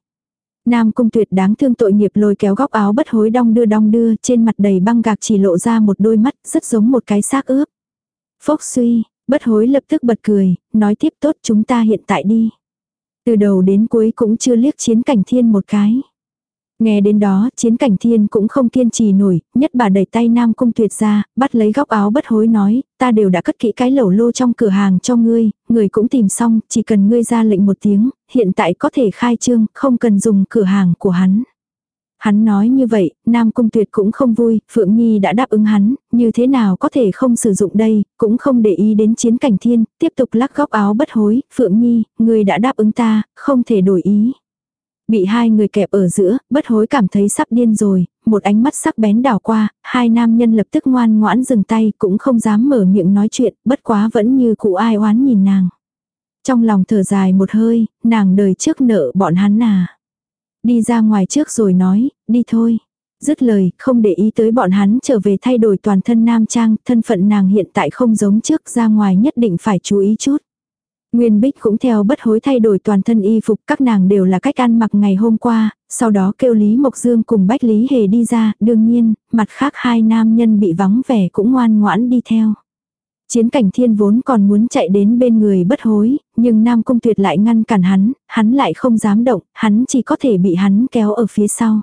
S1: Nam cung tuyệt đáng thương tội nghiệp lôi kéo góc áo bất hối đong đưa đong đưa, trên mặt đầy băng gạc chỉ lộ ra một đôi mắt, rất giống một cái xác ướp. Phốc suy, Bất hối lập tức bật cười, nói tiếp tốt chúng ta hiện tại đi. Từ đầu đến cuối cũng chưa liếc chiến cảnh thiên một cái. Nghe đến đó, chiến cảnh thiên cũng không kiên trì nổi, nhất bà đẩy tay nam cung tuyệt ra, bắt lấy góc áo bất hối nói, ta đều đã cất kỹ cái lẩu lô trong cửa hàng cho ngươi, người cũng tìm xong, chỉ cần ngươi ra lệnh một tiếng, hiện tại có thể khai trương, không cần dùng cửa hàng của hắn. Hắn nói như vậy, Nam Cung Tuyệt cũng không vui, Phượng Nhi đã đáp ứng hắn, như thế nào có thể không sử dụng đây, cũng không để ý đến chiến cảnh thiên, tiếp tục lắc góc áo bất hối, Phượng Nhi, người đã đáp ứng ta, không thể đổi ý. Bị hai người kẹp ở giữa, bất hối cảm thấy sắp điên rồi, một ánh mắt sắc bén đảo qua, hai nam nhân lập tức ngoan ngoãn dừng tay, cũng không dám mở miệng nói chuyện, bất quá vẫn như cụ ai oán nhìn nàng. Trong lòng thở dài một hơi, nàng đời trước nợ bọn hắn à. Đi ra ngoài trước rồi nói, đi thôi. Dứt lời, không để ý tới bọn hắn trở về thay đổi toàn thân nam trang, thân phận nàng hiện tại không giống trước ra ngoài nhất định phải chú ý chút. Nguyên Bích cũng theo bất hối thay đổi toàn thân y phục, các nàng đều là cách ăn mặc ngày hôm qua, sau đó kêu Lý Mộc Dương cùng Bách Lý Hề đi ra, đương nhiên, mặt khác hai nam nhân bị vắng vẻ cũng ngoan ngoãn đi theo. Chiến cảnh thiên vốn còn muốn chạy đến bên người bất hối, nhưng Nam Cung Tuyệt lại ngăn cản hắn, hắn lại không dám động, hắn chỉ có thể bị hắn kéo ở phía sau.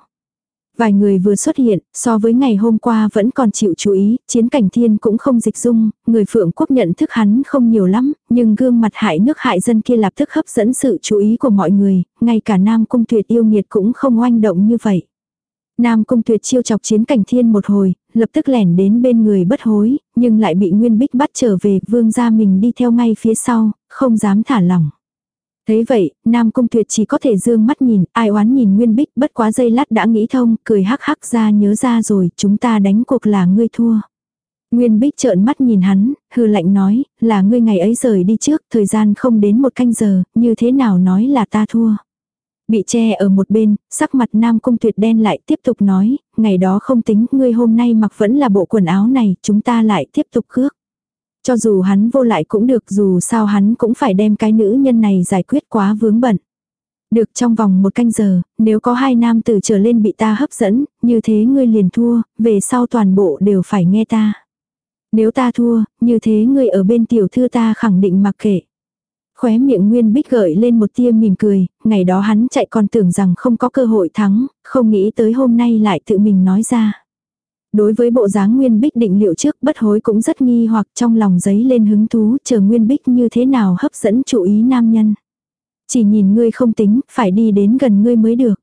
S1: Vài người vừa xuất hiện, so với ngày hôm qua vẫn còn chịu chú ý, chiến cảnh thiên cũng không dịch dung, người phượng quốc nhận thức hắn không nhiều lắm, nhưng gương mặt hại nước hại dân kia lập tức hấp dẫn sự chú ý của mọi người, ngay cả nam cung tuyệt yêu nghiệt cũng không oanh động như vậy. Nam cung tuyệt chiêu chọc chiến cảnh thiên một hồi, lập tức lẻn đến bên người bất hối, nhưng lại bị Nguyên Bích bắt trở về, vương gia mình đi theo ngay phía sau, không dám thả lỏng. Thế vậy, Nam Cung Tuyệt chỉ có thể dương mắt nhìn, ai oán nhìn Nguyên Bích bất quá giây lát đã nghĩ thông, cười hắc hắc ra nhớ ra rồi, chúng ta đánh cuộc là ngươi thua. Nguyên Bích trợn mắt nhìn hắn, hư lạnh nói, là ngươi ngày ấy rời đi trước, thời gian không đến một canh giờ, như thế nào nói là ta thua. Bị che ở một bên, sắc mặt nam cung tuyệt đen lại tiếp tục nói, ngày đó không tính, ngươi hôm nay mặc vẫn là bộ quần áo này, chúng ta lại tiếp tục cước. Cho dù hắn vô lại cũng được, dù sao hắn cũng phải đem cái nữ nhân này giải quyết quá vướng bận. Được trong vòng một canh giờ, nếu có hai nam tử trở lên bị ta hấp dẫn, như thế ngươi liền thua, về sau toàn bộ đều phải nghe ta. Nếu ta thua, như thế ngươi ở bên tiểu thư ta khẳng định mặc kệ. Khóe miệng Nguyên Bích gợi lên một tia mỉm cười, ngày đó hắn chạy còn tưởng rằng không có cơ hội thắng, không nghĩ tới hôm nay lại tự mình nói ra. Đối với bộ dáng Nguyên Bích định liệu trước bất hối cũng rất nghi hoặc trong lòng giấy lên hứng thú chờ Nguyên Bích như thế nào hấp dẫn chú ý nam nhân. Chỉ nhìn ngươi không tính, phải đi đến gần ngươi mới được.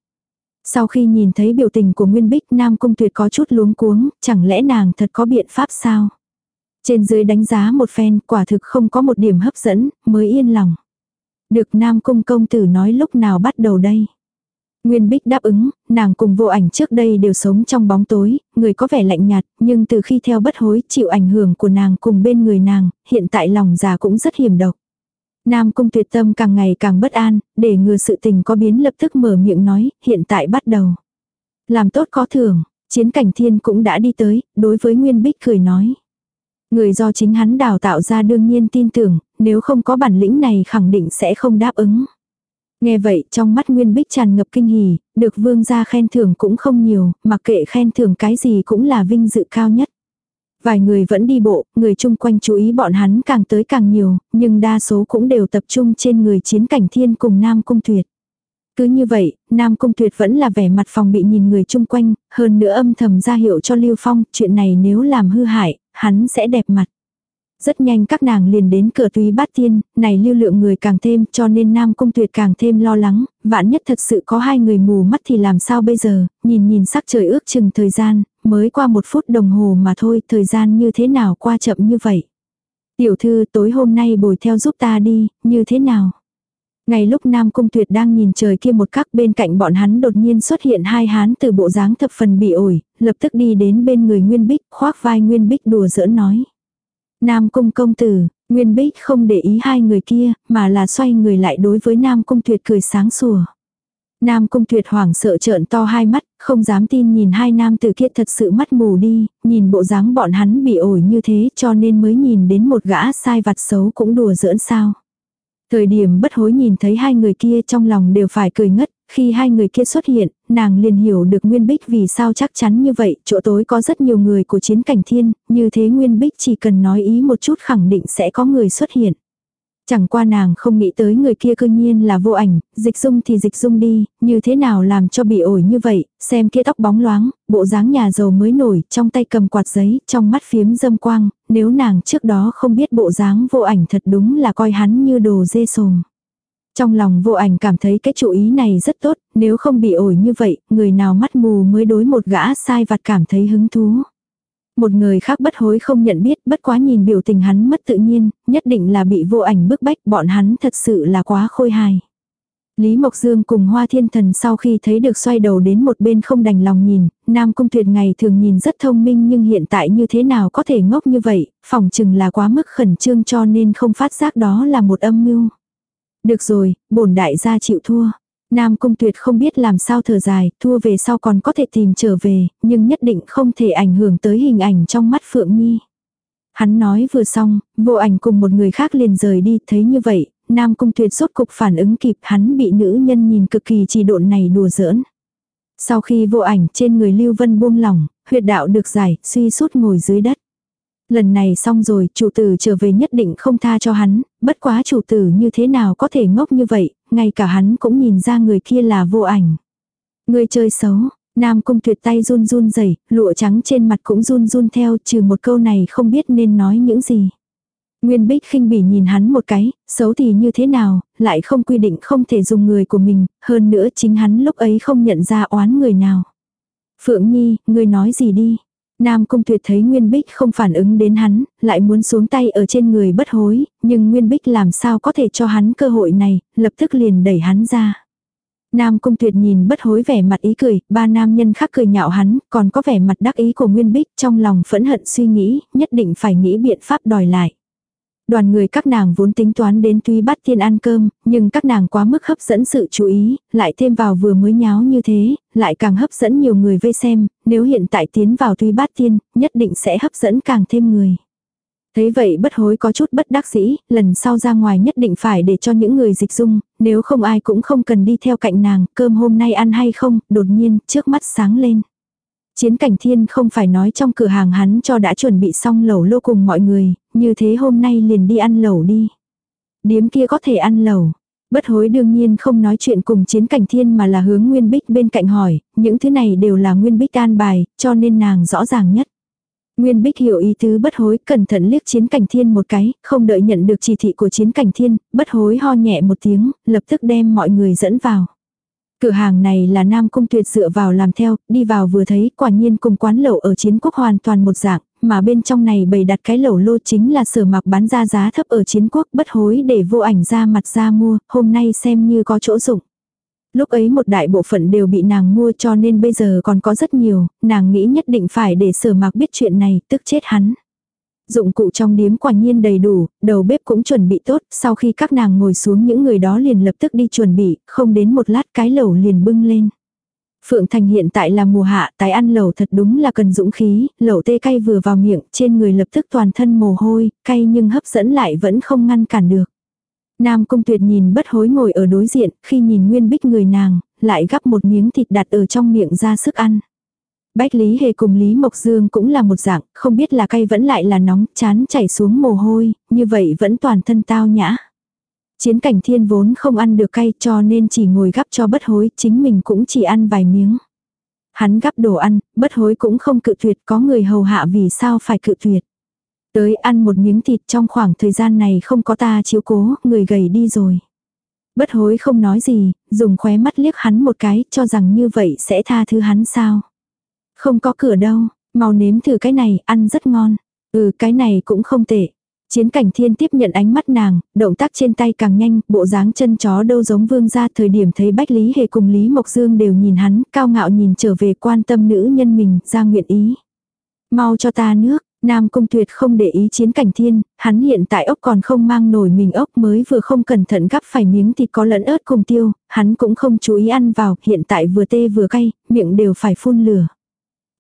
S1: Sau khi nhìn thấy biểu tình của Nguyên Bích Nam Cung Tuyệt có chút luống cuống, chẳng lẽ nàng thật có biện pháp sao? Trên dưới đánh giá một phen quả thực không có một điểm hấp dẫn, mới yên lòng. Được Nam Cung công tử nói lúc nào bắt đầu đây? Nguyên Bích đáp ứng, nàng cùng vô ảnh trước đây đều sống trong bóng tối, người có vẻ lạnh nhạt, nhưng từ khi theo bất hối chịu ảnh hưởng của nàng cùng bên người nàng, hiện tại lòng già cũng rất hiểm độc. Nam cung tuyệt tâm càng ngày càng bất an, để ngừa sự tình có biến lập tức mở miệng nói, hiện tại bắt đầu. Làm tốt có thưởng, chiến cảnh thiên cũng đã đi tới, đối với Nguyên Bích cười nói. Người do chính hắn đào tạo ra đương nhiên tin tưởng, nếu không có bản lĩnh này khẳng định sẽ không đáp ứng. Nghe vậy trong mắt Nguyên Bích tràn ngập kinh hỉ, được vương gia khen thưởng cũng không nhiều, mặc kệ khen thưởng cái gì cũng là vinh dự cao nhất. Vài người vẫn đi bộ, người chung quanh chú ý bọn hắn càng tới càng nhiều, nhưng đa số cũng đều tập trung trên người chiến cảnh thiên cùng Nam Cung Tuyệt. Cứ như vậy, Nam Cung Tuyệt vẫn là vẻ mặt phòng bị nhìn người chung quanh, hơn nữa âm thầm ra hiệu cho Lưu Phong, chuyện này nếu làm hư hại, hắn sẽ đẹp mặt. Rất nhanh các nàng liền đến cửa túy bát tiên, này lưu lượng người càng thêm cho nên Nam Cung Tuyệt càng thêm lo lắng, vạn nhất thật sự có hai người mù mắt thì làm sao bây giờ, nhìn nhìn sắc trời ước chừng thời gian, mới qua một phút đồng hồ mà thôi, thời gian như thế nào qua chậm như vậy. Tiểu thư tối hôm nay bồi theo giúp ta đi, như thế nào? Ngày lúc Nam Cung Tuyệt đang nhìn trời kia một khắc bên cạnh bọn hắn đột nhiên xuất hiện hai hán từ bộ dáng thập phần bị ổi, lập tức đi đến bên người Nguyên Bích, khoác vai Nguyên Bích đùa giỡn nói. Nam Cung công tử, Nguyên Bích không để ý hai người kia, mà là xoay người lại đối với Nam Cung Tuyệt cười sáng sủa. Nam Cung Tuyệt hoảng sợ trợn to hai mắt, không dám tin nhìn hai nam tử kia thật sự mắt mù đi, nhìn bộ dáng bọn hắn bị ổi như thế cho nên mới nhìn đến một gã sai vặt xấu cũng đùa giỡn sao. Thời điểm bất hối nhìn thấy hai người kia trong lòng đều phải cười ngất, khi hai người kia xuất hiện, nàng liền hiểu được Nguyên Bích vì sao chắc chắn như vậy, chỗ tối có rất nhiều người của chiến cảnh thiên, như thế Nguyên Bích chỉ cần nói ý một chút khẳng định sẽ có người xuất hiện. Chẳng qua nàng không nghĩ tới người kia cư nhiên là vô ảnh, dịch dung thì dịch dung đi, như thế nào làm cho bị ổi như vậy, xem kia tóc bóng loáng, bộ dáng nhà giàu mới nổi, trong tay cầm quạt giấy, trong mắt phiếm dâm quang, nếu nàng trước đó không biết bộ dáng vô ảnh thật đúng là coi hắn như đồ dê sồm. Trong lòng vô ảnh cảm thấy cái chủ ý này rất tốt, nếu không bị ổi như vậy, người nào mắt mù mới đối một gã sai vặt cảm thấy hứng thú. Một người khác bất hối không nhận biết, bất quá nhìn biểu tình hắn mất tự nhiên, nhất định là bị vô ảnh bức bách, bọn hắn thật sự là quá khôi hài. Lý Mộc Dương cùng Hoa Thiên Thần sau khi thấy được xoay đầu đến một bên không đành lòng nhìn, Nam Cung Tuyệt ngày thường nhìn rất thông minh nhưng hiện tại như thế nào có thể ngốc như vậy, phòng chừng là quá mức khẩn trương cho nên không phát giác đó là một âm mưu. Được rồi, bổn đại gia chịu thua. Nam Cung Tuyệt không biết làm sao thở dài, thua về sau còn có thể tìm trở về, nhưng nhất định không thể ảnh hưởng tới hình ảnh trong mắt Phượng Nhi. Hắn nói vừa xong, vô ảnh cùng một người khác liền rời đi, thấy như vậy, Nam Cung Tuyệt rốt cục phản ứng kịp hắn bị nữ nhân nhìn cực kỳ trì độn này đùa giỡn. Sau khi vô ảnh trên người Lưu Vân buông lỏng, huyệt đạo được giải, suy sút ngồi dưới đất. Lần này xong rồi, chủ tử trở về nhất định không tha cho hắn, bất quá chủ tử như thế nào có thể ngốc như vậy, ngay cả hắn cũng nhìn ra người kia là vô ảnh. Người chơi xấu, Nam cung tuyệt tay run run rẩy lụa trắng trên mặt cũng run run theo trừ một câu này không biết nên nói những gì. Nguyên Bích khinh bỉ nhìn hắn một cái, xấu thì như thế nào, lại không quy định không thể dùng người của mình, hơn nữa chính hắn lúc ấy không nhận ra oán người nào. Phượng Nhi, ngươi nói gì đi? Nam Cung Tuyệt thấy Nguyên Bích không phản ứng đến hắn, lại muốn xuống tay ở trên người bất hối, nhưng Nguyên Bích làm sao có thể cho hắn cơ hội này, lập tức liền đẩy hắn ra. Nam Cung Tuyệt nhìn bất hối vẻ mặt ý cười, ba nam nhân khác cười nhạo hắn, còn có vẻ mặt đắc ý của Nguyên Bích trong lòng phẫn hận suy nghĩ, nhất định phải nghĩ biện pháp đòi lại. Đoàn người các nàng vốn tính toán đến tuy bắt tiên ăn cơm, nhưng các nàng quá mức hấp dẫn sự chú ý, lại thêm vào vừa mới nháo như thế, lại càng hấp dẫn nhiều người vây xem, nếu hiện tại tiến vào tuy bát tiên, nhất định sẽ hấp dẫn càng thêm người. Thế vậy bất hối có chút bất đắc dĩ, lần sau ra ngoài nhất định phải để cho những người dịch dung, nếu không ai cũng không cần đi theo cạnh nàng, cơm hôm nay ăn hay không, đột nhiên, trước mắt sáng lên. Chiến cảnh thiên không phải nói trong cửa hàng hắn cho đã chuẩn bị xong lẩu lô cùng mọi người, như thế hôm nay liền đi ăn lẩu đi. Điếm kia có thể ăn lẩu. Bất hối đương nhiên không nói chuyện cùng chiến cảnh thiên mà là hướng Nguyên Bích bên cạnh hỏi, những thứ này đều là Nguyên Bích an bài, cho nên nàng rõ ràng nhất. Nguyên Bích hiểu ý tứ bất hối, cẩn thận liếc chiến cảnh thiên một cái, không đợi nhận được chỉ thị của chiến cảnh thiên, bất hối ho nhẹ một tiếng, lập tức đem mọi người dẫn vào. Cửa hàng này là Nam Cung Tuyệt dựa vào làm theo, đi vào vừa thấy quả nhiên cùng quán lẩu ở chiến quốc hoàn toàn một dạng, mà bên trong này bày đặt cái lẩu lô chính là sở mặc bán ra giá thấp ở chiến quốc bất hối để vô ảnh ra mặt ra mua, hôm nay xem như có chỗ dụng. Lúc ấy một đại bộ phận đều bị nàng mua cho nên bây giờ còn có rất nhiều, nàng nghĩ nhất định phải để sở mặc biết chuyện này, tức chết hắn. Dụng cụ trong điếm quả nhiên đầy đủ, đầu bếp cũng chuẩn bị tốt, sau khi các nàng ngồi xuống những người đó liền lập tức đi chuẩn bị, không đến một lát cái lẩu liền bưng lên. Phượng Thành hiện tại là mùa hạ, tái ăn lẩu thật đúng là cần dũng khí, lẩu tê cay vừa vào miệng, trên người lập tức toàn thân mồ hôi, cay nhưng hấp dẫn lại vẫn không ngăn cản được. Nam Cung Tuyệt nhìn bất hối ngồi ở đối diện, khi nhìn Nguyên Bích người nàng, lại gắp một miếng thịt đặt ở trong miệng ra sức ăn. Bách Lý Hề cùng Lý Mộc Dương cũng là một dạng, không biết là cay vẫn lại là nóng, chán chảy xuống mồ hôi, như vậy vẫn toàn thân tao nhã. Chiến cảnh thiên vốn không ăn được cay cho nên chỉ ngồi gắp cho bất hối, chính mình cũng chỉ ăn vài miếng. Hắn gắp đồ ăn, bất hối cũng không cự tuyệt, có người hầu hạ vì sao phải cự tuyệt. Tới ăn một miếng thịt trong khoảng thời gian này không có ta chiếu cố, người gầy đi rồi. Bất hối không nói gì, dùng khóe mắt liếc hắn một cái, cho rằng như vậy sẽ tha thứ hắn sao. Không có cửa đâu, mau nếm thử cái này, ăn rất ngon. Ừ, cái này cũng không tệ. Chiến cảnh thiên tiếp nhận ánh mắt nàng, động tác trên tay càng nhanh, bộ dáng chân chó đâu giống vương ra thời điểm thấy Bách Lý Hề cùng Lý Mộc Dương đều nhìn hắn, cao ngạo nhìn trở về quan tâm nữ nhân mình, ra nguyện ý. Mau cho ta nước, Nam Cung Tuyệt không để ý chiến cảnh thiên, hắn hiện tại ốc còn không mang nổi mình ốc mới vừa không cẩn thận gắp phải miếng thịt có lẫn ớt cùng tiêu, hắn cũng không chú ý ăn vào, hiện tại vừa tê vừa cay, miệng đều phải phun lửa.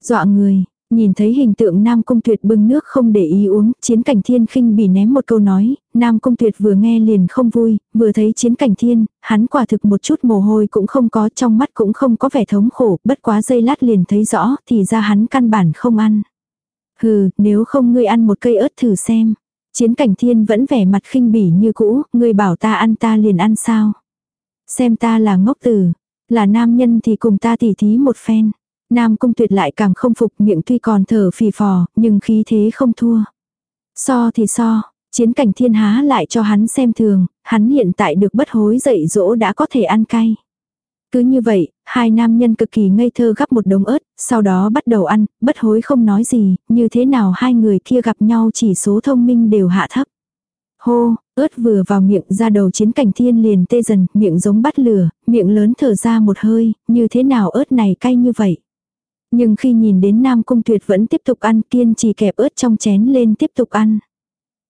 S1: Dọa người, Nhìn thấy hình tượng Nam Cung Tuyệt bưng nước không để ý uống, chiến cảnh thiên khinh bỉ ném một câu nói, Nam Cung Tuyệt vừa nghe liền không vui, vừa thấy chiến cảnh thiên, hắn quả thực một chút mồ hôi cũng không có, trong mắt cũng không có vẻ thống khổ, bất quá giây lát liền thấy rõ, thì ra hắn căn bản không ăn. Hừ, nếu không ngươi ăn một cây ớt thử xem. Chiến cảnh thiên vẫn vẻ mặt khinh bỉ như cũ, ngươi bảo ta ăn ta liền ăn sao. Xem ta là ngốc tử, là nam nhân thì cùng ta tỉ thí một phen. Nam cung tuyệt lại càng không phục miệng tuy còn thở phì phò, nhưng khí thế không thua. So thì so, chiến cảnh thiên há lại cho hắn xem thường, hắn hiện tại được bất hối dậy dỗ đã có thể ăn cay. Cứ như vậy, hai nam nhân cực kỳ ngây thơ gắp một đống ớt, sau đó bắt đầu ăn, bất hối không nói gì, như thế nào hai người kia gặp nhau chỉ số thông minh đều hạ thấp. Hô, ớt vừa vào miệng ra đầu chiến cảnh thiên liền tê dần, miệng giống bắt lửa, miệng lớn thở ra một hơi, như thế nào ớt này cay như vậy. Nhưng khi nhìn đến Nam Cung Tuyệt vẫn tiếp tục ăn kiên trì kẹp ớt trong chén lên tiếp tục ăn.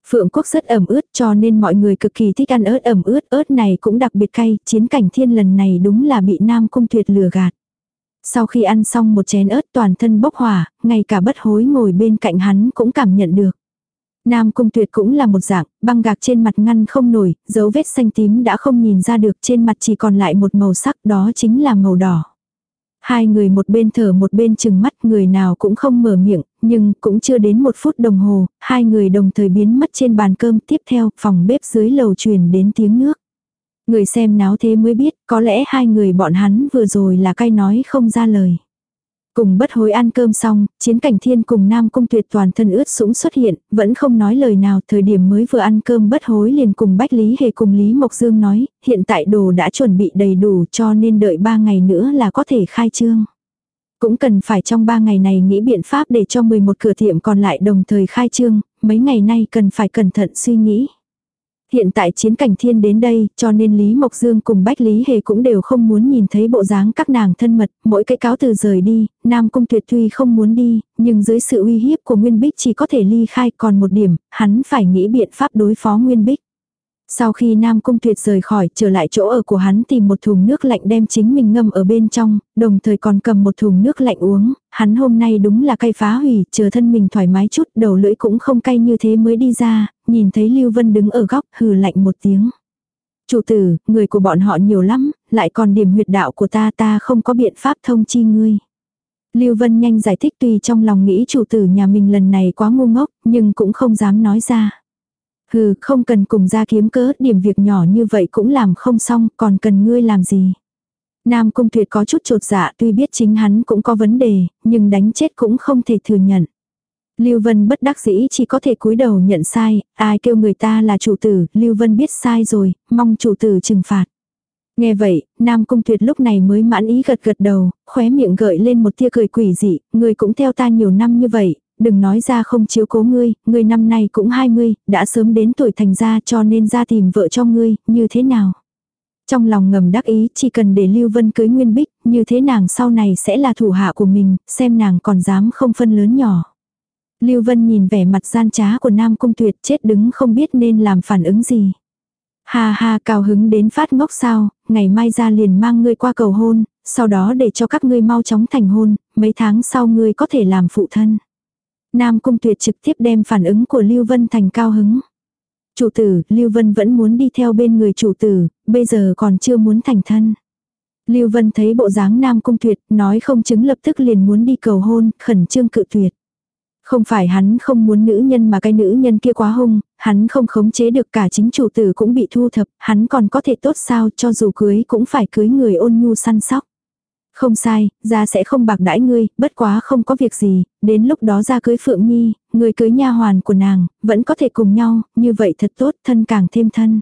S1: Phượng Quốc rất ẩm ướt cho nên mọi người cực kỳ thích ăn ớt ẩm ướt. ớt này cũng đặc biệt cay, chiến cảnh thiên lần này đúng là bị Nam Cung Tuyệt lừa gạt. Sau khi ăn xong một chén ớt toàn thân bốc hỏa, ngay cả bất hối ngồi bên cạnh hắn cũng cảm nhận được. Nam Cung Tuyệt cũng là một dạng, băng gạc trên mặt ngăn không nổi, dấu vết xanh tím đã không nhìn ra được trên mặt chỉ còn lại một màu sắc đó chính là màu đỏ. Hai người một bên thở một bên chừng mắt người nào cũng không mở miệng, nhưng cũng chưa đến một phút đồng hồ, hai người đồng thời biến mất trên bàn cơm tiếp theo, phòng bếp dưới lầu truyền đến tiếng nước. Người xem náo thế mới biết, có lẽ hai người bọn hắn vừa rồi là cay nói không ra lời. Cùng bất hối ăn cơm xong, chiến cảnh thiên cùng nam cung tuyệt toàn thân ướt sũng xuất hiện, vẫn không nói lời nào, thời điểm mới vừa ăn cơm bất hối liền cùng Bách Lý Hề cùng Lý Mộc Dương nói, hiện tại đồ đã chuẩn bị đầy đủ cho nên đợi ba ngày nữa là có thể khai trương. Cũng cần phải trong ba ngày này nghĩ biện pháp để cho 11 cửa tiệm còn lại đồng thời khai trương, mấy ngày nay cần phải cẩn thận suy nghĩ. Hiện tại chiến cảnh thiên đến đây, cho nên Lý Mộc Dương cùng Bách Lý Hề cũng đều không muốn nhìn thấy bộ dáng các nàng thân mật, mỗi cái cáo từ rời đi, Nam Cung Tuyệt tuy không muốn đi, nhưng dưới sự uy hiếp của Nguyên Bích chỉ có thể ly khai còn một điểm, hắn phải nghĩ biện pháp đối phó Nguyên Bích. Sau khi Nam Cung Tuyệt rời khỏi, trở lại chỗ ở của hắn tìm một thùng nước lạnh đem chính mình ngâm ở bên trong, đồng thời còn cầm một thùng nước lạnh uống, hắn hôm nay đúng là cay phá hủy, chờ thân mình thoải mái chút, đầu lưỡi cũng không cay như thế mới đi ra, nhìn thấy Lưu Vân đứng ở góc, hừ lạnh một tiếng. Chủ tử, người của bọn họ nhiều lắm, lại còn điểm huyệt đạo của ta ta không có biện pháp thông chi ngươi. Lưu Vân nhanh giải thích tuy trong lòng nghĩ chủ tử nhà mình lần này quá ngu ngốc, nhưng cũng không dám nói ra. Hừ, không cần cùng ra kiếm cớ, điểm việc nhỏ như vậy cũng làm không xong, còn cần ngươi làm gì. Nam Cung Tuyệt có chút trột dạ tuy biết chính hắn cũng có vấn đề, nhưng đánh chết cũng không thể thừa nhận. Lưu Vân bất đắc dĩ chỉ có thể cúi đầu nhận sai, ai kêu người ta là chủ tử, Lưu Vân biết sai rồi, mong chủ tử trừng phạt. Nghe vậy, Nam Cung Tuyệt lúc này mới mãn ý gật gật đầu, khóe miệng gợi lên một tia cười quỷ dị, người cũng theo ta nhiều năm như vậy, đừng nói ra không chiếu cố ngươi, ngươi năm nay cũng 20, đã sớm đến tuổi thành gia cho nên ra tìm vợ cho ngươi, như thế nào? Trong lòng ngầm đắc ý chỉ cần để Lưu Vân cưới Nguyên Bích, như thế nàng sau này sẽ là thủ hạ của mình, xem nàng còn dám không phân lớn nhỏ. Lưu Vân nhìn vẻ mặt gian trá của Nam Cung Tuyệt chết đứng không biết nên làm phản ứng gì. Ha ha cao hứng đến phát ngốc sao, ngày mai ra liền mang ngươi qua cầu hôn, sau đó để cho các ngươi mau chóng thành hôn, mấy tháng sau ngươi có thể làm phụ thân. Nam Cung Tuyệt trực tiếp đem phản ứng của Lưu Vân thành cao hứng. Chủ tử, Lưu Vân vẫn muốn đi theo bên người chủ tử, bây giờ còn chưa muốn thành thân. Lưu Vân thấy bộ dáng Nam Cung Tuyệt, nói không chứng lập tức liền muốn đi cầu hôn, khẩn trương cự tuyệt. Không phải hắn không muốn nữ nhân mà cái nữ nhân kia quá hung, hắn không khống chế được cả chính chủ tử cũng bị thu thập, hắn còn có thể tốt sao cho dù cưới cũng phải cưới người ôn nhu săn sóc. Không sai, ra sẽ không bạc đãi ngươi, bất quá không có việc gì, đến lúc đó ra cưới Phượng Nhi, người cưới nha hoàn của nàng, vẫn có thể cùng nhau, như vậy thật tốt, thân càng thêm thân.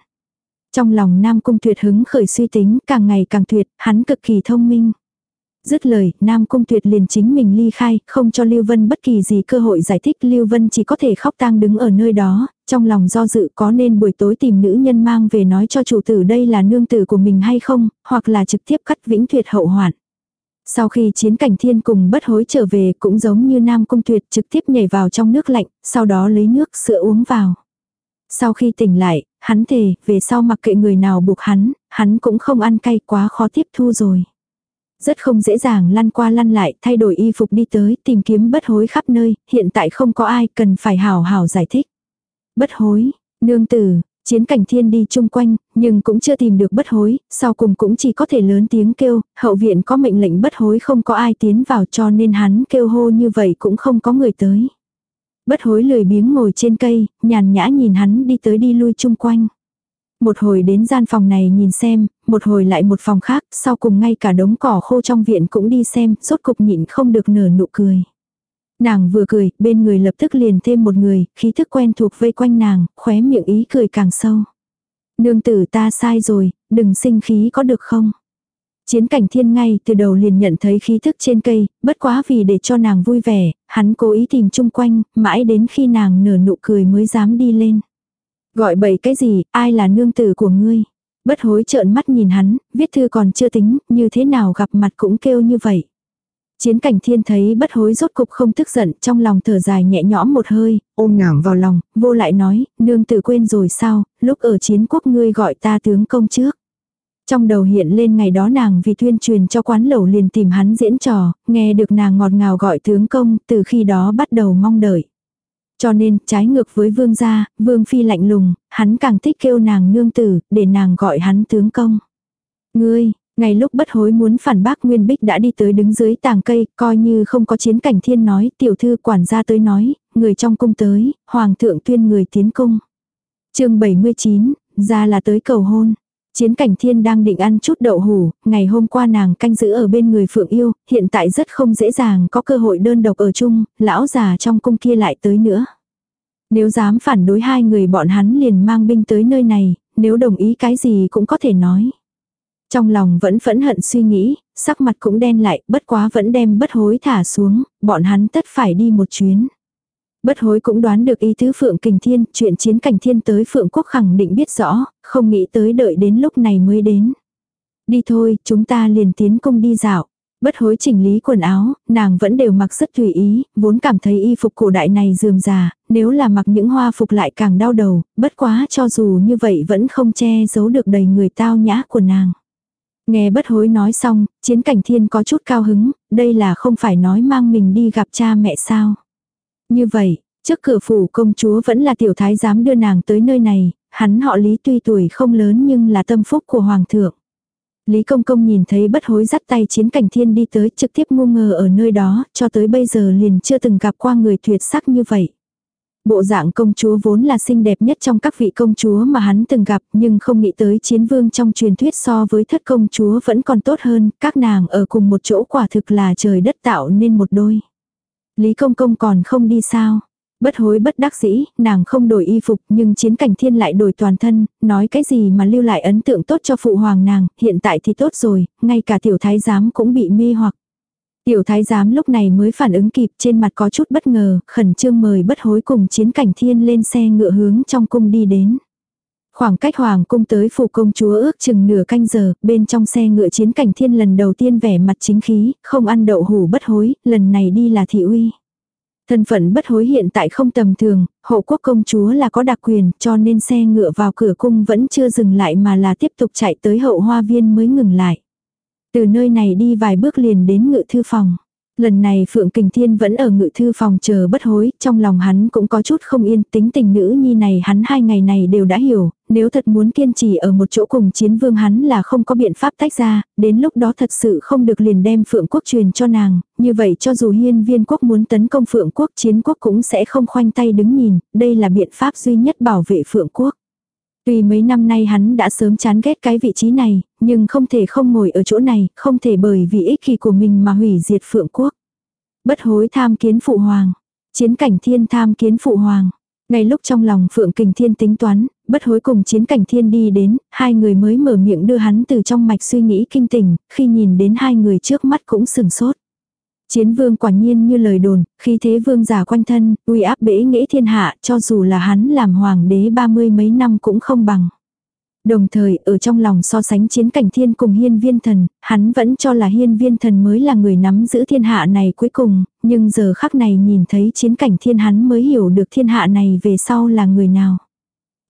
S1: Trong lòng Nam Cung tuyệt hứng khởi suy tính, càng ngày càng tuyệt, hắn cực kỳ thông minh. Dứt lời, Nam Cung tuyệt liền chính mình ly khai, không cho Lưu Vân bất kỳ gì cơ hội giải thích. Lưu Vân chỉ có thể khóc tang đứng ở nơi đó, trong lòng do dự có nên buổi tối tìm nữ nhân mang về nói cho chủ tử đây là nương tử của mình hay không, hoặc là trực tiếp cắt vĩnh tuyệt hậu hoạn. Sau khi chiến cảnh thiên cùng bất hối trở về cũng giống như Nam Cung Tuyệt trực tiếp nhảy vào trong nước lạnh, sau đó lấy nước sữa uống vào. Sau khi tỉnh lại, hắn thề, về sau mặc kệ người nào buộc hắn, hắn cũng không ăn cay quá khó tiếp thu rồi. Rất không dễ dàng lăn qua lăn lại, thay đổi y phục đi tới, tìm kiếm bất hối khắp nơi, hiện tại không có ai cần phải hào hào giải thích. Bất hối, nương tử, chiến cảnh thiên đi chung quanh, nhưng cũng chưa tìm được bất hối, sau cùng cũng chỉ có thể lớn tiếng kêu, hậu viện có mệnh lệnh bất hối không có ai tiến vào cho nên hắn kêu hô như vậy cũng không có người tới. Bất hối lười biếng ngồi trên cây, nhàn nhã nhìn hắn đi tới đi lui chung quanh. Một hồi đến gian phòng này nhìn xem, một hồi lại một phòng khác, sau cùng ngay cả đống cỏ khô trong viện cũng đi xem, rốt cục nhịn không được nở nụ cười. Nàng vừa cười, bên người lập tức liền thêm một người, khí thức quen thuộc vây quanh nàng, khóe miệng ý cười càng sâu. Nương tử ta sai rồi, đừng sinh khí có được không? Chiến cảnh thiên ngay từ đầu liền nhận thấy khí thức trên cây, bất quá vì để cho nàng vui vẻ, hắn cố ý tìm chung quanh, mãi đến khi nàng nở nụ cười mới dám đi lên. Gọi bậy cái gì, ai là nương tử của ngươi? Bất hối trợn mắt nhìn hắn, viết thư còn chưa tính, như thế nào gặp mặt cũng kêu như vậy. Chiến cảnh thiên thấy bất hối rốt cục không tức giận, trong lòng thở dài nhẹ nhõm một hơi, ôm nàng vào lòng, vô lại nói, nương tử quên rồi sao, lúc ở chiến quốc ngươi gọi ta tướng công trước. Trong đầu hiện lên ngày đó nàng vì tuyên truyền cho quán lẩu liền tìm hắn diễn trò, nghe được nàng ngọt ngào gọi tướng công, từ khi đó bắt đầu mong đợi. Cho nên, trái ngược với vương gia, vương phi lạnh lùng, hắn càng thích kêu nàng nương tử, để nàng gọi hắn tướng công. Ngươi, ngay lúc bất hối muốn phản bác Nguyên Bích đã đi tới đứng dưới tàng cây, coi như không có chiến cảnh thiên nói, tiểu thư quản gia tới nói, người trong cung tới, hoàng thượng tuyên người tiến cung. chương 79, ra là tới cầu hôn. Chiến cảnh thiên đang định ăn chút đậu hủ, ngày hôm qua nàng canh giữ ở bên người phượng yêu, hiện tại rất không dễ dàng có cơ hội đơn độc ở chung, lão già trong cung kia lại tới nữa. Nếu dám phản đối hai người bọn hắn liền mang binh tới nơi này, nếu đồng ý cái gì cũng có thể nói. Trong lòng vẫn phẫn hận suy nghĩ, sắc mặt cũng đen lại, bất quá vẫn đem bất hối thả xuống, bọn hắn tất phải đi một chuyến. Bất hối cũng đoán được ý tứ Phượng Kình Thiên, chuyện chiến cảnh thiên tới Phượng Quốc khẳng định biết rõ, không nghĩ tới đợi đến lúc này mới đến. Đi thôi, chúng ta liền tiến công đi dạo. Bất hối chỉnh lý quần áo, nàng vẫn đều mặc rất tùy ý, vốn cảm thấy y phục cổ đại này dườm già, nếu là mặc những hoa phục lại càng đau đầu, bất quá cho dù như vậy vẫn không che giấu được đầy người tao nhã của nàng. Nghe bất hối nói xong, chiến cảnh thiên có chút cao hứng, đây là không phải nói mang mình đi gặp cha mẹ sao. Như vậy, trước cửa phủ công chúa vẫn là tiểu thái giám đưa nàng tới nơi này, hắn họ Lý tuy tuổi không lớn nhưng là tâm phúc của hoàng thượng. Lý Công Công nhìn thấy bất hối dắt tay chiến cảnh thiên đi tới trực tiếp ngu ngờ ở nơi đó, cho tới bây giờ liền chưa từng gặp qua người tuyệt sắc như vậy. Bộ dạng công chúa vốn là xinh đẹp nhất trong các vị công chúa mà hắn từng gặp nhưng không nghĩ tới chiến vương trong truyền thuyết so với thất công chúa vẫn còn tốt hơn, các nàng ở cùng một chỗ quả thực là trời đất tạo nên một đôi. Lý công công còn không đi sao? Bất hối bất đắc dĩ, nàng không đổi y phục nhưng chiến cảnh thiên lại đổi toàn thân, nói cái gì mà lưu lại ấn tượng tốt cho phụ hoàng nàng, hiện tại thì tốt rồi, ngay cả tiểu thái giám cũng bị mê hoặc. Tiểu thái giám lúc này mới phản ứng kịp trên mặt có chút bất ngờ, khẩn trương mời bất hối cùng chiến cảnh thiên lên xe ngựa hướng trong cung đi đến. Khoảng cách hoàng cung tới phủ công chúa ước chừng nửa canh giờ, bên trong xe ngựa chiến cảnh thiên lần đầu tiên vẻ mặt chính khí, không ăn đậu hủ bất hối, lần này đi là thị uy. Thân phận bất hối hiện tại không tầm thường, hộ quốc công chúa là có đặc quyền cho nên xe ngựa vào cửa cung vẫn chưa dừng lại mà là tiếp tục chạy tới hậu hoa viên mới ngừng lại. Từ nơi này đi vài bước liền đến ngự thư phòng. Lần này Phượng Kình Thiên vẫn ở ngự thư phòng chờ bất hối, trong lòng hắn cũng có chút không yên, tính tình nữ nhi này hắn hai ngày này đều đã hiểu, nếu thật muốn kiên trì ở một chỗ cùng chiến vương hắn là không có biện pháp tách ra, đến lúc đó thật sự không được liền đem Phượng Quốc truyền cho nàng, như vậy cho dù hiên viên quốc muốn tấn công Phượng Quốc chiến quốc cũng sẽ không khoanh tay đứng nhìn, đây là biện pháp duy nhất bảo vệ Phượng Quốc. Tuy mấy năm nay hắn đã sớm chán ghét cái vị trí này, nhưng không thể không ngồi ở chỗ này, không thể bởi vì ích kỷ của mình mà hủy diệt phượng quốc. Bất hối tham kiến phụ hoàng. Chiến cảnh thiên tham kiến phụ hoàng. Ngay lúc trong lòng Phượng Kình Thiên tính toán, bất hối cùng chiến cảnh thiên đi đến, hai người mới mở miệng đưa hắn từ trong mạch suy nghĩ kinh tỉnh, khi nhìn đến hai người trước mắt cũng sừng sốt. Chiến vương quả nhiên như lời đồn, khi thế vương giả quanh thân, uy áp bể nghĩ thiên hạ, cho dù là hắn làm hoàng đế ba mươi mấy năm cũng không bằng. Đồng thời, ở trong lòng so sánh chiến cảnh thiên cùng hiên viên thần, hắn vẫn cho là hiên viên thần mới là người nắm giữ thiên hạ này cuối cùng, nhưng giờ khắc này nhìn thấy chiến cảnh thiên hắn mới hiểu được thiên hạ này về sau là người nào.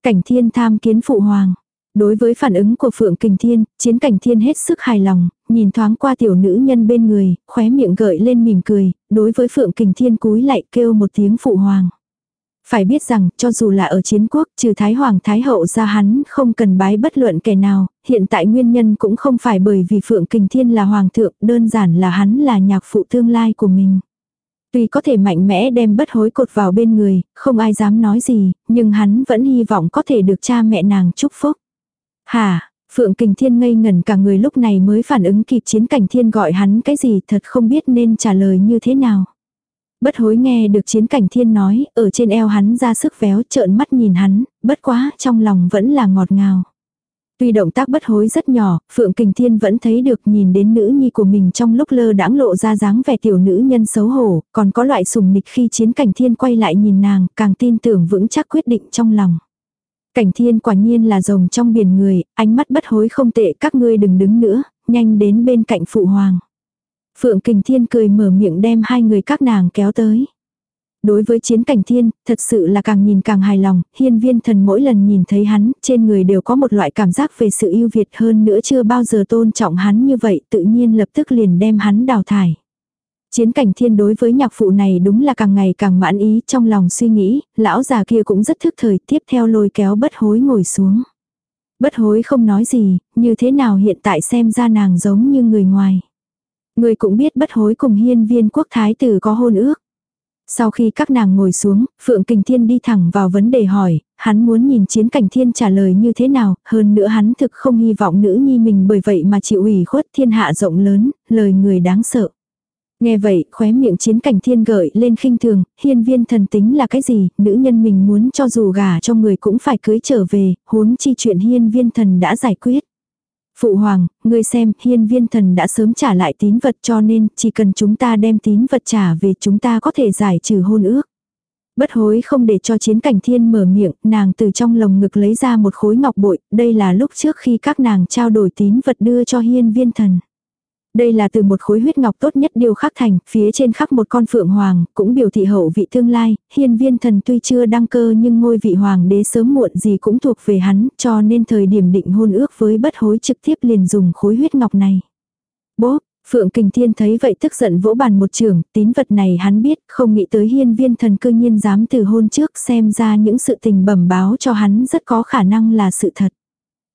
S1: Cảnh thiên tham kiến phụ hoàng. Đối với phản ứng của Phượng Kình Thiên, chiến cảnh thiên hết sức hài lòng, nhìn thoáng qua tiểu nữ nhân bên người, khóe miệng gợi lên mỉm cười, đối với Phượng Kình Thiên cúi lại kêu một tiếng phụ hoàng. Phải biết rằng, cho dù là ở chiến quốc, trừ Thái Hoàng Thái Hậu ra hắn không cần bái bất luận kẻ nào, hiện tại nguyên nhân cũng không phải bởi vì Phượng Kình Thiên là Hoàng thượng, đơn giản là hắn là nhạc phụ tương lai của mình. Tuy có thể mạnh mẽ đem bất hối cột vào bên người, không ai dám nói gì, nhưng hắn vẫn hy vọng có thể được cha mẹ nàng chúc phúc. Hả, Phượng Kình Thiên ngây ngẩn cả người lúc này mới phản ứng kịp chiến cảnh thiên gọi hắn cái gì thật không biết nên trả lời như thế nào. Bất hối nghe được chiến cảnh thiên nói, ở trên eo hắn ra sức véo trợn mắt nhìn hắn, bất quá trong lòng vẫn là ngọt ngào. Tuy động tác bất hối rất nhỏ, Phượng Kình Thiên vẫn thấy được nhìn đến nữ nhi của mình trong lúc lơ đãng lộ ra dáng vẻ tiểu nữ nhân xấu hổ, còn có loại sùng nịch khi chiến cảnh thiên quay lại nhìn nàng, càng tin tưởng vững chắc quyết định trong lòng. Cảnh thiên quả nhiên là rồng trong biển người, ánh mắt bất hối không tệ các ngươi đừng đứng nữa, nhanh đến bên cạnh phụ hoàng. Phượng Kình Thiên cười mở miệng đem hai người các nàng kéo tới. Đối với chiến cảnh thiên, thật sự là càng nhìn càng hài lòng, hiên viên thần mỗi lần nhìn thấy hắn, trên người đều có một loại cảm giác về sự ưu việt hơn nữa chưa bao giờ tôn trọng hắn như vậy, tự nhiên lập tức liền đem hắn đào thải. Chiến cảnh thiên đối với nhạc phụ này đúng là càng ngày càng mãn ý trong lòng suy nghĩ, lão già kia cũng rất thức thời tiếp theo lôi kéo bất hối ngồi xuống. Bất hối không nói gì, như thế nào hiện tại xem ra nàng giống như người ngoài. Người cũng biết bất hối cùng hiên viên quốc thái tử có hôn ước. Sau khi các nàng ngồi xuống, Phượng Kình Thiên đi thẳng vào vấn đề hỏi, hắn muốn nhìn chiến cảnh thiên trả lời như thế nào, hơn nữa hắn thực không hy vọng nữ nhi mình bởi vậy mà chịu ủy khuất thiên hạ rộng lớn, lời người đáng sợ. Nghe vậy, khóe miệng chiến cảnh thiên gợi lên khinh thường, hiên viên thần tính là cái gì, nữ nhân mình muốn cho dù gả cho người cũng phải cưới trở về, huống chi chuyện hiên viên thần đã giải quyết. Phụ hoàng, ngươi xem, hiên viên thần đã sớm trả lại tín vật cho nên chỉ cần chúng ta đem tín vật trả về chúng ta có thể giải trừ hôn ước. Bất hối không để cho chiến cảnh thiên mở miệng, nàng từ trong lồng ngực lấy ra một khối ngọc bội, đây là lúc trước khi các nàng trao đổi tín vật đưa cho hiên viên thần. Đây là từ một khối huyết ngọc tốt nhất điều khắc thành, phía trên khắc một con phượng hoàng, cũng biểu thị hậu vị tương lai, hiên viên thần tuy chưa đăng cơ nhưng ngôi vị hoàng đế sớm muộn gì cũng thuộc về hắn, cho nên thời điểm định hôn ước với bất hối trực tiếp liền dùng khối huyết ngọc này. Bố, Phượng Kình Thiên thấy vậy tức giận vỗ bàn một trường, tín vật này hắn biết, không nghĩ tới hiên viên thần cư nhiên dám từ hôn trước xem ra những sự tình bẩm báo cho hắn rất có khả năng là sự thật.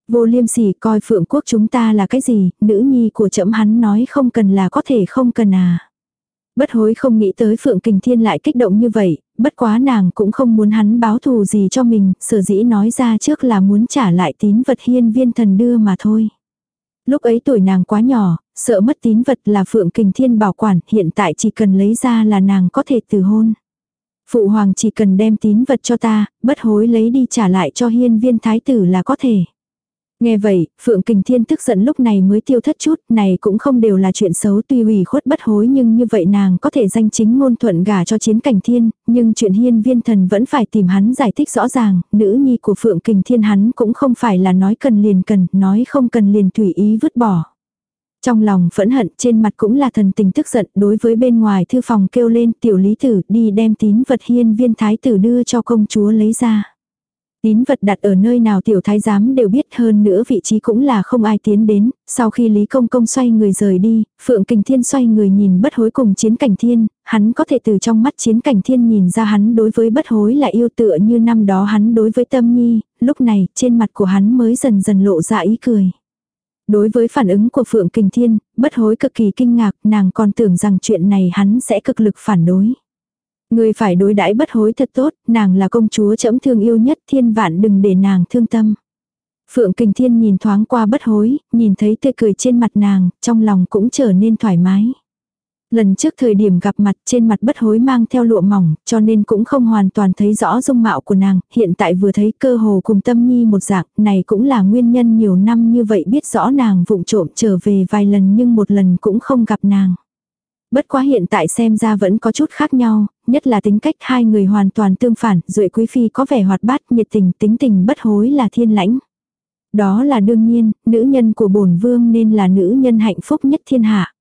S1: Vô liêm sỉ coi phượng quốc chúng ta là cái gì, nữ nhi của trẫm hắn nói không cần là có thể không cần à. Bất hối không nghĩ tới Phượng Kình Thiên lại kích động như vậy, bất quá nàng cũng không muốn hắn báo thù gì cho mình, sở dĩ nói ra trước là muốn trả lại tín vật hiên viên thần đưa mà thôi. Lúc ấy tuổi nàng quá nhỏ, sợ mất tín vật là Phượng Kình Thiên bảo quản, hiện tại chỉ cần lấy ra là nàng có thể từ hôn. Phụ hoàng chỉ cần đem tín vật cho ta, bất hối lấy đi trả lại cho hiên viên thái tử là có thể. Nghe vậy, Phượng Kình Thiên tức giận lúc này mới tiêu thất chút, này cũng không đều là chuyện xấu tuy ủy khuất bất hối nhưng như vậy nàng có thể danh chính ngôn thuận gả cho chiến cảnh thiên, nhưng chuyện hiên viên thần vẫn phải tìm hắn giải thích rõ ràng, nữ nhi của Phượng Kình Thiên hắn cũng không phải là nói cần liền cần, nói không cần liền tùy ý vứt bỏ. Trong lòng phẫn hận trên mặt cũng là thần tình tức giận đối với bên ngoài thư phòng kêu lên tiểu lý tử đi đem tín vật hiên viên thái tử đưa cho công chúa lấy ra. Tín vật đặt ở nơi nào tiểu thái giám đều biết hơn nữa vị trí cũng là không ai tiến đến, sau khi Lý Công Công xoay người rời đi, Phượng Kình Thiên xoay người nhìn bất hối cùng chiến cảnh thiên, hắn có thể từ trong mắt chiến cảnh thiên nhìn ra hắn đối với bất hối là yêu tựa như năm đó hắn đối với tâm nhi, lúc này trên mặt của hắn mới dần dần lộ ra ý cười. Đối với phản ứng của Phượng Kình Thiên, bất hối cực kỳ kinh ngạc, nàng còn tưởng rằng chuyện này hắn sẽ cực lực phản đối. Người phải đối đãi bất hối thật tốt, nàng là công chúa trẫm thương yêu nhất thiên vạn đừng để nàng thương tâm. Phượng Kình Thiên nhìn thoáng qua bất hối, nhìn thấy tươi cười trên mặt nàng, trong lòng cũng trở nên thoải mái. Lần trước thời điểm gặp mặt trên mặt bất hối mang theo lụa mỏng, cho nên cũng không hoàn toàn thấy rõ dung mạo của nàng, hiện tại vừa thấy cơ hồ cùng tâm nhi một dạng, này cũng là nguyên nhân nhiều năm như vậy biết rõ nàng vụng trộm trở về vài lần nhưng một lần cũng không gặp nàng. Bất quá hiện tại xem ra vẫn có chút khác nhau, nhất là tính cách hai người hoàn toàn tương phản, Duệ Quý Phi có vẻ hoạt bát, nhiệt tình, tính tình bất hối là thiên lãnh. Đó là đương nhiên, nữ nhân của bổn vương nên là nữ nhân hạnh phúc nhất thiên hạ.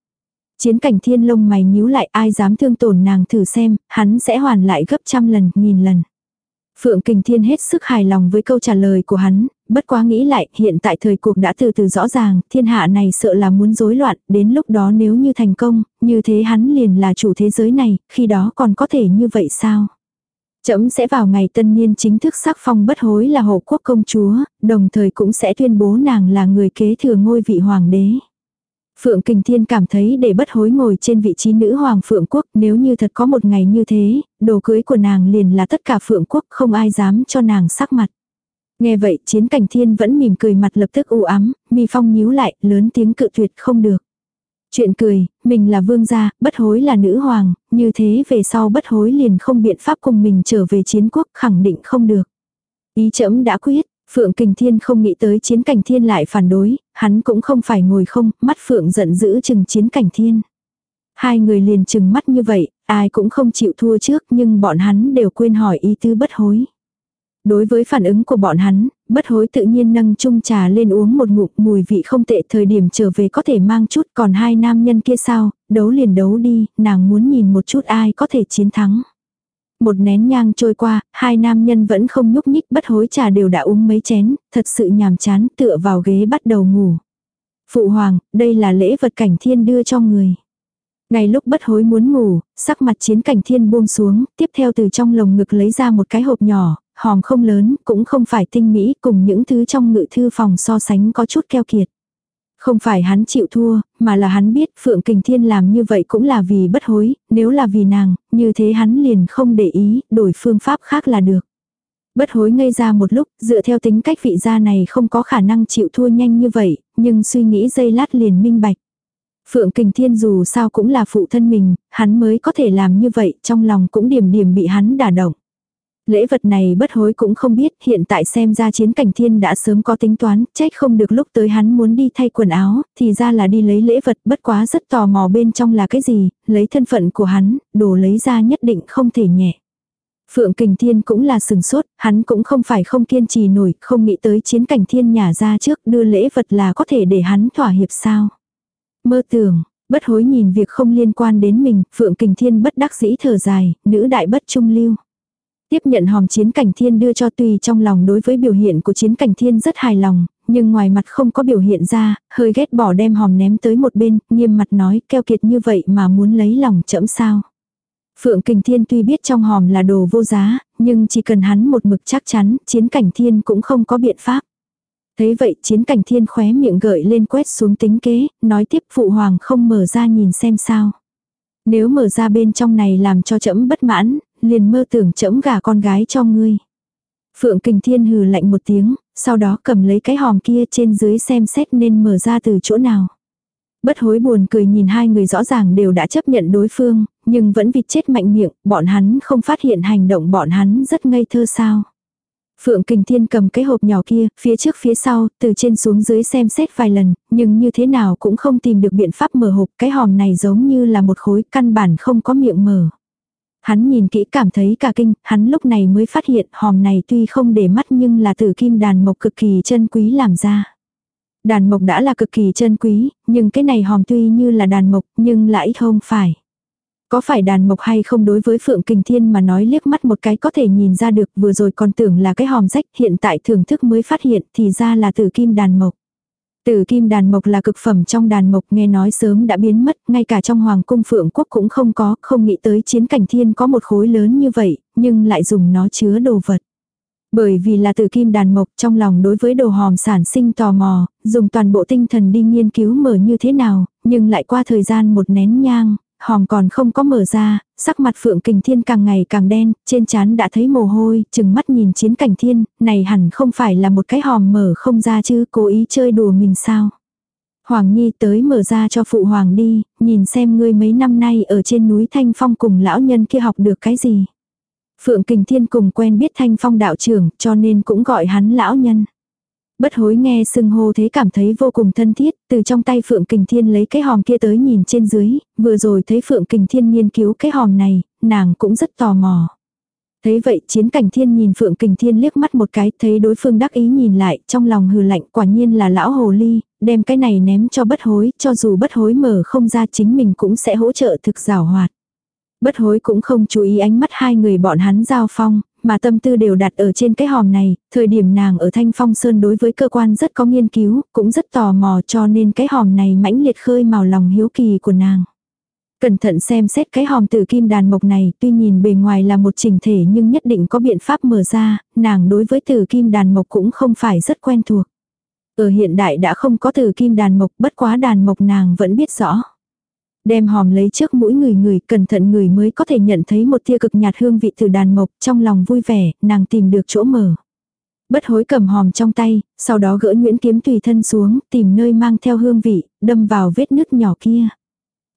S1: Chiến cảnh thiên lông mày nhíu lại ai dám thương tổn nàng thử xem, hắn sẽ hoàn lại gấp trăm lần, nghìn lần. Phượng Kình Thiên hết sức hài lòng với câu trả lời của hắn, bất quá nghĩ lại, hiện tại thời cuộc đã từ từ rõ ràng, thiên hạ này sợ là muốn rối loạn, đến lúc đó nếu như thành công, như thế hắn liền là chủ thế giới này, khi đó còn có thể như vậy sao? Chấm sẽ vào ngày tân niên chính thức sắc phong bất hối là hộ quốc công chúa, đồng thời cũng sẽ tuyên bố nàng là người kế thừa ngôi vị hoàng đế. Phượng Kình Thiên cảm thấy để bất hối ngồi trên vị trí nữ hoàng Phượng Quốc nếu như thật có một ngày như thế, đồ cưới của nàng liền là tất cả Phượng Quốc không ai dám cho nàng sắc mặt. Nghe vậy chiến cảnh thiên vẫn mỉm cười mặt lập tức u ám, mi phong nhíu lại, lớn tiếng cự tuyệt không được. Chuyện cười, mình là vương gia, bất hối là nữ hoàng, như thế về sau bất hối liền không biện pháp cùng mình trở về chiến quốc khẳng định không được. Ý chấm đã quyết, Phượng Kình Thiên không nghĩ tới chiến cảnh thiên lại phản đối, hắn cũng không phải ngồi không, mắt Phượng giận dữ chừng chiến cảnh thiên. Hai người liền chừng mắt như vậy, ai cũng không chịu thua trước nhưng bọn hắn đều quên hỏi ý tứ bất hối. Đối với phản ứng của bọn hắn, bất hối tự nhiên nâng chung trà lên uống một ngụm mùi vị không tệ thời điểm trở về có thể mang chút còn hai nam nhân kia sao, đấu liền đấu đi, nàng muốn nhìn một chút ai có thể chiến thắng. Một nén nhang trôi qua, hai nam nhân vẫn không nhúc nhích bất hối trà đều đã uống mấy chén, thật sự nhàm chán tựa vào ghế bắt đầu ngủ. Phụ hoàng, đây là lễ vật cảnh thiên đưa cho người. Ngay lúc bất hối muốn ngủ, sắc mặt chiến cảnh thiên buông xuống, tiếp theo từ trong lồng ngực lấy ra một cái hộp nhỏ, hòm không lớn, cũng không phải tinh mỹ, cùng những thứ trong ngự thư phòng so sánh có chút keo kiệt. Không phải hắn chịu thua, mà là hắn biết Phượng Kình Thiên làm như vậy cũng là vì bất hối, nếu là vì nàng, như thế hắn liền không để ý, đổi phương pháp khác là được. Bất hối ngây ra một lúc, dựa theo tính cách vị gia này không có khả năng chịu thua nhanh như vậy, nhưng suy nghĩ giây lát liền minh bạch. Phượng Kình Thiên dù sao cũng là phụ thân mình, hắn mới có thể làm như vậy, trong lòng cũng điểm điểm bị hắn đả động. Lễ vật này bất hối cũng không biết, hiện tại xem ra chiến cảnh thiên đã sớm có tính toán, trách không được lúc tới hắn muốn đi thay quần áo, thì ra là đi lấy lễ vật, bất quá rất tò mò bên trong là cái gì, lấy thân phận của hắn, đồ lấy ra nhất định không thể nhẹ. Phượng Kình Thiên cũng là sừng sốt, hắn cũng không phải không kiên trì nổi, không nghĩ tới chiến cảnh thiên nhả ra trước đưa lễ vật là có thể để hắn thỏa hiệp sao. Mơ tưởng, bất hối nhìn việc không liên quan đến mình, Phượng Kình Thiên bất đắc dĩ thở dài, nữ đại bất trung lưu. Tiếp nhận hòm chiến cảnh thiên đưa cho tùy trong lòng đối với biểu hiện của chiến cảnh thiên rất hài lòng, nhưng ngoài mặt không có biểu hiện ra, hơi ghét bỏ đem hòm ném tới một bên, nghiêm mặt nói keo kiệt như vậy mà muốn lấy lòng chẫm sao. Phượng Kình Thiên tuy biết trong hòm là đồ vô giá, nhưng chỉ cần hắn một mực chắc chắn, chiến cảnh thiên cũng không có biện pháp. Thế vậy chiến cảnh thiên khóe miệng gợi lên quét xuống tính kế, nói tiếp phụ hoàng không mở ra nhìn xem sao. Nếu mở ra bên trong này làm cho trẫm bất mãn, liền mơ tưởng chẫm gả con gái cho ngươi. Phượng Kình Thiên hừ lạnh một tiếng, sau đó cầm lấy cái hòm kia trên dưới xem xét nên mở ra từ chỗ nào. Bất hối buồn cười nhìn hai người rõ ràng đều đã chấp nhận đối phương, nhưng vẫn vịt chết mạnh miệng, bọn hắn không phát hiện hành động bọn hắn rất ngây thơ sao. Phượng Kình Thiên cầm cái hộp nhỏ kia, phía trước phía sau, từ trên xuống dưới xem xét vài lần, nhưng như thế nào cũng không tìm được biện pháp mở hộp, cái hòm này giống như là một khối căn bản không có miệng mở. Hắn nhìn kỹ cảm thấy cả kinh, hắn lúc này mới phát hiện hòm này tuy không để mắt nhưng là từ kim đàn mộc cực kỳ chân quý làm ra. Đàn mộc đã là cực kỳ chân quý, nhưng cái này hòm tuy như là đàn mộc nhưng lại không phải. Có phải đàn mộc hay không đối với Phượng Kình Thiên mà nói liếc mắt một cái có thể nhìn ra được vừa rồi còn tưởng là cái hòm rách hiện tại thưởng thức mới phát hiện thì ra là từ kim đàn mộc. Tử kim đàn mộc là cực phẩm trong đàn mộc nghe nói sớm đã biến mất, ngay cả trong hoàng cung phượng quốc cũng không có, không nghĩ tới chiến cảnh thiên có một khối lớn như vậy, nhưng lại dùng nó chứa đồ vật. Bởi vì là tử kim đàn mộc trong lòng đối với đồ hòm sản sinh tò mò, dùng toàn bộ tinh thần đi nghiên cứu mở như thế nào, nhưng lại qua thời gian một nén nhang, hòm còn không có mở ra, sắc mặt Phượng Kình Thiên càng ngày càng đen, trên trán đã thấy mồ hôi, chừng mắt nhìn chiến cảnh thiên, này hẳn không phải là một cái hòm mở không ra chứ, cố ý chơi đùa mình sao. Hoàng Nhi tới mở ra cho phụ hoàng đi, nhìn xem ngươi mấy năm nay ở trên núi Thanh Phong cùng lão nhân kia học được cái gì. Phượng Kình Thiên cùng quen biết Thanh Phong đạo trưởng cho nên cũng gọi hắn lão nhân. Bất hối nghe sưng hô thế cảm thấy vô cùng thân thiết, từ trong tay Phượng Kình Thiên lấy cái hòm kia tới nhìn trên dưới, vừa rồi thấy Phượng Kình Thiên nghiên cứu cái hòm này, nàng cũng rất tò mò. Thấy vậy chiến cảnh thiên nhìn Phượng Kình Thiên liếc mắt một cái, thấy đối phương đắc ý nhìn lại, trong lòng hừ lạnh quả nhiên là lão hồ ly, đem cái này ném cho bất hối, cho dù bất hối mở không ra chính mình cũng sẽ hỗ trợ thực rào hoạt. Bất hối cũng không chú ý ánh mắt hai người bọn hắn giao phong, mà tâm tư đều đặt ở trên cái hòm này, thời điểm nàng ở Thanh Phong Sơn đối với cơ quan rất có nghiên cứu, cũng rất tò mò cho nên cái hòm này mãnh liệt khơi màu lòng hiếu kỳ của nàng. Cẩn thận xem xét cái hòm tử kim đàn mộc này, tuy nhìn bề ngoài là một trình thể nhưng nhất định có biện pháp mở ra, nàng đối với tử kim đàn mộc cũng không phải rất quen thuộc. Ở hiện đại đã không có tử kim đàn mộc, bất quá đàn mộc nàng vẫn biết rõ. Đem hòm lấy trước mũi người người, cẩn thận người mới có thể nhận thấy một tia cực nhạt hương vị từ đàn mộc, trong lòng vui vẻ, nàng tìm được chỗ mở. Bất hối cầm hòm trong tay, sau đó gỡ nguyễn kiếm tùy thân xuống, tìm nơi mang theo hương vị, đâm vào vết nứt nhỏ kia.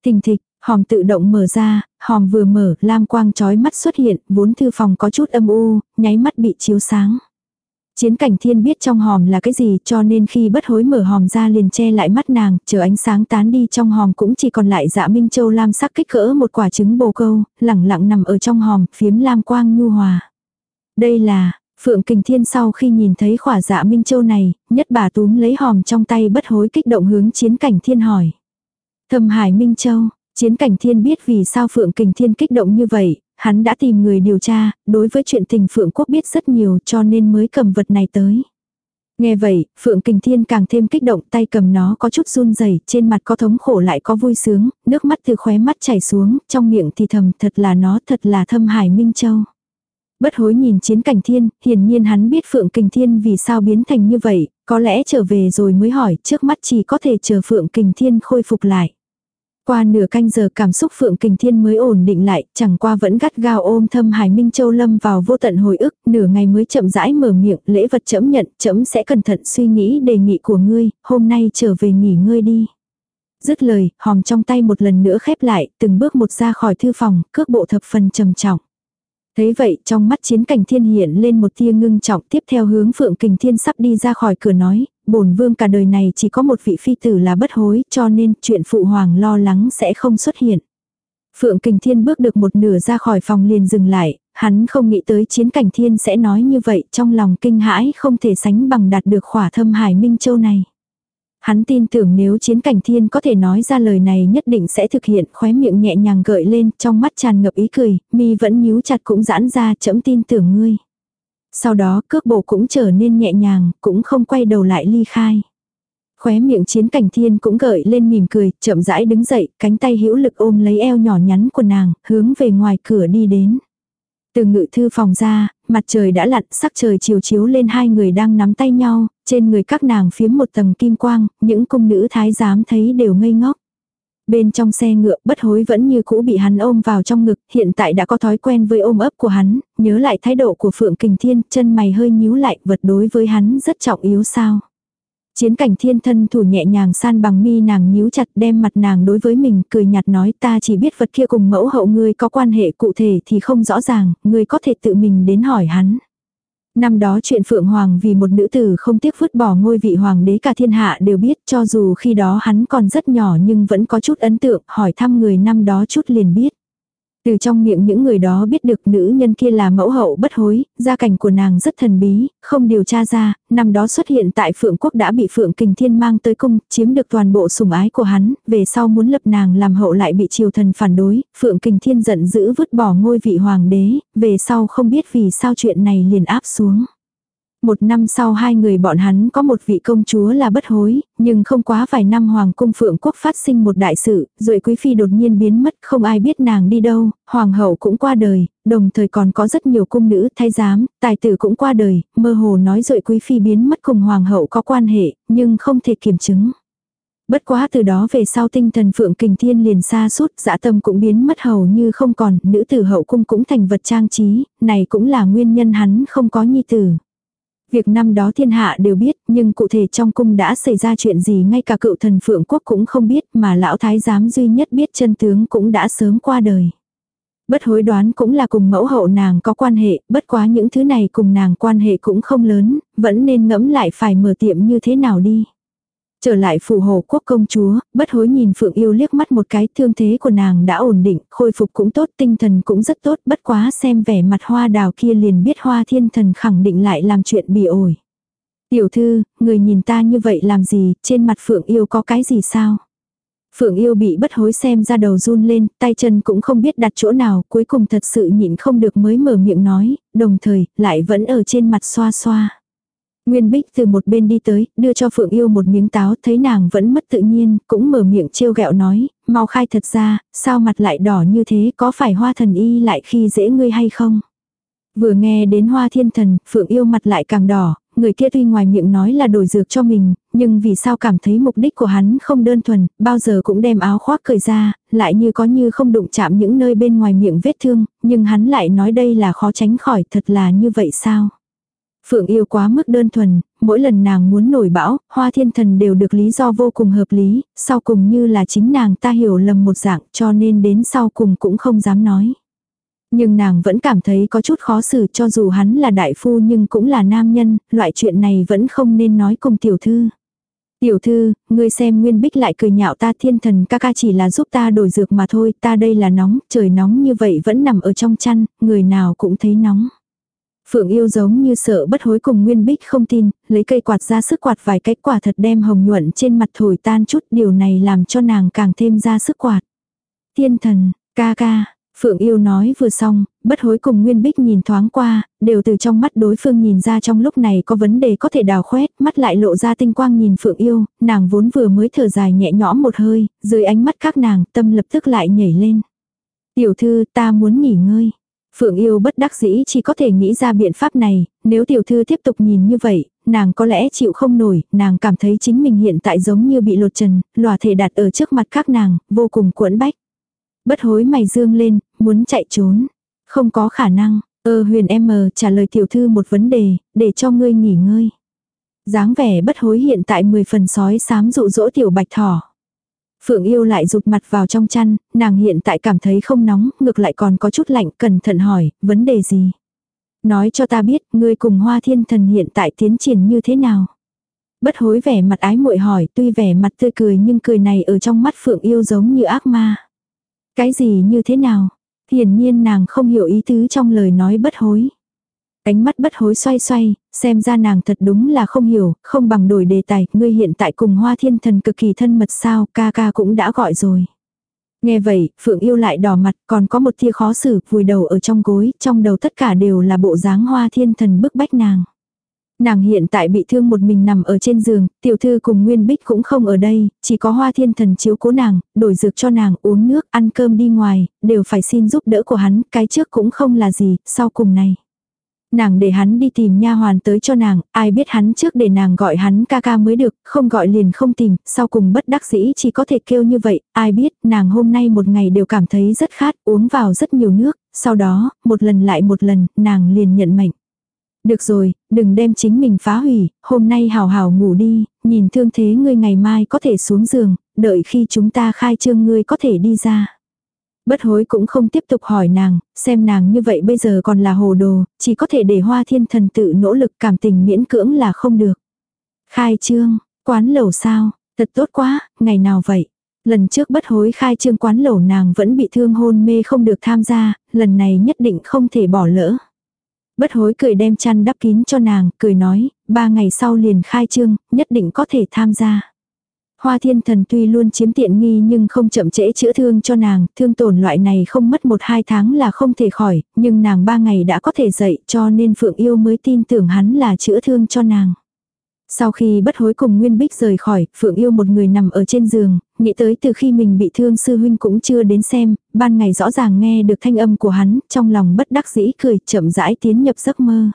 S1: Thình thịch, hòm tự động mở ra, hòm vừa mở, lam quang chói mắt xuất hiện, vốn thư phòng có chút âm u, nháy mắt bị chiếu sáng. Chiến cảnh thiên biết trong hòm là cái gì cho nên khi bất hối mở hòm ra liền che lại mắt nàng, chờ ánh sáng tán đi trong hòm cũng chỉ còn lại dạ minh châu lam sắc kích cỡ một quả trứng bồ câu, lẳng lặng nằm ở trong hòm, phiếm lam quang nhu hòa. Đây là, Phượng Kình Thiên sau khi nhìn thấy khỏa dạ minh châu này, nhất bà túm lấy hòm trong tay bất hối kích động hướng chiến cảnh thiên hỏi. Thâm hải minh châu, chiến cảnh thiên biết vì sao Phượng Kình Thiên kích động như vậy, hắn đã tìm người điều tra, đối với chuyện tình Phượng Quốc biết rất nhiều cho nên mới cầm vật này tới. Nghe vậy, Phượng Kình Thiên càng thêm kích động tay cầm nó có chút run rẩy trên mặt có thống khổ lại có vui sướng, nước mắt từ khóe mắt chảy xuống, trong miệng thì thầm thật là nó thật là thâm hải Minh Châu. Bất hối nhìn chiến cảnh thiên, hiển nhiên hắn biết Phượng Kình Thiên vì sao biến thành như vậy, có lẽ trở về rồi mới hỏi, trước mắt chỉ có thể chờ Phượng Kình Thiên khôi phục lại. Qua nửa canh giờ cảm xúc Phượng Kình Thiên mới ổn định lại, chẳng qua vẫn gắt gao ôm thâm Hải Minh Châu lâm vào vô tận hồi ức, nửa ngày mới chậm rãi mở miệng, lễ vật chấm nhận, chấm sẽ cẩn thận suy nghĩ đề nghị của ngươi, hôm nay trở về nghỉ ngơi đi. Dứt lời, hòm trong tay một lần nữa khép lại, từng bước một ra khỏi thư phòng, cước bộ thập phần trầm trọng. Thấy vậy, trong mắt chiến cảnh thiên hiện lên một tia ngưng trọng tiếp theo hướng Phượng Kình Thiên sắp đi ra khỏi cửa nói, bổn vương cả đời này chỉ có một vị phi tử là bất hối, cho nên chuyện phụ hoàng lo lắng sẽ không xuất hiện. Phượng Kình Thiên bước được một nửa ra khỏi phòng liền dừng lại, hắn không nghĩ tới chiến cảnh thiên sẽ nói như vậy trong lòng kinh hãi không thể sánh bằng đạt được khỏa thâm hải minh châu này. Hắn tin tưởng nếu chiến cảnh thiên có thể nói ra lời này nhất định sẽ thực hiện khóe miệng nhẹ nhàng gợi lên trong mắt tràn ngập ý cười, mi vẫn nhíu chặt cũng giãn ra chấm tin tưởng ngươi. Sau đó cước bộ cũng trở nên nhẹ nhàng, cũng không quay đầu lại ly khai. Khóe miệng chiến cảnh thiên cũng gợi lên mỉm cười, chậm rãi đứng dậy, cánh tay hữu lực ôm lấy eo nhỏ nhắn của nàng, hướng về ngoài cửa đi đến. Từ ngự thư phòng ra, mặt trời đã lặn, sắc trời chiều chiếu lên hai người đang nắm tay nhau, trên người các nàng phiếm một tầng kim quang, những cung nữ thái giám thấy đều ngây ngốc. Bên trong xe ngựa bất hối vẫn như cũ bị hắn ôm vào trong ngực, hiện tại đã có thói quen với ôm ấp của hắn, nhớ lại thái độ của Phượng Kình Thiên, chân mày hơi nhíu lại, vật đối với hắn rất trọng yếu sao. Chiến cảnh thiên thân thủ nhẹ nhàng san bằng mi nàng nhíu chặt đem mặt nàng đối với mình cười nhạt nói ta chỉ biết vật kia cùng mẫu hậu ngươi có quan hệ cụ thể thì không rõ ràng, ngươi có thể tự mình đến hỏi hắn. Năm đó chuyện Phượng Hoàng vì một nữ tử không tiếc vứt bỏ ngôi vị hoàng đế cả thiên hạ đều biết, cho dù khi đó hắn còn rất nhỏ nhưng vẫn có chút ấn tượng, hỏi thăm người năm đó chút liền biết. Từ trong miệng những người đó biết được nữ nhân kia là mẫu hậu bất hối, gia cảnh của nàng rất thần bí, không điều tra ra, năm đó xuất hiện tại Phượng Quốc đã bị Phượng Kình Thiên mang tới cung, chiếm được toàn bộ sủng ái của hắn, về sau muốn lập nàng làm hậu lại bị triều thần phản đối, Phượng Kình Thiên giận dữ vứt bỏ ngôi vị hoàng đế, về sau không biết vì sao chuyện này liền áp xuống. Một năm sau hai người bọn hắn có một vị công chúa là bất hối, nhưng không quá vài năm Hoàng cung Phượng Quốc phát sinh một đại sự, rồi Quý Phi đột nhiên biến mất, không ai biết nàng đi đâu, Hoàng hậu cũng qua đời, đồng thời còn có rất nhiều cung nữ, thay giám, tài tử cũng qua đời, mơ hồ nói rồi Quý Phi biến mất cùng Hoàng hậu có quan hệ, nhưng không thể kiểm chứng. Bất quá từ đó về sau tinh thần Phượng Kình Thiên liền xa suốt, dã dạ tâm cũng biến mất hầu như không còn, nữ tử hậu cung cũng thành vật trang trí, này cũng là nguyên nhân hắn không có nhi tử. Việc năm đó thiên hạ đều biết, nhưng cụ thể trong cung đã xảy ra chuyện gì ngay cả cựu thần phượng quốc cũng không biết mà lão thái giám duy nhất biết chân tướng cũng đã sớm qua đời. Bất hối đoán cũng là cùng mẫu hậu nàng có quan hệ, bất quá những thứ này cùng nàng quan hệ cũng không lớn, vẫn nên ngẫm lại phải mở tiệm như thế nào đi. Trở lại phủ hồ quốc công chúa, bất hối nhìn Phượng Yêu liếc mắt một cái thương thế của nàng đã ổn định, khôi phục cũng tốt, tinh thần cũng rất tốt, bất quá xem vẻ mặt hoa đào kia liền biết hoa thiên thần khẳng định lại làm chuyện bị ổi. Tiểu thư, người nhìn ta như vậy làm gì, trên mặt Phượng Yêu có cái gì sao? Phượng yêu bị bất hối xem ra đầu run lên, tay chân cũng không biết đặt chỗ nào, cuối cùng thật sự nhịn không được mới mở miệng nói, đồng thời, lại vẫn ở trên mặt xoa xoa. Nguyên Bích từ một bên đi tới, đưa cho Phượng Yêu một miếng táo, thấy nàng vẫn mất tự nhiên, cũng mở miệng trêu ghẹo nói, mau khai thật ra, sao mặt lại đỏ như thế, có phải hoa thần y lại khi dễ ngươi hay không? Vừa nghe đến hoa thiên thần, Phượng Yêu mặt lại càng đỏ, người kia tuy ngoài miệng nói là đổi dược cho mình, nhưng vì sao cảm thấy mục đích của hắn không đơn thuần, bao giờ cũng đem áo khoác cởi ra, lại như có như không đụng chạm những nơi bên ngoài miệng vết thương, nhưng hắn lại nói đây là khó tránh khỏi, thật là như vậy sao? Phượng yêu quá mức đơn thuần, mỗi lần nàng muốn nổi bão, hoa thiên thần đều được lý do vô cùng hợp lý, sau cùng như là chính nàng ta hiểu lầm một dạng cho nên đến sau cùng cũng không dám nói. Nhưng nàng vẫn cảm thấy có chút khó xử cho dù hắn là đại phu nhưng cũng là nam nhân, loại chuyện này vẫn không nên nói cùng tiểu thư. Tiểu thư, ngươi xem Nguyên Bích lại cười nhạo ta thiên thần ca ca chỉ là giúp ta đổi dược mà thôi, ta đây là nóng, trời nóng như vậy vẫn nằm ở trong chăn, người nào cũng thấy nóng. Phượng yêu giống như sợ bất hối cùng Nguyên Bích không tin, lấy cây quạt ra sức quạt vài cái quả thật đem hồng nhuận trên mặt thổi tan chút điều này làm cho nàng càng thêm ra sức quạt. Thiên thần, ca ca, Phượng yêu nói vừa xong, bất hối cùng Nguyên Bích nhìn thoáng qua, đều từ trong mắt đối phương nhìn ra trong lúc này có vấn đề có thể đào khoét, mắt lại lộ ra tinh quang nhìn Phượng yêu, nàng vốn vừa mới thở dài nhẹ nhõm một hơi, dưới ánh mắt các nàng tâm lập tức lại nhảy lên. Tiểu thư ta muốn nghỉ ngơi. Phượng yêu bất đắc dĩ chỉ có thể nghĩ ra biện pháp này, nếu tiểu thư tiếp tục nhìn như vậy, nàng có lẽ chịu không nổi, nàng cảm thấy chính mình hiện tại giống như bị lột trần, lòa thể đặt ở trước mặt các nàng, vô cùng cuộn bách. Bất hối mày dương lên, muốn chạy trốn. Không có khả năng, ơ huyền em mờ trả lời tiểu thư một vấn đề, để cho ngươi nghỉ ngơi. dáng vẻ bất hối hiện tại 10 phần sói sám dụ dỗ tiểu bạch thỏ. Phượng yêu lại rụt mặt vào trong chăn, nàng hiện tại cảm thấy không nóng, ngược lại còn có chút lạnh, cẩn thận hỏi, vấn đề gì? Nói cho ta biết, ngươi cùng hoa thiên thần hiện tại tiến triển như thế nào? Bất hối vẻ mặt ái muội hỏi, tuy vẻ mặt tươi cười nhưng cười này ở trong mắt Phượng yêu giống như ác ma. Cái gì như thế nào? Hiển nhiên nàng không hiểu ý tứ trong lời nói bất hối. Ánh mắt bất hối xoay xoay, xem ra nàng thật đúng là không hiểu, không bằng đổi đề tài, ngươi hiện tại cùng hoa thiên thần cực kỳ thân mật sao, ca ca cũng đã gọi rồi. Nghe vậy, Phượng yêu lại đỏ mặt, còn có một tia khó xử, vùi đầu ở trong gối, trong đầu tất cả đều là bộ dáng hoa thiên thần bức bách nàng. Nàng hiện tại bị thương một mình nằm ở trên giường, tiểu thư cùng Nguyên Bích cũng không ở đây, chỉ có hoa thiên thần chiếu cố nàng, đổi dược cho nàng, uống nước, ăn cơm đi ngoài, đều phải xin giúp đỡ của hắn, cái trước cũng không là gì, sau cùng này. Nàng để hắn đi tìm nha hoàn tới cho nàng, ai biết hắn trước để nàng gọi hắn ca ca mới được, không gọi liền không tìm, sau cùng bất đắc dĩ chỉ có thể kêu như vậy, ai biết nàng hôm nay một ngày đều cảm thấy rất khát, uống vào rất nhiều nước, sau đó, một lần lại một lần, nàng liền nhận mệnh. Được rồi, đừng đem chính mình phá hủy, hôm nay hào hào ngủ đi, nhìn thương thế ngươi ngày mai có thể xuống giường, đợi khi chúng ta khai trương ngươi có thể đi ra. Bất hối cũng không tiếp tục hỏi nàng, xem nàng như vậy bây giờ còn là hồ đồ, chỉ có thể để hoa thiên thần tự nỗ lực cảm tình miễn cưỡng là không được. Khai trương, quán lẩu sao, thật tốt quá, ngày nào vậy? Lần trước bất hối khai trương quán lẩu nàng vẫn bị thương hôn mê không được tham gia, lần này nhất định không thể bỏ lỡ. Bất hối cười đem chăn đắp kín cho nàng, cười nói, ba ngày sau liền khai trương, nhất định có thể tham gia. Hoa thiên thần tuy luôn chiếm tiện nghi nhưng không chậm trễ chữa thương cho nàng, thương tổn loại này không mất một hai tháng là không thể khỏi, nhưng nàng ba ngày đã có thể dậy cho nên Phượng Yêu mới tin tưởng hắn là chữa thương cho nàng. Sau khi bất hối cùng Nguyên Bích rời khỏi, Phượng yêu một người nằm ở trên giường, nghĩ tới từ khi mình bị thương sư huynh cũng chưa đến xem, ban ngày rõ ràng nghe được thanh âm của hắn, trong lòng bất đắc dĩ cười, chậm rãi tiến nhập giấc mơ.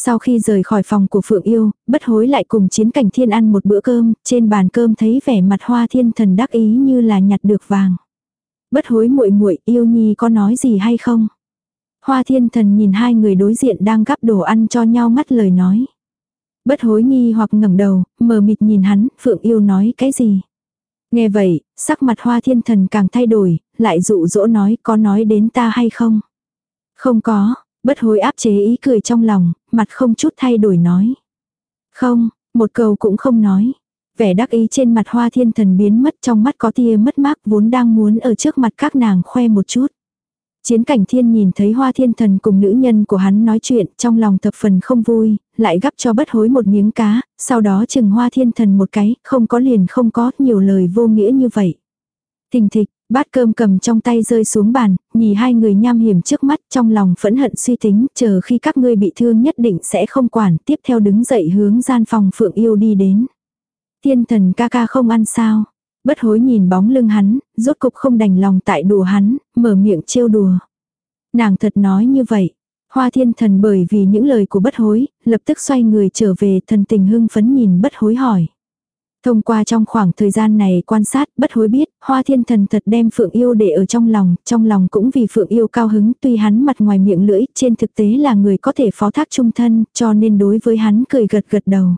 S1: Sau khi rời khỏi phòng của Phượng yêu, bất hối lại cùng chiến cảnh thiên ăn một bữa cơm, trên bàn cơm thấy vẻ mặt hoa thiên thần đắc ý như là nhặt được vàng. Bất hối muội muội yêu nhi có nói gì hay không? Hoa thiên thần nhìn hai người đối diện đang gắp đồ ăn cho nhau ngắt lời nói. Bất hối nghi hoặc ngẩng đầu, mờ mịt nhìn hắn, Phượng yêu nói cái gì. Nghe vậy, sắc mặt hoa thiên thần càng thay đổi, lại dụ dỗ nói có nói đến ta hay không. Không có, bất hối áp chế ý cười trong lòng, mặt không chút thay đổi nói. Không, một câu cũng không nói. Vẻ đắc ý trên mặt hoa thiên thần biến mất trong mắt có tia mất mát vốn đang muốn ở trước mặt các nàng khoe một chút. Chiến cảnh thiên nhìn thấy hoa thiên thần cùng nữ nhân của hắn nói chuyện trong lòng thập phần không vui, lại gắp cho bất hối một miếng cá, sau đó chừng hoa thiên thần một cái, không có liền không có nhiều lời vô nghĩa như vậy. tình thịch, bát cơm cầm trong tay rơi xuống bàn, nhìn hai người nham hiểm trước mắt trong lòng phẫn hận suy tính, chờ khi các ngươi bị thương nhất định sẽ không quản, tiếp theo đứng dậy hướng gian phòng Phượng Yêu đi đến. Thiên thần ca ca không ăn sao. Bất hối nhìn bóng lưng hắn, rốt cục không đành lòng tại đùa hắn, mở miệng trêu đùa. Nàng thật nói như vậy. Hoa thiên thần bởi vì những lời của bất hối, lập tức xoay người trở về thần tình hưng phấn nhìn bất hối hỏi. Thông qua trong khoảng thời gian này quan sát, bất hối biết, hoa thiên thần thật đem Phượng Yêu để ở trong lòng, trong lòng cũng vì Phượng Yêu cao hứng, tuy hắn mặt ngoài miệng lưỡi, trên thực tế là người có thể phó thác trung thân, cho nên đối với hắn cười gật gật đầu.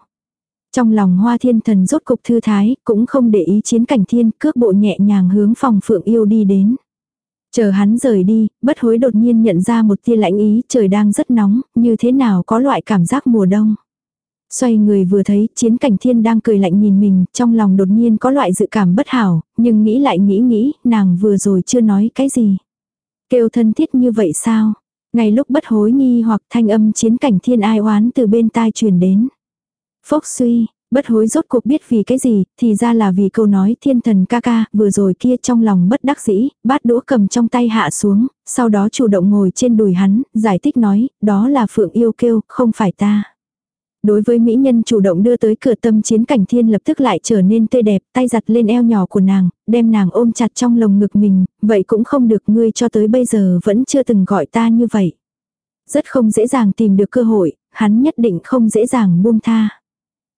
S1: Trong lòng hoa thiên thần rốt cục thư thái, cũng không để ý chiến cảnh thiên, cước bộ nhẹ nhàng hướng phòng Phượng Yêu đi đến. Chờ hắn rời đi, bất hối đột nhiên nhận ra một tia lãnh ý, trời đang rất nóng, như thế nào có loại cảm giác mùa đông. Xoay người vừa thấy chiến cảnh thiên đang cười lạnh nhìn mình, trong lòng đột nhiên có loại dự cảm bất hảo, nhưng nghĩ lại nghĩ nghĩ, nàng vừa rồi chưa nói cái gì. Kêu thân thiết như vậy sao? Ngay lúc bất hối nghi hoặc thanh âm chiến cảnh thiên ai oán từ bên tai truyền đến. Phốc suy, bất hối rốt cuộc biết vì cái gì, thì ra là vì câu nói thiên thần ca ca, vừa rồi kia trong lòng bất đắc dĩ, bát đũa cầm trong tay hạ xuống, sau đó chủ động ngồi trên đùi hắn, giải thích nói, đó là phượng yêu kêu, không phải ta. Đối với mỹ nhân chủ động đưa tới cửa tâm chiến cảnh thiên lập tức lại trở nên tươi đẹp, tay giặt lên eo nhỏ của nàng, đem nàng ôm chặt trong lồng ngực mình, vậy cũng không được ngươi cho tới bây giờ vẫn chưa từng gọi ta như vậy. Rất không dễ dàng tìm được cơ hội, hắn nhất định không dễ dàng buông tha.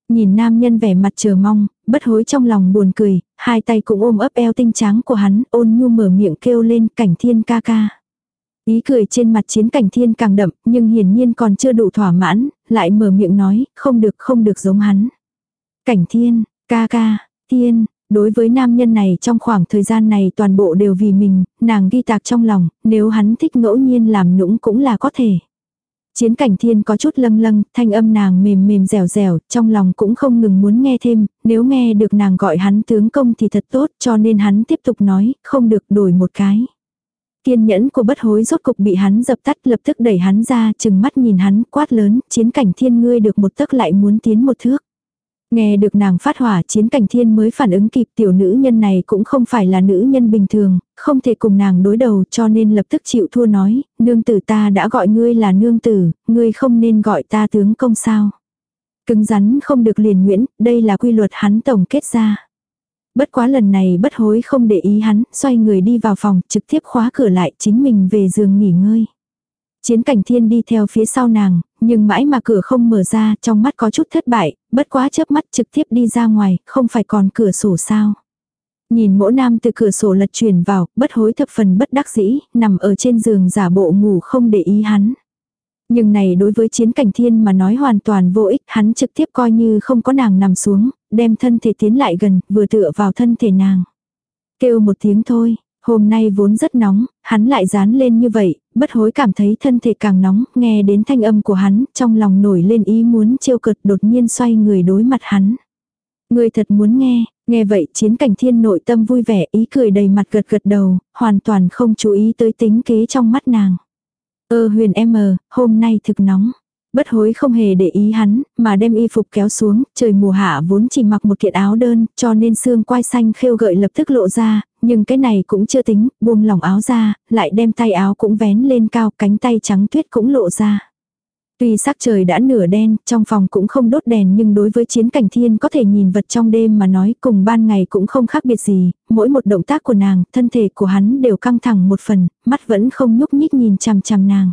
S1: Nhìn nam nhân vẻ mặt chờ mong, bất hối trong lòng buồn cười, hai tay cũng ôm ấp eo tinh trắng của hắn, ôn nhu mở miệng kêu lên cảnh thiên ca ca. Ý cười trên mặt chiến cảnh thiên càng đậm, nhưng hiển nhiên còn chưa đủ thỏa mãn, lại mở miệng nói, không được không được giống hắn. Cảnh thiên, ca ca, thiên, đối với nam nhân này trong khoảng thời gian này toàn bộ đều vì mình, nàng ghi tạc trong lòng, nếu hắn thích ngẫu nhiên làm nũng cũng là có thể. Chiến cảnh thiên có chút lâng lâng, thanh âm nàng mềm mềm dẻo dẻo, trong lòng cũng không ngừng muốn nghe thêm, nếu nghe được nàng gọi hắn tướng công thì thật tốt, cho nên hắn tiếp tục nói, không được đổi một cái. Kiên nhẫn của bất hối rốt cục bị hắn dập tắt lập tức đẩy hắn ra chừng mắt nhìn hắn quát lớn, chiến cảnh thiên ngươi được một tấc lại muốn tiến một thước. Nghe được nàng phát hỏa chiến cảnh thiên mới phản ứng kịp tiểu nữ nhân này cũng không phải là nữ nhân bình thường, không thể cùng nàng đối đầu cho nên lập tức chịu thua nói, nương tử ta đã gọi ngươi là nương tử, ngươi không nên gọi ta tướng công sao. Cứng rắn không được liền nguyễn, đây là quy luật hắn tổng kết ra. Bất quá lần này bất hối không để ý hắn, xoay người đi vào phòng, trực tiếp khóa cửa lại chính mình về giường nghỉ ngơi. Chiến cảnh thiên đi theo phía sau nàng, nhưng mãi mà cửa không mở ra, trong mắt có chút thất bại, bất quá chớp mắt trực tiếp đi ra ngoài, không phải còn cửa sổ sao. Nhìn mỗi nam từ cửa sổ lật chuyển vào, bất hối thập phần bất đắc dĩ, nằm ở trên giường giả bộ ngủ không để ý hắn. Nhưng này đối với chiến cảnh thiên mà nói hoàn toàn vô ích, hắn trực tiếp coi như không có nàng nằm xuống, đem thân thể tiến lại gần, vừa tựa vào thân thể nàng. Kêu một tiếng thôi, hôm nay vốn rất nóng, hắn lại dán lên như vậy, bất hối cảm thấy thân thể càng nóng, nghe đến thanh âm của hắn, trong lòng nổi lên ý muốn trêu cực đột nhiên xoay người đối mặt hắn. Người thật muốn nghe, nghe vậy chiến cảnh thiên nội tâm vui vẻ ý cười đầy mặt gật gật đầu, hoàn toàn không chú ý tới tính kế trong mắt nàng. Ơ huyền em mờ, hôm nay thực nóng. Bất hối không hề để ý hắn, mà đem y phục kéo xuống, trời mùa hạ vốn chỉ mặc một kiện áo đơn, cho nên xương quai xanh khêu gợi lập tức lộ ra, nhưng cái này cũng chưa tính, buông lỏng áo ra, lại đem tay áo cũng vén lên cao, cánh tay trắng tuyết cũng lộ ra. Tuy sắc trời đã nửa đen, trong phòng cũng không đốt đèn nhưng đối với chiến cảnh thiên có thể nhìn vật trong đêm mà nói cùng ban ngày cũng không khác biệt gì, mỗi một động tác của nàng, thân thể của hắn đều căng thẳng một phần, mắt vẫn không nhúc nhích nhìn chằm chằm nàng.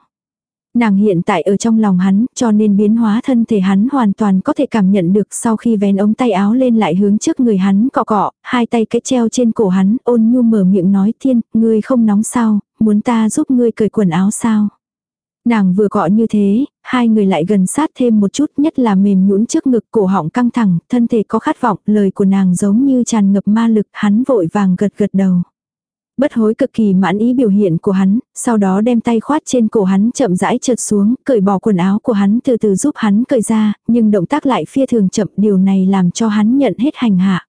S1: Nàng hiện tại ở trong lòng hắn, cho nên biến hóa thân thể hắn hoàn toàn có thể cảm nhận được sau khi vén ống tay áo lên lại hướng trước người hắn cọ cọ, hai tay cái treo trên cổ hắn, ôn nhu mở miệng nói thiên, ngươi không nóng sao, muốn ta giúp ngươi cởi quần áo sao. Nàng vừa gọi như thế, hai người lại gần sát thêm một chút nhất là mềm nhũn trước ngực cổ họng căng thẳng, thân thể có khát vọng, lời của nàng giống như tràn ngập ma lực, hắn vội vàng gật gật đầu. Bất hối cực kỳ mãn ý biểu hiện của hắn, sau đó đem tay khoát trên cổ hắn chậm rãi trượt xuống, cởi bỏ quần áo của hắn từ từ giúp hắn cởi ra, nhưng động tác lại phi thường chậm điều này làm cho hắn nhận hết hành hạ.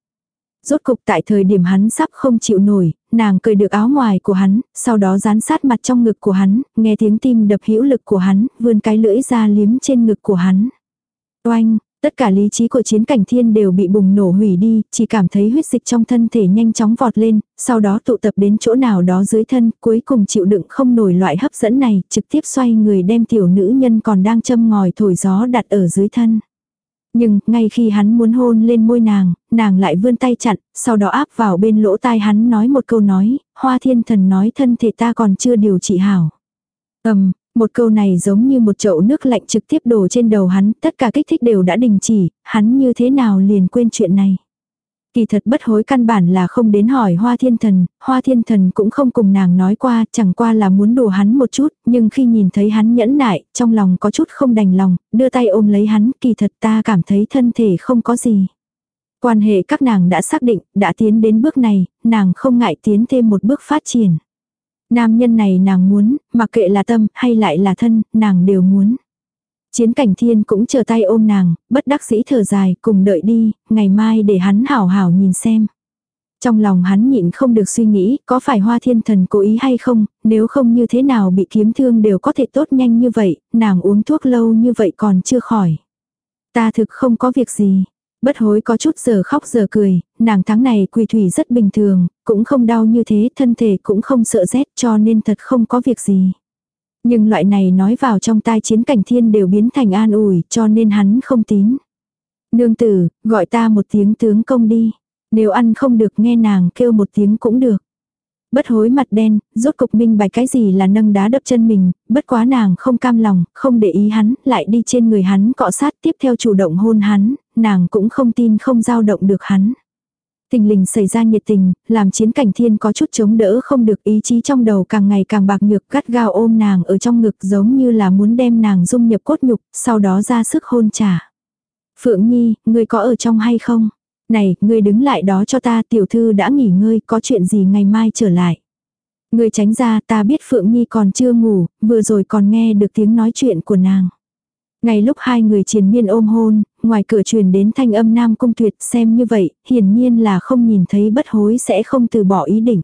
S1: Rốt cục tại thời điểm hắn sắp không chịu nổi, nàng cởi được áo ngoài của hắn, sau đó dán sát mặt trong ngực của hắn, nghe tiếng tim đập hữu lực của hắn, vươn cái lưỡi ra liếm trên ngực của hắn. Oanh, Tất cả lý trí của chiến cảnh thiên đều bị bùng nổ hủy đi, chỉ cảm thấy huyết dịch trong thân thể nhanh chóng vọt lên, sau đó tụ tập đến chỗ nào đó dưới thân, cuối cùng chịu đựng không nổi loại hấp dẫn này, trực tiếp xoay người đem tiểu nữ nhân còn đang châm ngòi thổi gió đặt ở dưới thân. Nhưng, ngay khi hắn muốn hôn lên môi nàng, nàng lại vươn tay chặn, sau đó áp vào bên lỗ tai hắn nói một câu nói, hoa thiên thần nói thân thể ta còn chưa điều trị hảo. Ầm, một câu này giống như một chậu nước lạnh trực tiếp đổ trên đầu hắn, tất cả kích thích đều đã đình chỉ, hắn như thế nào liền quên chuyện này. Kỳ thật bất hối căn bản là không đến hỏi hoa thiên thần, hoa thiên thần cũng không cùng nàng nói qua, chẳng qua là muốn đùa hắn một chút, nhưng khi nhìn thấy hắn nhẫn nại, trong lòng có chút không đành lòng, đưa tay ôm lấy hắn, kỳ thật ta cảm thấy thân thể không có gì. Quan hệ các nàng đã xác định, đã tiến đến bước này, nàng không ngại tiến thêm một bước phát triển. Nam nhân này nàng muốn, mặc kệ là tâm hay lại là thân, nàng đều muốn. Chiến cảnh thiên cũng chờ tay ôm nàng, bất đắc dĩ thở dài, cùng đợi đi, ngày mai để hắn hảo hảo nhìn xem. Trong lòng hắn nhịn không được suy nghĩ, có phải hoa thiên thần cố ý hay không, nếu không như thế nào bị kiếm thương đều có thể tốt nhanh như vậy, nàng uống thuốc lâu như vậy còn chưa khỏi. Ta thực không có việc gì, Bất hối có chút giờ khóc giờ cười, nàng tháng này quỳ thủy rất bình thường, cũng không đau như thế, thân thể cũng không sợ rét cho nên thật không có việc gì. Nhưng loại này nói vào trong tai chiến cảnh thiên đều biến thành an ủi cho nên hắn không tín. Nương tử, gọi ta một tiếng tướng công đi. Nếu ăn không được nghe nàng kêu một tiếng cũng được. Bất hối mặt đen, rốt cục minh bạch cái gì là nâng đá đập chân mình, bất quá nàng không cam lòng, không để ý hắn, lại đi trên người hắn cọ sát tiếp theo chủ động hôn hắn, nàng cũng không tin không giao động được hắn. Tình lình xảy ra nhiệt tình, làm chiến cảnh thiên có chút chống đỡ không được ý chí trong đầu càng ngày càng bạc nhược gắt gao ôm nàng ở trong ngực giống như là muốn đem nàng dung nhập cốt nhục, sau đó ra sức hôn trả. Phượng Nhi, ngươi có ở trong hay không? Này, ngươi đứng lại đó cho ta tiểu thư đã nghỉ ngơi, có chuyện gì ngày mai trở lại. Ngươi tránh ra ta biết Phượng Nhi còn chưa ngủ, vừa rồi còn nghe được tiếng nói chuyện của nàng. Ngay lúc hai người triền miên ôm hôn, ngoài cửa truyền đến thanh âm nam cung tuyệt xem như vậy, hiển nhiên là không nhìn thấy bất hối sẽ không từ bỏ ý định.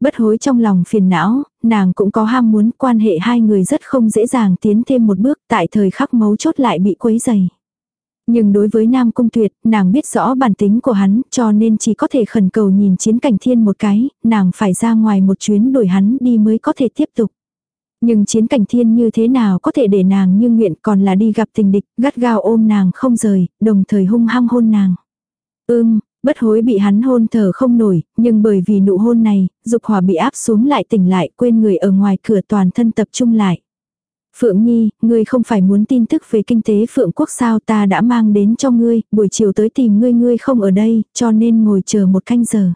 S1: Bất hối trong lòng phiền não, nàng cũng có ham muốn quan hệ hai người rất không dễ dàng tiến thêm một bước tại thời khắc mấu chốt lại bị quấy dày. Nhưng đối với Nam Cung Tuyệt, nàng biết rõ bản tính của hắn, cho nên chỉ có thể khẩn cầu nhìn chiến cảnh thiên một cái, nàng phải ra ngoài một chuyến đuổi hắn đi mới có thể tiếp tục. Nhưng chiến cảnh thiên như thế nào có thể để nàng như nguyện còn là đi gặp tình địch, gắt gao ôm nàng không rời, đồng thời hung hăng hôn nàng. Ưm, bất hối bị hắn hôn thở không nổi, nhưng bởi vì nụ hôn này, dục hỏa bị áp xuống lại tỉnh lại, quên người ở ngoài cửa toàn thân tập trung lại. Phượng Nhi, ngươi không phải muốn tin tức về kinh tế Phượng Quốc sao ta đã mang đến cho ngươi, buổi chiều tới tìm ngươi ngươi không ở đây, cho nên ngồi chờ một canh giờ.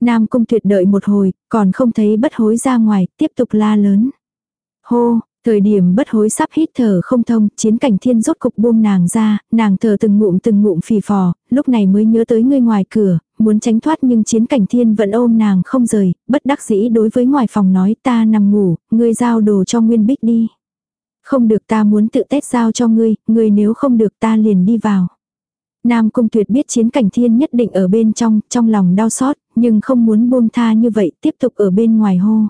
S1: Nam Cung tuyệt đợi một hồi, còn không thấy bất hối ra ngoài, tiếp tục la lớn. Hô, thời điểm bất hối sắp hít thở không thông, chiến cảnh thiên rốt cục buông nàng ra, nàng thở từng ngụm từng ngụm phì phò, lúc này mới nhớ tới người ngoài cửa, muốn tránh thoát nhưng chiến cảnh thiên vẫn ôm nàng không rời, bất đắc dĩ đối với ngoài phòng nói ta nằm ngủ, ngươi giao đồ cho Nguyên Bích đi. Không được ta muốn tự tết giao cho ngươi, ngươi nếu không được ta liền đi vào. Nam Cung Tuyệt biết chiến cảnh thiên nhất định ở bên trong, trong lòng đau xót, nhưng không muốn buông tha như vậy, tiếp tục ở bên ngoài hô.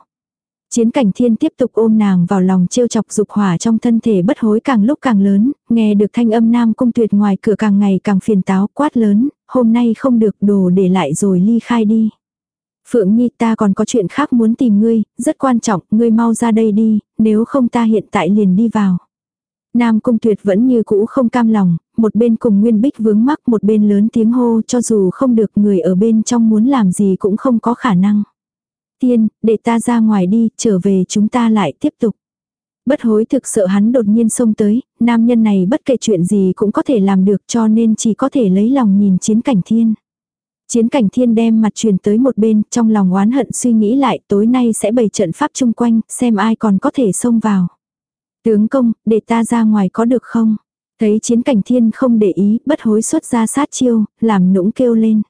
S1: Chiến cảnh thiên tiếp tục ôm nàng vào lòng trêu chọc dục hỏa trong thân thể bất hối càng lúc càng lớn, nghe được thanh âm nam cung tuyệt ngoài cửa càng ngày càng phiền táo quát lớn, hôm nay không được đồ để lại rồi ly khai đi. Phượng Nhi ta còn có chuyện khác muốn tìm ngươi, rất quan trọng, ngươi mau ra đây đi, nếu không ta hiện tại liền đi vào. Nam Cung Tuyệt vẫn như cũ không cam lòng, một bên cùng Nguyên Bích vướng mắc một bên lớn tiếng hô cho dù không được người ở bên trong muốn làm gì cũng không có khả năng. Tiên, để ta ra ngoài đi, trở về chúng ta lại tiếp tục. Bất hối thực sợ hắn đột nhiên xông tới, nam nhân này bất kể chuyện gì cũng có thể làm được cho nên chỉ có thể lấy lòng nhìn chiến cảnh thiên. Chiến cảnh thiên đem mặt truyền tới một bên, trong lòng oán hận suy nghĩ lại tối nay sẽ bày trận pháp chung quanh, xem ai còn có thể xông vào. Tướng công, để ta ra ngoài có được không? Thấy chiến cảnh thiên không để ý, bất hối xuất ra sát chiêu, làm nũng kêu lên.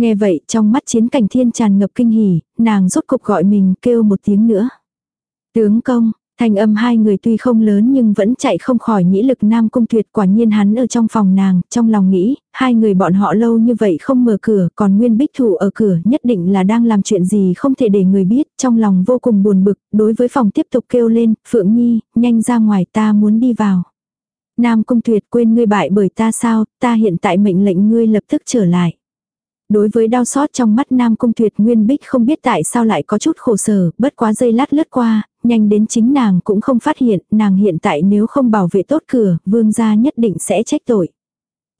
S1: Nghe vậy, trong mắt chiến cảnh thiên tràn ngập kinh hỉ, nàng rốt cục gọi mình kêu một tiếng nữa. Tướng công, Thanh âm hai người tuy không lớn nhưng vẫn chạy không khỏi nhĩ lực nam cung tuyệt quả nhiên hắn ở trong phòng nàng, trong lòng nghĩ, hai người bọn họ lâu như vậy không mở cửa, còn nguyên bích thủ ở cửa nhất định là đang làm chuyện gì không thể để người biết, trong lòng vô cùng buồn bực, đối với phòng tiếp tục kêu lên, Phượng Nhi, nhanh ra ngoài ta muốn đi vào. Nam Cung Tuyệt quên ngươi bại bởi ta sao, ta hiện tại mệnh lệnh ngươi lập tức trở lại. Đối với đau xót trong mắt Nam Cung Tuyệt Nguyên Bích không biết tại sao lại có chút khổ sở, bất quá dây lát lướt qua, nhanh đến chính nàng cũng không phát hiện, nàng hiện tại nếu không bảo vệ tốt cửa, vương gia nhất định sẽ trách tội.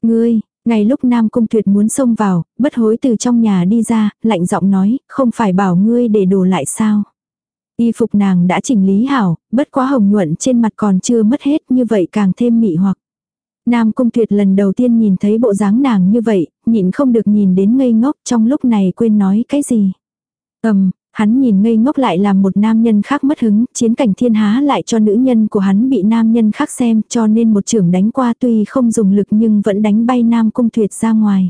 S1: Ngươi, ngay lúc Nam Cung Tuyệt muốn xông vào, bất hối từ trong nhà đi ra, lạnh giọng nói, không phải bảo ngươi để đồ lại sao. Y phục nàng đã chỉnh lý hảo, bất quá hồng nhuận trên mặt còn chưa mất hết như vậy càng thêm mị hoặc. Nam Cung Tuyệt lần đầu tiên nhìn thấy bộ dáng nàng như vậy, nhịn không được nhìn đến ngây ngốc trong lúc này quên nói cái gì. Ầm, hắn nhìn ngây ngốc lại làm một nam nhân khác mất hứng, chiến cảnh thiên há lại cho nữ nhân của hắn bị nam nhân khác xem cho nên một trưởng đánh qua tuy không dùng lực nhưng vẫn đánh bay Nam Cung Tuyệt ra ngoài.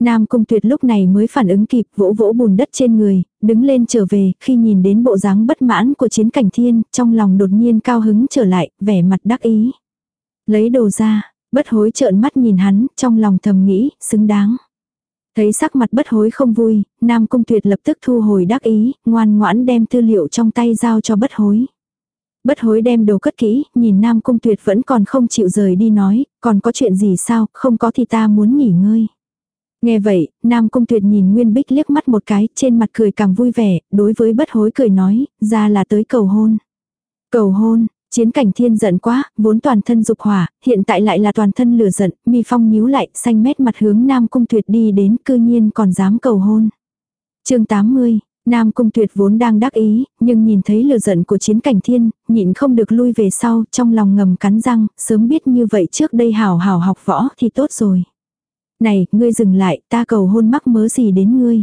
S1: Nam Cung Tuyệt lúc này mới phản ứng kịp vỗ vỗ bùn đất trên người, đứng lên trở về, khi nhìn đến bộ dáng bất mãn của chiến cảnh thiên, trong lòng đột nhiên cao hứng trở lại, vẻ mặt đắc ý. Lấy đồ ra, bất hối trợn mắt nhìn hắn, trong lòng thầm nghĩ, xứng đáng. Thấy sắc mặt bất hối không vui, Nam Cung Tuyệt lập tức thu hồi đắc ý, ngoan ngoãn đem tư liệu trong tay giao cho bất hối. Bất hối đem đồ cất kỹ, nhìn Nam Cung Tuyệt vẫn còn không chịu rời đi nói, còn có chuyện gì sao, không có thì ta muốn nghỉ ngơi. Nghe vậy, Nam Cung Tuyệt nhìn Nguyên Bích liếc mắt một cái, trên mặt cười càng vui vẻ, đối với bất hối cười nói, ra là tới cầu hôn. Cầu hôn, chiến cảnh thiên giận quá, vốn toàn thân dục hỏa, hiện tại lại là toàn thân lửa giận, mi phong nhíu lại, xanh mét mặt hướng Nam Cung Tuyệt đi đến, cư nhiên còn dám cầu hôn. chương 80, Nam Cung Tuyệt vốn đang đắc ý, nhưng nhìn thấy lửa giận của chiến cảnh thiên, nhịn không được lui về sau, trong lòng ngầm cắn răng, sớm biết như vậy trước đây hảo hảo học võ thì tốt rồi. Này, ngươi dừng lại, ta cầu hôn mắc mớ gì đến ngươi.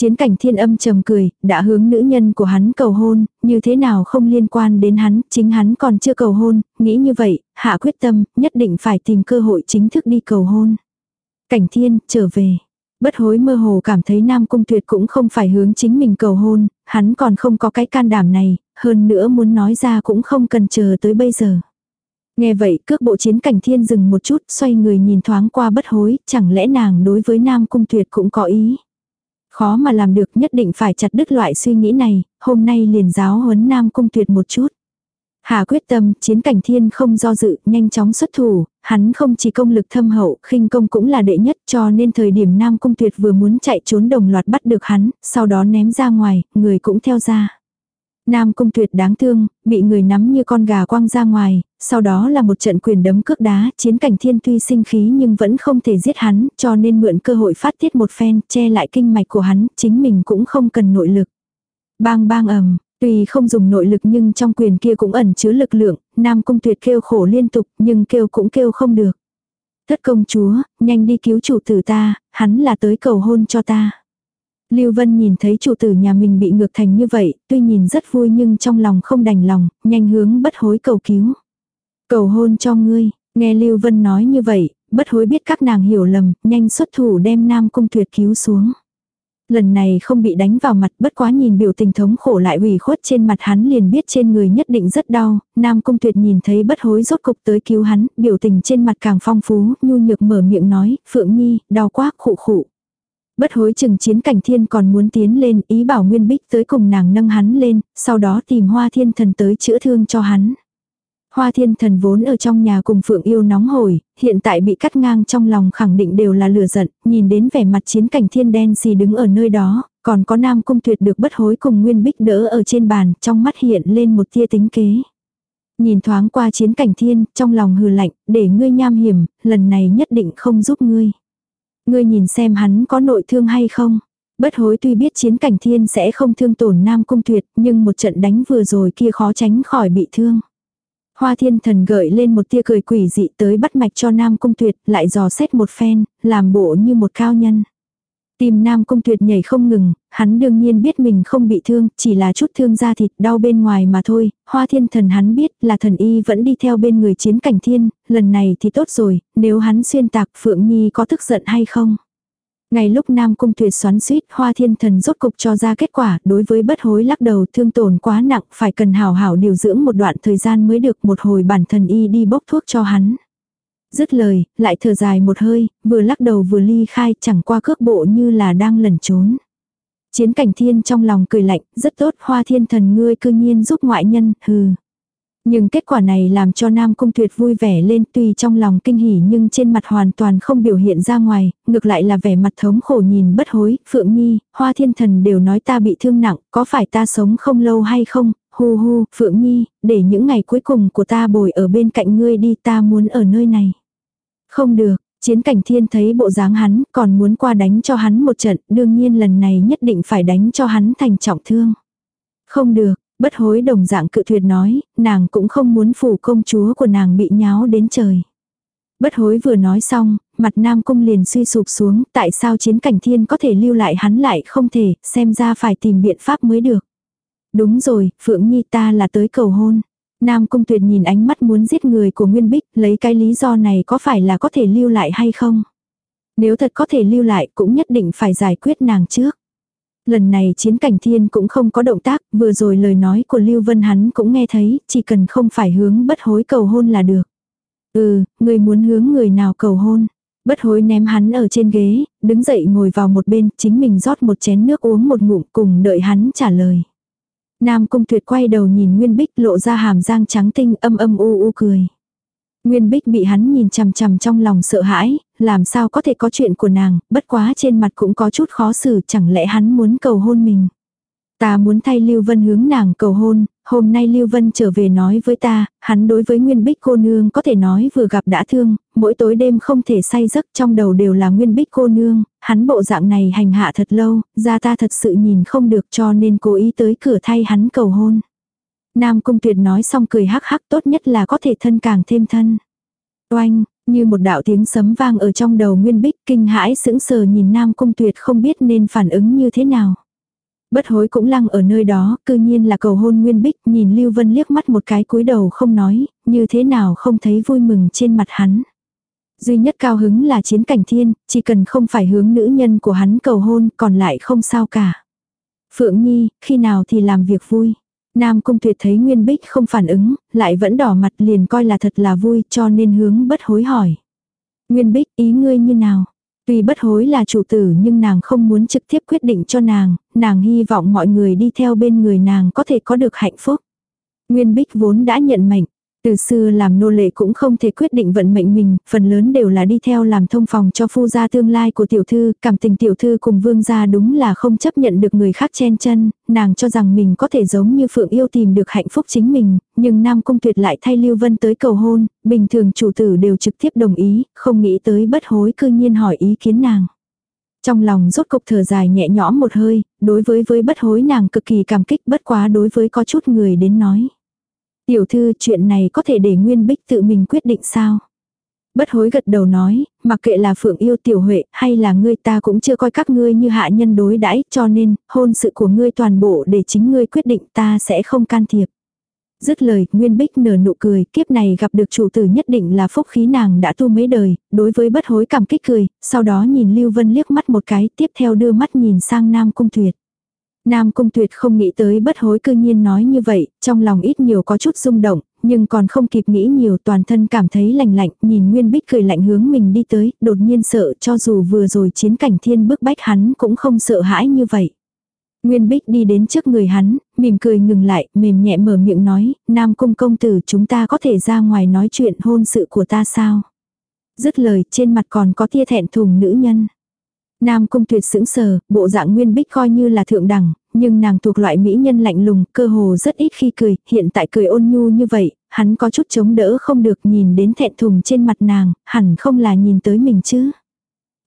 S1: Chiến cảnh thiên âm trầm cười, đã hướng nữ nhân của hắn cầu hôn, như thế nào không liên quan đến hắn, chính hắn còn chưa cầu hôn, nghĩ như vậy, hạ quyết tâm, nhất định phải tìm cơ hội chính thức đi cầu hôn. Cảnh thiên, trở về. Bất hối mơ hồ cảm thấy Nam Cung Tuyệt cũng không phải hướng chính mình cầu hôn, hắn còn không có cái can đảm này, hơn nữa muốn nói ra cũng không cần chờ tới bây giờ. Nghe vậy cước bộ chiến cảnh thiên dừng một chút, xoay người nhìn thoáng qua bất hối, chẳng lẽ nàng đối với Nam Cung Tuyệt cũng có ý. Khó mà làm được nhất định phải chặt đứt loại suy nghĩ này, hôm nay liền giáo huấn Nam Cung Tuyệt một chút. Hà quyết tâm, chiến cảnh thiên không do dự, nhanh chóng xuất thủ, hắn không chỉ công lực thâm hậu, khinh công cũng là đệ nhất cho nên thời điểm Nam Cung Tuyệt vừa muốn chạy trốn đồng loạt bắt được hắn, sau đó ném ra ngoài, người cũng theo ra. Nam Cung Tuyệt đáng thương, bị người nắm như con gà quăng ra ngoài, sau đó là một trận quyền đấm cước đá, chiến cảnh thiên tuy sinh khí nhưng vẫn không thể giết hắn, cho nên mượn cơ hội phát tiết một phen, che lại kinh mạch của hắn, chính mình cũng không cần nội lực. Bang bang ầm, tuy không dùng nội lực nhưng trong quyền kia cũng ẩn chứa lực lượng, Nam Cung Tuyệt kêu khổ liên tục nhưng kêu cũng kêu không được. Thất công chúa, nhanh đi cứu chủ tử ta, hắn là tới cầu hôn cho ta. Lưu Vân nhìn thấy chủ tử nhà mình bị ngược thành như vậy, tuy nhìn rất vui nhưng trong lòng không đành lòng, nhanh hướng bất hối cầu cứu. Cầu hôn cho ngươi, nghe Lưu Vân nói như vậy, bất hối biết các nàng hiểu lầm, nhanh xuất thủ đem Nam Cung Tuyệt cứu xuống. Lần này không bị đánh vào mặt bất quá nhìn biểu tình thống khổ lại ủy khuất trên mặt hắn liền biết trên người nhất định rất đau, Nam Cung Tuyệt nhìn thấy bất hối rốt cục tới cứu hắn, biểu tình trên mặt càng phong phú, nhu nhược mở miệng nói, Phượng Nhi, đau quá khụ khụ. Bất hối chừng chiến cảnh thiên còn muốn tiến lên, ý bảo Nguyên Bích tới cùng nàng nâng hắn lên, sau đó tìm hoa thiên thần tới chữa thương cho hắn. Hoa thiên thần vốn ở trong nhà cùng phượng yêu nóng hổi, hiện tại bị cắt ngang trong lòng khẳng định đều là lửa giận, nhìn đến vẻ mặt chiến cảnh thiên đen xì đứng ở nơi đó, còn có nam cung tuyệt được bất hối cùng nguyên bích đỡ ở trên bàn, trong mắt hiện lên một tia tính kế. Nhìn thoáng qua chiến cảnh thiên, trong lòng hừ lạnh, để ngươi nham hiểm, lần này nhất định không giúp ngươi. Ngươi nhìn xem hắn có nội thương hay không. Bất hối tuy biết chiến cảnh thiên sẽ không thương tổn nam cung tuyệt, nhưng một trận đánh vừa rồi kia khó tránh khỏi bị thương. Hoa thiên thần gợi lên một tia cười quỷ dị tới bắt mạch cho nam cung tuyệt, lại dò xét một phen, làm bộ như một cao nhân. Tìm nam cung tuyệt nhảy không ngừng, hắn đương nhiên biết mình không bị thương, chỉ là chút thương da thịt đau bên ngoài mà thôi, hoa thiên thần hắn biết là thần y vẫn đi theo bên người chiến cảnh thiên, lần này thì tốt rồi, nếu hắn xuyên tạc Phượng Nhi có tức giận hay không. Ngày lúc Nam Cung Tuyệt xoắn suýt, Hoa Thiên Thần rốt cục cho ra kết quả, đối với bất hối lắc đầu thương tổn quá nặng, phải cần hảo hảo điều dưỡng một đoạn thời gian mới được một hồi bản thần y đi bốc thuốc cho hắn. Dứt lời, lại thở dài một hơi, vừa lắc đầu vừa ly khai chẳng qua cước bộ như là đang lẩn trốn. Chiến cảnh thiên trong lòng cười lạnh, rất tốt hoa thiên thần ngươi cư nhiên giúp ngoại nhân, hừ. Nhưng kết quả này làm cho Nam Cung Tuyệt vui vẻ lên tuy trong lòng kinh hỉ nhưng trên mặt hoàn toàn không biểu hiện ra ngoài, ngược lại là vẻ mặt thống khổ nhìn bất hối, Phượng Nhi, Hoa Thiên Thần đều nói ta bị thương nặng, có phải ta sống không lâu hay không, hu hu, Phượng Nhi, để những ngày cuối cùng của ta bồi ở bên cạnh ngươi đi ta muốn ở nơi này. Không được, chiến cảnh thiên thấy bộ dáng hắn còn muốn qua đánh cho hắn một trận, đương nhiên lần này nhất định phải đánh cho hắn thành trọng thương. Không được, bất hối đồng dạng cự tuyệt nói, nàng cũng không muốn phủ công chúa của nàng bị nháo đến trời. Bất hối vừa nói xong, mặt nam cung liền suy sụp xuống, tại sao chiến cảnh thiên có thể lưu lại hắn lại không thể, xem ra phải tìm biện pháp mới được. Đúng rồi, Phượng Nhi ta là tới cầu hôn. Nam Cung Tuyệt nhìn ánh mắt muốn giết người của Nguyên Bích, lấy cái lý do này có phải là có thể lưu lại hay không? Nếu thật có thể lưu lại cũng nhất định phải giải quyết nàng trước. Lần này chiến cảnh thiên cũng không có động tác, vừa rồi lời nói của Lưu Vân hắn cũng nghe thấy, chỉ cần không phải hướng bất hối cầu hôn là được. Ừ, người muốn hướng người nào cầu hôn. Bất hối ném hắn ở trên ghế, đứng dậy ngồi vào một bên, chính mình rót một chén nước uống một ngụm cùng đợi hắn trả lời. Nam Cung Tuyệt quay đầu nhìn Nguyên Bích lộ ra hàm răng trắng tinh âm âm u u cười. Nguyên Bích bị hắn nhìn chằm chằm trong lòng sợ hãi, làm sao có thể có chuyện của nàng, bất quá trên mặt cũng có chút khó xử chẳng lẽ hắn muốn cầu hôn mình. Ta muốn thay Lưu Vân hướng nàng cầu hôn, hôm nay Lưu Vân trở về nói với ta, hắn đối với Nguyên Bích cô nương có thể nói vừa gặp đã thương, mỗi tối đêm không thể say giấc trong đầu đều là Nguyên Bích cô nương, hắn bộ dạng này hành hạ thật lâu, ra ta thật sự nhìn không được cho nên cố ý tới cửa thay hắn cầu hôn. Nam Cung Tuyệt nói xong cười hắc hắc tốt nhất là có thể thân càng thêm thân. Oanh, như một đạo tiếng sấm vang ở trong đầu Nguyên Bích kinh hãi sững sờ nhìn Nam Cung Tuyệt không biết nên phản ứng như thế nào. Bất hối cũng lăng ở nơi đó, cư nhiên là cầu hôn Nguyên Bích, nhìn Lưu Vân liếc mắt một cái cúi đầu không nói, như thế nào không thấy vui mừng trên mặt hắn. Duy nhất cao hứng là chiến cảnh thiên, chỉ cần không phải hướng nữ nhân của hắn cầu hôn, còn lại không sao cả. Phượng Nhi, khi nào thì làm việc vui. Nam Cung Tuyệt thấy Nguyên Bích không phản ứng, lại vẫn đỏ mặt liền coi là thật là vui cho nên hướng bất hối hỏi. Nguyên Bích ý ngươi như nào? Tuy bất hối là chủ tử nhưng nàng không muốn trực tiếp quyết định cho nàng, nàng hy vọng mọi người đi theo bên người nàng có thể có được hạnh phúc. Nguyên Bích vốn đã nhận mệnh, từ xưa làm nô lệ cũng không thể quyết định vận mệnh mình, phần lớn đều là đi theo làm thông phòng cho phu gia tương lai của tiểu thư, cảm tình tiểu thư cùng vương gia đúng là không chấp nhận được người khác chen chân, nàng cho rằng mình có thể giống như phượng yêu tìm được hạnh phúc chính mình, nhưng nam cung tuyệt lại thay lưu vân tới cầu hôn, bình thường chủ tử đều trực tiếp đồng ý, không nghĩ tới bất hối cư nhiên hỏi ý kiến nàng. Trong lòng rốt cục thở dài nhẹ nhõm một hơi, đối với với bất hối nàng cực kỳ cảm kích bất quá đối với có chút người đến nói. Tiểu thư chuyện này có thể để Nguyên Bích tự mình quyết định sao? Bất hối gật đầu nói, mặc kệ là phượng yêu tiểu huệ hay là ngươi ta cũng chưa coi các ngươi như hạ nhân đối đãi cho nên hôn sự của ngươi toàn bộ để chính ngươi quyết định ta sẽ không can thiệp. Dứt lời, Nguyên Bích nở nụ cười, kiếp này gặp được chủ tử nhất định là phúc khí nàng đã tu mấy đời, đối với bất hối cảm kích cười, sau đó nhìn Lưu Vân liếc mắt một cái, tiếp theo đưa mắt nhìn sang Nam Cung Tuyệt. Nam Cung Tuyệt không nghĩ tới bất hối cư nhiên nói như vậy, trong lòng ít nhiều có chút rung động, nhưng còn không kịp nghĩ nhiều toàn thân cảm thấy lạnh lạnh, nhìn Nguyên Bích cười lạnh hướng mình đi tới, đột nhiên sợ cho dù vừa rồi chiến cảnh thiên bức bách hắn cũng không sợ hãi như vậy. Nguyên Bích đi đến trước người hắn, mỉm cười ngừng lại, mềm nhẹ mở miệng nói, Nam Cung công tử chúng ta có thể ra ngoài nói chuyện hôn sự của ta sao? Dứt lời trên mặt còn có tia thẹn thùng nữ nhân. Nam cung tuyệt sững sờ, bộ dạng nguyên bích coi như là thượng đẳng, nhưng nàng thuộc loại mỹ nhân lạnh lùng, cơ hồ rất ít khi cười, hiện tại cười ôn nhu như vậy, hắn có chút chống đỡ không được nhìn đến thẹn thùng trên mặt nàng, hẳn không là nhìn tới mình chứ.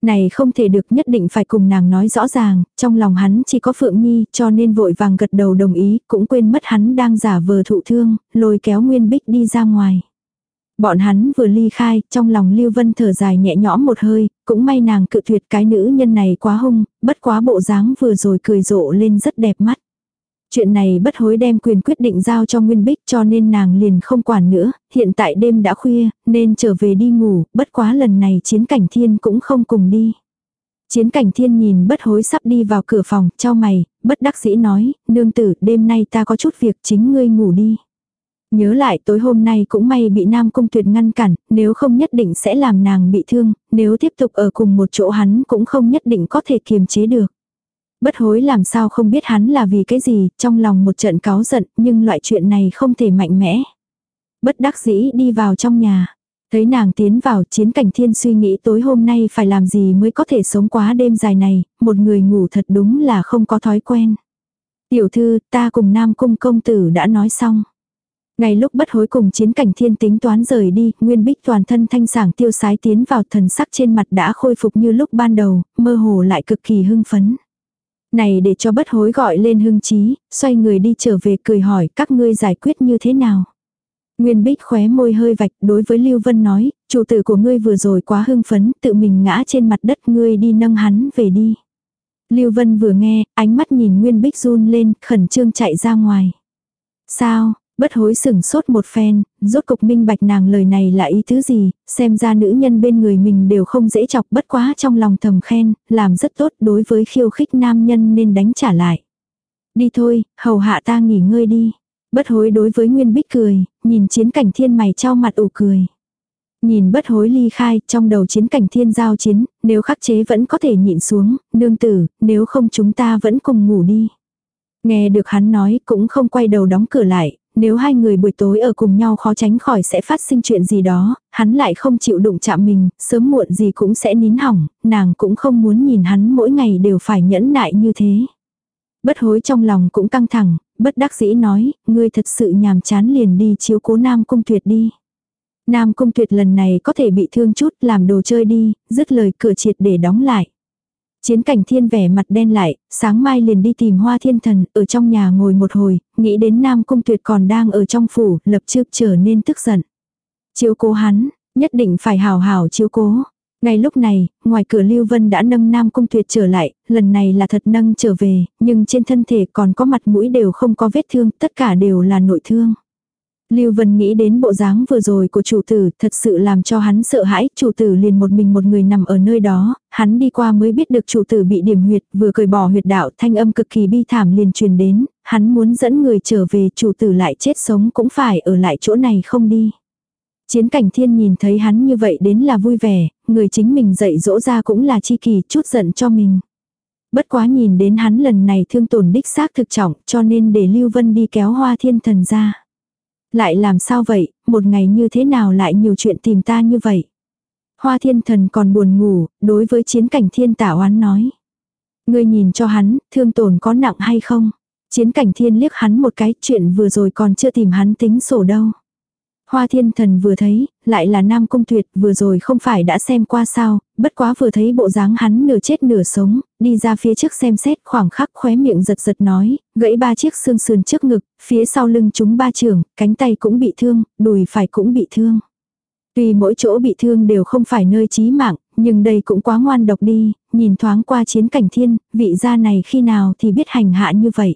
S1: Này không thể được nhất định phải cùng nàng nói rõ ràng, trong lòng hắn chỉ có Phượng Nhi cho nên vội vàng gật đầu đồng ý, cũng quên mất hắn đang giả vờ thụ thương, lôi kéo Nguyên Bích đi ra ngoài. Bọn hắn vừa ly khai, trong lòng Lưu Vân thở dài nhẹ nhõm một hơi, cũng may nàng cự tuyệt cái nữ nhân này quá hung, bất quá bộ dáng vừa rồi cười rộ lên rất đẹp mắt. Chuyện này bất hối đem quyền quyết định giao cho Nguyên Bích cho nên nàng liền không quản nữa, hiện tại đêm đã khuya, nên trở về đi ngủ, bất quá lần này chiến cảnh thiên cũng không cùng đi. Chiến cảnh thiên nhìn bất hối sắp đi vào cửa phòng, cho mày, bất đắc dĩ nói, nương tử, đêm nay ta có chút việc chính ngươi ngủ đi. Nhớ lại tối hôm nay cũng may bị Nam Cung Tuyệt ngăn cản, nếu không nhất định sẽ làm nàng bị thương, nếu tiếp tục ở cùng một chỗ hắn cũng không nhất định có thể kiềm chế được. Bất hối làm sao không biết hắn là vì cái gì, trong lòng một trận cáo giận, nhưng loại chuyện này không thể mạnh mẽ. bất đắc dĩ đi vào trong nhà. Thấy nàng tiến vào chiến cảnh thiên suy nghĩ tối hôm nay phải làm gì mới có thể sống quá đêm dài này, một người ngủ thật đúng là không có thói quen. Tiểu thư, ta cùng Nam Cung công tử đã nói xong. Ngay lúc bất hối cùng chiến cảnh thiên tính toán rời đi, Nguyên Bích toàn thân thanh sảng tiêu sái tiến vào thần sắc trên mặt đã khôi phục như lúc ban đầu, mơ hồ lại cực kỳ hưng phấn. Này để cho bất hối gọi lên hưng trí, xoay người đi trở về cười hỏi các ngươi giải quyết như thế nào. Nguyên Bích khóe môi hơi vạch đối với Lưu Vân nói, chủ tử của ngươi vừa rồi quá hưng phấn, tự mình ngã trên mặt đất ngươi đi nâng hắn về đi. Lưu Vân vừa nghe, ánh mắt nhìn Nguyên Bích run lên, khẩn trương chạy ra ngoài. Sao, bất hối sừng sốt một phen, rốt cục minh bạch nàng lời này là ý thứ gì, xem ra nữ nhân bên người mình đều không dễ chọc bất quá trong lòng thầm khen, làm rất tốt đối với khiêu khích nam nhân nên đánh trả lại. Đi thôi, hầu hạ ta nghỉ ngơi đi. Bất hối đối với Nguyên Bích cười, nhìn chiến cảnh thiên mày trao mặt ủ cười. Nhìn bất hối ly khai, trong đầu chiến cảnh thiên giao chiến, nếu khắc chế vẫn có thể nhịn xuống, nương tử, nếu không chúng ta vẫn cùng ngủ đi. Nghe được hắn nói cũng không quay đầu đóng cửa lại, nếu hai người buổi tối ở cùng nhau khó tránh khỏi sẽ phát sinh chuyện gì đó, hắn lại không chịu đụng chạm mình, sớm muộn gì cũng sẽ nín hỏng, nàng cũng không muốn nhìn hắn mỗi ngày đều phải nhẫn nại như thế. Bất hối trong lòng cũng căng thẳng, bất đắc dĩ nói, ngươi thật sự nhàm chán liền đi chiếu cố Nam Cung Tuyệt đi. Nam Cung Tuyệt lần này có thể bị thương chút làm đồ chơi đi, dứt lời cửa triệt để đóng lại. Chiến cảnh thiên vẻ mặt đen lại, sáng mai liền đi tìm hoa thiên thần, ở trong nhà ngồi một hồi, nghĩ đến Nam Cung Tuyệt còn đang ở trong phủ, lập trước trở nên tức giận. Chiếu cố hắn, nhất định phải hào hào chiếu cố. Ngay lúc này, ngoài cửa Lưu Vân đã nâng Nam Cung Tuyệt trở lại, lần này là thật nâng trở về, nhưng trên thân thể còn có mặt mũi đều không có vết thương, tất cả đều là nội thương. Lưu Vân nghĩ đến bộ dáng vừa rồi của chủ tử, thật sự làm cho hắn sợ hãi, chủ tử liền một mình một người nằm ở nơi đó, hắn đi qua mới biết được chủ tử bị điểm huyệt, vừa cởi bỏ huyệt đạo, thanh âm cực kỳ bi thảm liền truyền đến, hắn muốn dẫn người trở về, chủ tử lại chết sống cũng phải ở lại chỗ này không đi. Chiến cảnh thiên nhìn thấy hắn như vậy đến là vui vẻ, người chính mình dạy dỗ ra cũng là chi kỳ chút giận cho mình. Bất quá nhìn đến hắn lần này thương tổn đích xác thực trọng cho nên để Lưu Vân đi kéo hoa thiên thần ra. Lại làm sao vậy, một ngày như thế nào lại nhiều chuyện tìm ta như vậy. Hoa thiên thần còn buồn ngủ, đối với chiến cảnh thiên tả oán nói. Ngươi nhìn cho hắn, thương tổn có nặng hay không? Chiến cảnh thiên liếc hắn một cái, chuyện vừa rồi còn chưa tìm hắn tính sổ đâu. Hoa thiên thần vừa thấy, lại là nam cung tuyệt, vừa rồi không phải đã xem qua sao, bất quá vừa thấy bộ dáng hắn nửa chết nửa sống, đi ra phía trước xem xét khoảng khắc khóe miệng giật giật nói, gãy ba chiếc xương sườn trước ngực, phía sau lưng chúng ba trường, cánh tay cũng bị thương, đùi phải cũng bị thương. Tuy mỗi chỗ bị thương đều không phải nơi chí mạng, nhưng đây cũng quá ngoan độc đi, nhìn thoáng qua chiến cảnh thiên, vị gia này khi nào thì biết hành hạ như vậy.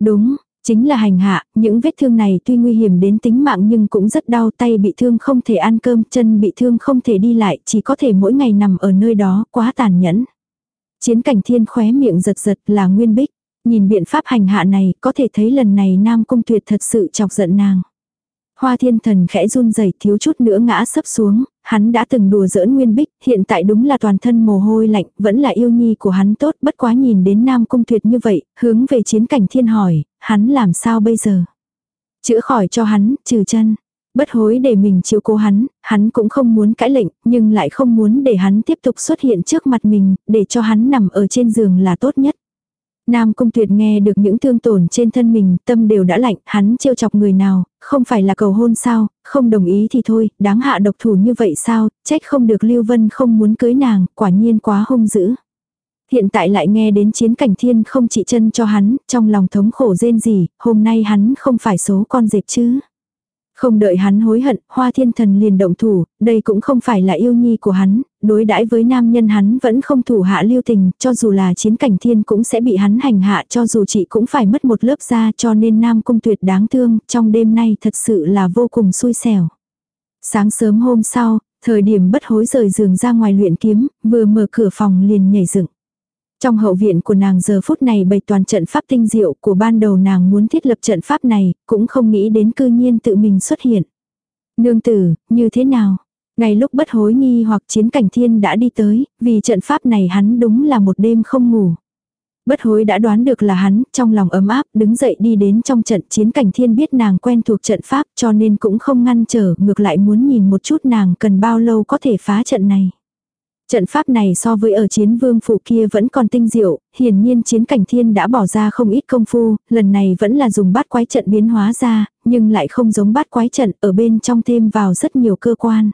S1: Đúng, Chính là hành hạ, những vết thương này tuy nguy hiểm đến tính mạng nhưng cũng rất đau tay bị thương không thể ăn cơm, chân bị thương không thể đi lại, chỉ có thể mỗi ngày nằm ở nơi đó, quá tàn nhẫn. Chiến cảnh thiên khóe miệng giật giật là nguyên bích, nhìn biện pháp hành hạ này có thể thấy lần này Nam Cung Tuyệt thật sự chọc giận nàng. Hoa thiên thần khẽ run rẩy thiếu chút nữa ngã sấp xuống, hắn đã từng đùa giỡn Nguyên Bích, hiện tại đúng là toàn thân mồ hôi lạnh, vẫn là yêu nhi của hắn tốt, bất quá nhìn đến Nam Cung Tuyệt như vậy, hướng về chiến cảnh thiên hỏi, hắn làm sao bây giờ? Chữa khỏi cho hắn, trừ chân. Bất hối để mình chiếu cố hắn, hắn cũng không muốn cãi lệnh, nhưng lại không muốn để hắn tiếp tục xuất hiện trước mặt mình, để cho hắn nằm ở trên giường là tốt nhất. Nam Cung Tuyệt nghe được những thương tổn trên thân mình, tâm đều đã lạnh, hắn trêu chọc người nào, không phải là cầu hôn sao, không đồng ý thì thôi, đáng hạ độc thủ như vậy sao, trách không được Lưu Vân không muốn cưới nàng, quả nhiên quá hung dữ. Hiện tại lại nghe đến chiến cảnh thiên không trị chân cho hắn, trong lòng thống khổ rên gì, hôm nay hắn không phải số con dẹp chứ. Không đợi hắn hối hận, hoa thiên thần liền động thủ, đây cũng không phải là yêu nhi của hắn, đối đãi với nam nhân hắn vẫn không thủ hạ lưu tình, cho dù là chiến cảnh thiên cũng sẽ bị hắn hành hạ cho dù chị cũng phải mất một lớp da cho nên nam cung tuyệt đáng thương, trong đêm nay thật sự là vô cùng xui xẻo. Sáng sớm hôm sau, thời điểm bất hối rời giường ra ngoài luyện kiếm, vừa mở cửa phòng liền nhảy dựng. Trong hậu viện của nàng giờ phút này bày toàn trận pháp tinh diệu của ban đầu nàng muốn thiết lập trận pháp này, cũng không nghĩ đến cư nhiên tự mình xuất hiện. Nương tử, như thế nào? Ngay lúc bất hối nghi hoặc chiến cảnh thiên đã đi tới, vì trận pháp này hắn đúng là một đêm không ngủ. Bất hối đã đoán được là hắn, trong lòng ấm áp, đứng dậy đi đến trong trận chiến cảnh thiên biết nàng quen thuộc trận pháp cho nên cũng không ngăn trở, ngược lại muốn nhìn một chút nàng cần bao lâu có thể phá trận này. Trận pháp này so với ở chiến vương phủ kia vẫn còn tinh diệu, hiển nhiên chiến cảnh thiên đã bỏ ra không ít công phu, lần này vẫn là dùng bát quái trận biến hóa ra, nhưng lại không giống bát quái trận ở bên trong thêm vào rất nhiều cơ quan.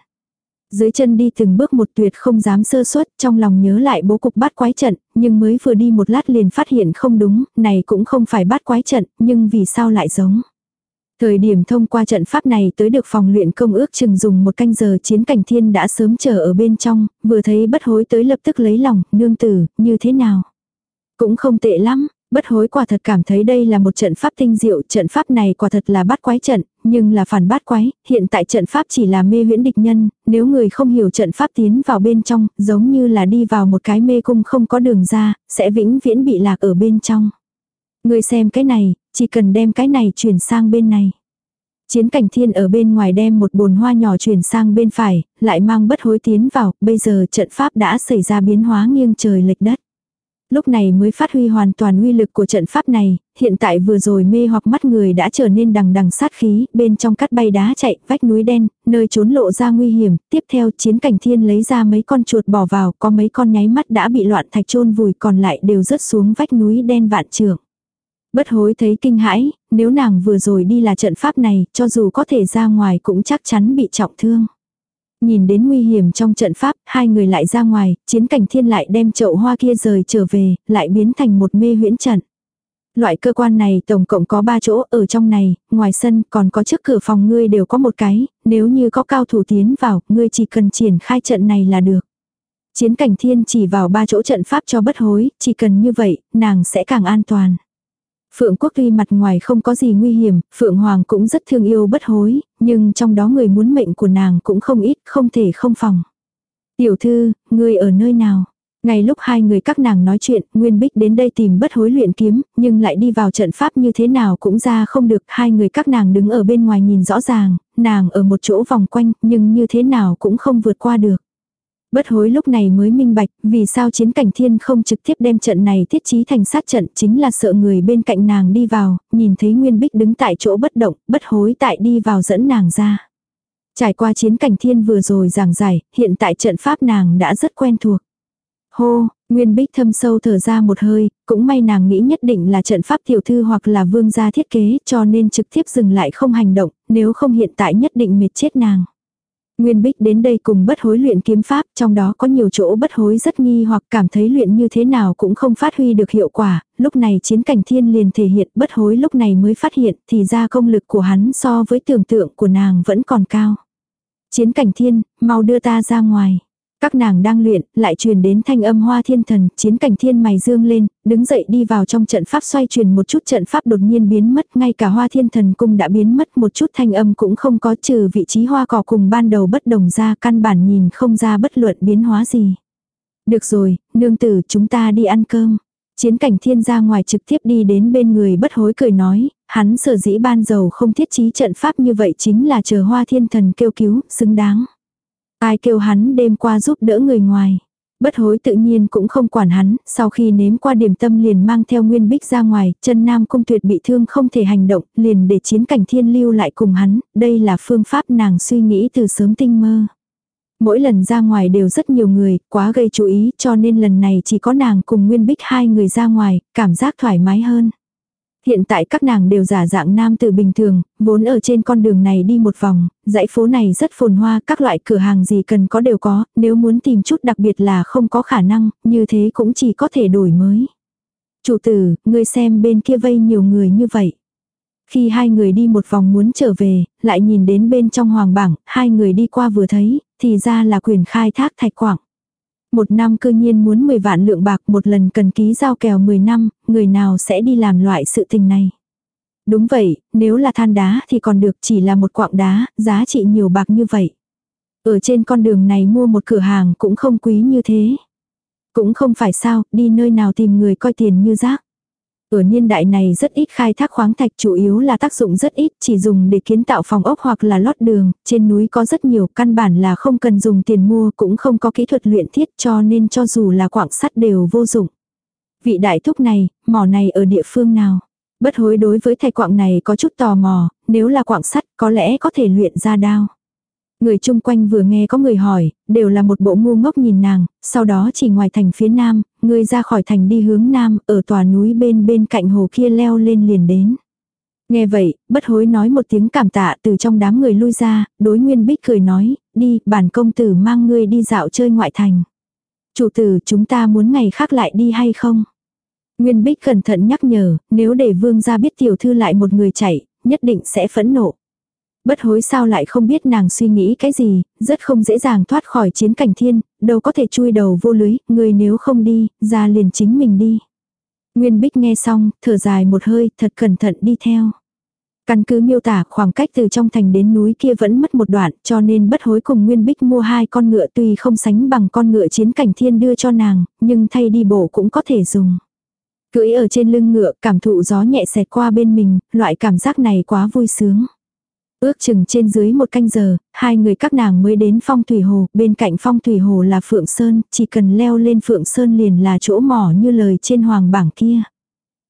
S1: Dưới chân đi từng bước một tuyệt không dám sơ suất, trong lòng nhớ lại bố cục bát quái trận, nhưng mới vừa đi một lát liền phát hiện không đúng, này cũng không phải bát quái trận, nhưng vì sao lại giống. Thời điểm thông qua trận pháp này tới được phòng luyện công ước chừng dùng một canh giờ chiến cảnh thiên đã sớm chờ ở bên trong, vừa thấy bất hối tới lập tức lấy lòng, nương tử, như thế nào. Cũng không tệ lắm, bất hối quả thật cảm thấy đây là một trận pháp tinh diệu, trận pháp này quả thật là bát quái trận, nhưng là phản bát quái, hiện tại trận pháp chỉ là mê huyễn địch nhân, nếu người không hiểu trận pháp tiến vào bên trong, giống như là đi vào một cái mê cung không có đường ra, sẽ vĩnh viễn bị lạc ở bên trong. Người xem cái này, chỉ cần đem cái này chuyển sang bên này. Chiến cảnh thiên ở bên ngoài đem một bồn hoa nhỏ chuyển sang bên phải, lại mang bất hối tiến vào, bây giờ trận pháp đã xảy ra biến hóa nghiêng trời lệch đất. Lúc này mới phát huy hoàn toàn uy lực của trận pháp này, hiện tại vừa rồi mê hoặc mắt người đã trở nên đằng đằng sát khí, bên trong cắt bay đá chạy, vách núi đen, nơi trốn lộ ra nguy hiểm, tiếp theo chiến cảnh thiên lấy ra mấy con chuột bỏ vào, có mấy con nháy mắt đã bị loạn thạch chôn vùi còn lại đều rớt xuống vách núi đen vạn trường. Bất hối thấy kinh hãi, nếu nàng vừa rồi đi là trận pháp này, cho dù có thể ra ngoài cũng chắc chắn bị trọng thương. Nhìn đến nguy hiểm trong trận pháp, hai người lại ra ngoài, chiến cảnh thiên lại đem chậu hoa kia rời trở về, lại biến thành một mê huyễn trận. Loại cơ quan này tổng cộng có ba chỗ ở trong này, ngoài sân còn có trước cửa phòng ngươi đều có một cái, nếu như có cao thủ tiến vào, ngươi chỉ cần triển khai trận này là được. Chiến cảnh thiên chỉ vào ba chỗ trận pháp cho bất hối, chỉ cần như vậy, nàng sẽ càng an toàn. Phượng Quốc tuy mặt ngoài không có gì nguy hiểm, Phượng Hoàng cũng rất thương yêu bất hối, nhưng trong đó người muốn mệnh của nàng cũng không ít, không thể không phòng. Tiểu thư, người ở nơi nào? Ngay lúc hai người các nàng nói chuyện, Nguyên Bích đến đây tìm bất hối luyện kiếm, nhưng lại đi vào trận pháp như thế nào cũng ra không được. Hai người các nàng đứng ở bên ngoài nhìn rõ ràng, nàng ở một chỗ vòng quanh, nhưng như thế nào cũng không vượt qua được. Bất hối lúc này mới minh bạch, vì sao chiến cảnh thiên không trực tiếp đem trận này thiết trí thành sát trận chính là sợ người bên cạnh nàng đi vào, nhìn thấy Nguyên Bích đứng tại chỗ bất động, bất hối tại đi vào dẫn nàng ra. Trải qua chiến cảnh thiên vừa rồi giảng giải, hiện tại trận pháp nàng đã rất quen thuộc. Hô, Nguyên Bích thâm sâu thở ra một hơi, cũng may nàng nghĩ nhất định là trận pháp tiểu thư hoặc là vương gia thiết kế cho nên trực tiếp dừng lại không hành động, nếu không hiện tại nhất định mệt chết nàng. Nguyên Bích đến đây cùng bất hối luyện kiếm pháp, trong đó có nhiều chỗ bất hối rất nghi hoặc cảm thấy luyện như thế nào cũng không phát huy được hiệu quả, lúc này chiến cảnh thiên liền thể hiện bất hối lúc này mới phát hiện thì ra công lực của hắn so với tưởng tượng của nàng vẫn còn cao. Chiến cảnh thiên, mau đưa ta ra ngoài. Các nàng đang luyện, lại truyền đến thanh âm hoa thiên thần, chiến cảnh thiên mày dương lên, đứng dậy đi vào trong trận pháp xoay truyền một chút trận pháp đột nhiên biến mất, ngay cả hoa thiên thần cung đã biến mất một chút thanh âm cũng không có trừ vị trí hoa cỏ cùng ban đầu bất đồng ra căn bản nhìn không ra bất luận biến hóa gì. Được rồi, nương tử chúng ta đi ăn cơm. Chiến cảnh thiên ra ngoài trực tiếp đi đến bên người bất hối cười nói, hắn sở dĩ ban dầu không thiết trí trận pháp như vậy chính là chờ hoa thiên thần kêu cứu, xứng đáng. Ai kêu hắn đêm qua giúp đỡ người ngoài. Bất hối tự nhiên cũng không quản hắn, sau khi nếm qua điểm tâm liền mang theo nguyên bích ra ngoài, chân nam cung tuyệt bị thương không thể hành động, liền để chiến cảnh thiên lưu lại cùng hắn, đây là phương pháp nàng suy nghĩ từ sớm tinh mơ. Mỗi lần ra ngoài đều rất nhiều người, quá gây chú ý cho nên lần này chỉ có nàng cùng Nguyên Bích hai người ra ngoài, cảm giác thoải mái hơn. Hiện tại các nàng đều giả dạng nam tử bình thường, vốn ở trên con đường này đi một vòng, dãy phố này rất phồn hoa, các loại cửa hàng gì cần có đều có, nếu muốn tìm chút đặc biệt là không có khả năng, như thế cũng chỉ có thể đổi mới. Chủ tử, ngươi xem bên kia vây nhiều người như vậy. Khi hai người đi một vòng muốn trở về, lại nhìn đến bên trong hoàng bảng, hai người đi qua vừa thấy, thì ra là quyền khai thác thạch quảng. Một năm cư nhiên muốn 10 vạn lượng bạc một lần cần ký giao kèo 10 năm, người nào sẽ đi làm loại sự tình này. Đúng vậy, nếu là than đá thì còn được chỉ là một quạng đá, giá trị nhiều bạc như vậy. Ở trên con đường này mua một cửa hàng cũng không quý như thế. Cũng không phải sao, đi nơi nào tìm người coi tiền như rác. Ở niên đại này rất ít khai thác khoáng thạch chủ yếu là tác dụng rất ít, chỉ dùng để kiến tạo phòng ốc hoặc là lót đường, trên núi có rất nhiều căn bản là không cần dùng tiền mua cũng không có kỹ thuật luyện thiết cho nên cho dù là quảng sắt đều vô dụng. Vị đại thúc này, mỏ này ở địa phương nào? Bất hối đối với thạch quạng này có chút tò mò, nếu là quạng sắt có lẽ có thể luyện ra đao. Người chung quanh vừa nghe có người hỏi, đều là một bộ ngu ngốc nhìn nàng, sau đó chỉ ngoài thành phía nam, ngươi ra khỏi thành đi hướng nam, ở tòa núi bên bên cạnh hồ kia leo lên liền đến. Nghe vậy, bất hối nói một tiếng cảm tạ từ trong đám người lui ra, đối nguyên bích cười nói, đi, bản công tử mang ngươi đi dạo chơi ngoại thành. Chủ tử chúng ta muốn ngày khác lại đi hay không? Nguyên bích cẩn thận nhắc nhở, nếu để vương gia biết tiểu thư lại một người chạy, nhất định sẽ phẫn nộ. Bất hối sao lại không biết nàng suy nghĩ cái gì, rất không dễ dàng thoát khỏi chiến cảnh thiên, đâu có thể chui đầu vô lưới, người nếu không đi, ra liền chính mình đi. Nguyên Bích nghe xong, thở dài một hơi, thật cẩn thận đi theo. Căn cứ miêu tả khoảng cách từ trong thành đến núi kia vẫn mất một đoạn, cho nên bất hối cùng Nguyên Bích mua hai con ngựa tuy không sánh bằng con ngựa chiến cảnh thiên đưa cho nàng, nhưng thay đi bộ cũng có thể dùng. Cưỡi ở trên lưng ngựa, cảm thụ gió nhẹ xẹt qua bên mình, loại cảm giác này quá vui sướng. Ước chừng trên dưới một canh giờ, hai người các nàng mới đến phong thủy hồ, bên cạnh phong thủy hồ là Phượng Sơn, chỉ cần leo lên Phượng Sơn liền là chỗ mỏ như lời trên hoàng bảng kia.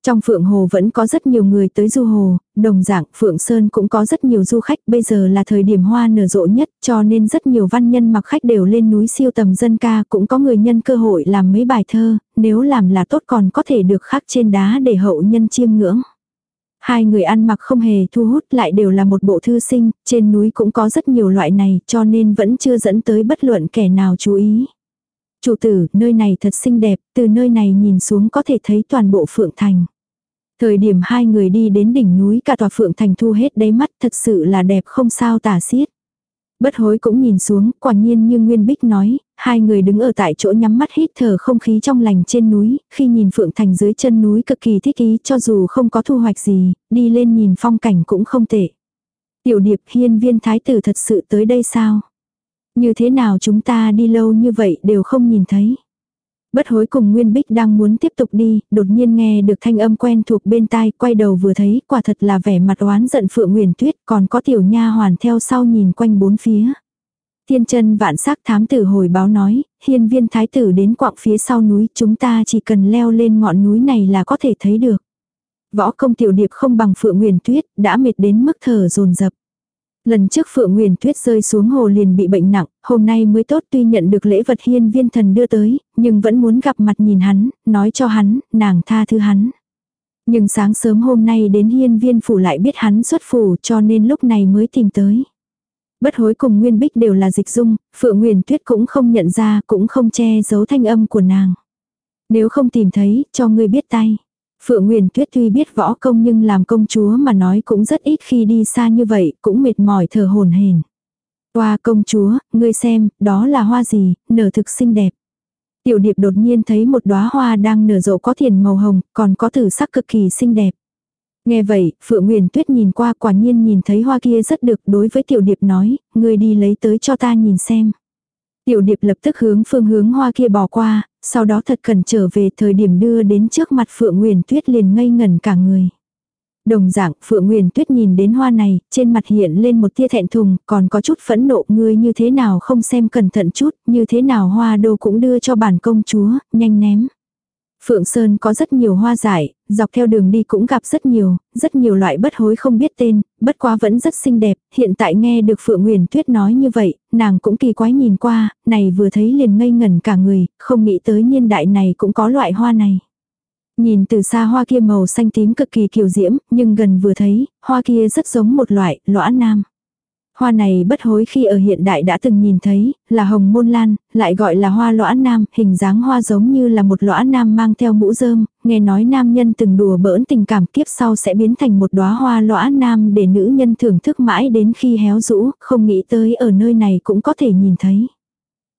S1: Trong Phượng Hồ vẫn có rất nhiều người tới du hồ, đồng dạng Phượng Sơn cũng có rất nhiều du khách, bây giờ là thời điểm hoa nở rộ nhất cho nên rất nhiều văn nhân mặc khách đều lên núi siêu tầm dân ca, cũng có người nhân cơ hội làm mấy bài thơ, nếu làm là tốt còn có thể được khắc trên đá để hậu nhân chiêm ngưỡng. Hai người ăn mặc không hề thu hút lại đều là một bộ thư sinh, trên núi cũng có rất nhiều loại này cho nên vẫn chưa dẫn tới bất luận kẻ nào chú ý. Chủ tử, nơi này thật xinh đẹp, từ nơi này nhìn xuống có thể thấy toàn bộ Phượng Thành. Thời điểm hai người đi đến đỉnh núi cả tòa Phượng Thành thu hết đáy mắt thật sự là đẹp không sao tả xiết. Bất hối cũng nhìn xuống, quả nhiên như Nguyên Bích nói, hai người đứng ở tại chỗ nhắm mắt hít thở không khí trong lành trên núi, khi nhìn Phượng Thành dưới chân núi cực kỳ thích ý cho dù không có thu hoạch gì, đi lên nhìn phong cảnh cũng không tệ. Tiểu điệp hiên viên thái tử thật sự tới đây sao? Như thế nào chúng ta đi lâu như vậy đều không nhìn thấy. Bất hối cùng Nguyên Bích đang muốn tiếp tục đi, đột nhiên nghe được thanh âm quen thuộc bên tai, quay đầu vừa thấy, quả thật là vẻ mặt oán giận Phượng Nguyền Tuyết, còn có tiểu nha hoàn theo sau nhìn quanh bốn phía. Thiên chân vạn sắc thám tử hồi báo nói, hiên viên thái tử đến quạng phía sau núi, chúng ta chỉ cần leo lên ngọn núi này là có thể thấy được. Võ công tiểu điệp không bằng Phượng Nguyền Tuyết, đã mệt đến mức thở dồn dập Lần trước Phượng Nguyền Tuyết rơi xuống hồ liền bị bệnh nặng, hôm nay mới tốt tuy nhận được lễ vật hiên viên thần đưa tới, nhưng vẫn muốn gặp mặt nhìn hắn, nói cho hắn, nàng tha thứ hắn. Nhưng sáng sớm hôm nay đến hiên viên phủ lại biết hắn xuất phủ cho nên lúc này mới tìm tới. Bất hối cùng Nguyên Bích đều là dịch dung, Phượng Nguyền Tuyết cũng không nhận ra, cũng không che giấu thanh âm của nàng. Nếu không tìm thấy, cho ngươi biết tay. Phượng nguyên Tuyết tuy biết võ công nhưng làm công chúa mà nói cũng rất ít khi đi xa như vậy, cũng mệt mỏi thở hồn hển. Hoa công chúa, ngươi xem, đó là hoa gì, nở thực xinh đẹp. Tiểu điệp đột nhiên thấy một đóa hoa đang nở rộ có thiền màu hồng, còn có tử sắc cực kỳ xinh đẹp. Nghe vậy, Phượng nguyên Tuyết nhìn qua quả nhiên nhìn thấy hoa kia rất được đối với tiểu điệp nói, ngươi đi lấy tới cho ta nhìn xem. Tiểu điệp lập tức hướng phương hướng hoa kia bỏ qua, sau đó thật cần trở về thời điểm đưa đến trước mặt Phượng Nguyền Tuyết liền ngây ngẩn cả người. Đồng dạng, Phượng Nguyền Tuyết nhìn đến hoa này, trên mặt hiện lên một tia thẹn thùng, còn có chút phẫn nộ ngươi như thế nào không xem cẩn thận chút, như thế nào hoa đô cũng đưa cho bản công chúa, nhanh ném. Phượng Sơn có rất nhiều hoa giải, dọc theo đường đi cũng gặp rất nhiều, rất nhiều loại bất hối không biết tên, bất quá vẫn rất xinh đẹp, hiện tại nghe được Phượng Nguyền Tuyết nói như vậy, nàng cũng kỳ quái nhìn qua, này vừa thấy liền ngây ngẩn cả người, không nghĩ tới niên đại này cũng có loại hoa này. Nhìn từ xa hoa kia màu xanh tím cực kỳ kiều diễm, nhưng gần vừa thấy, hoa kia rất giống một loại, lõa nam. Hoa này bất hối khi ở hiện đại đã từng nhìn thấy, là hồng môn lan, lại gọi là hoa lõa nam, hình dáng hoa giống như là một lõa nam mang theo mũ rơm, nghe nói nam nhân từng đùa bỡn tình cảm kiếp sau sẽ biến thành một đóa hoa lõa nam để nữ nhân thưởng thức mãi đến khi héo rũ, không nghĩ tới ở nơi này cũng có thể nhìn thấy.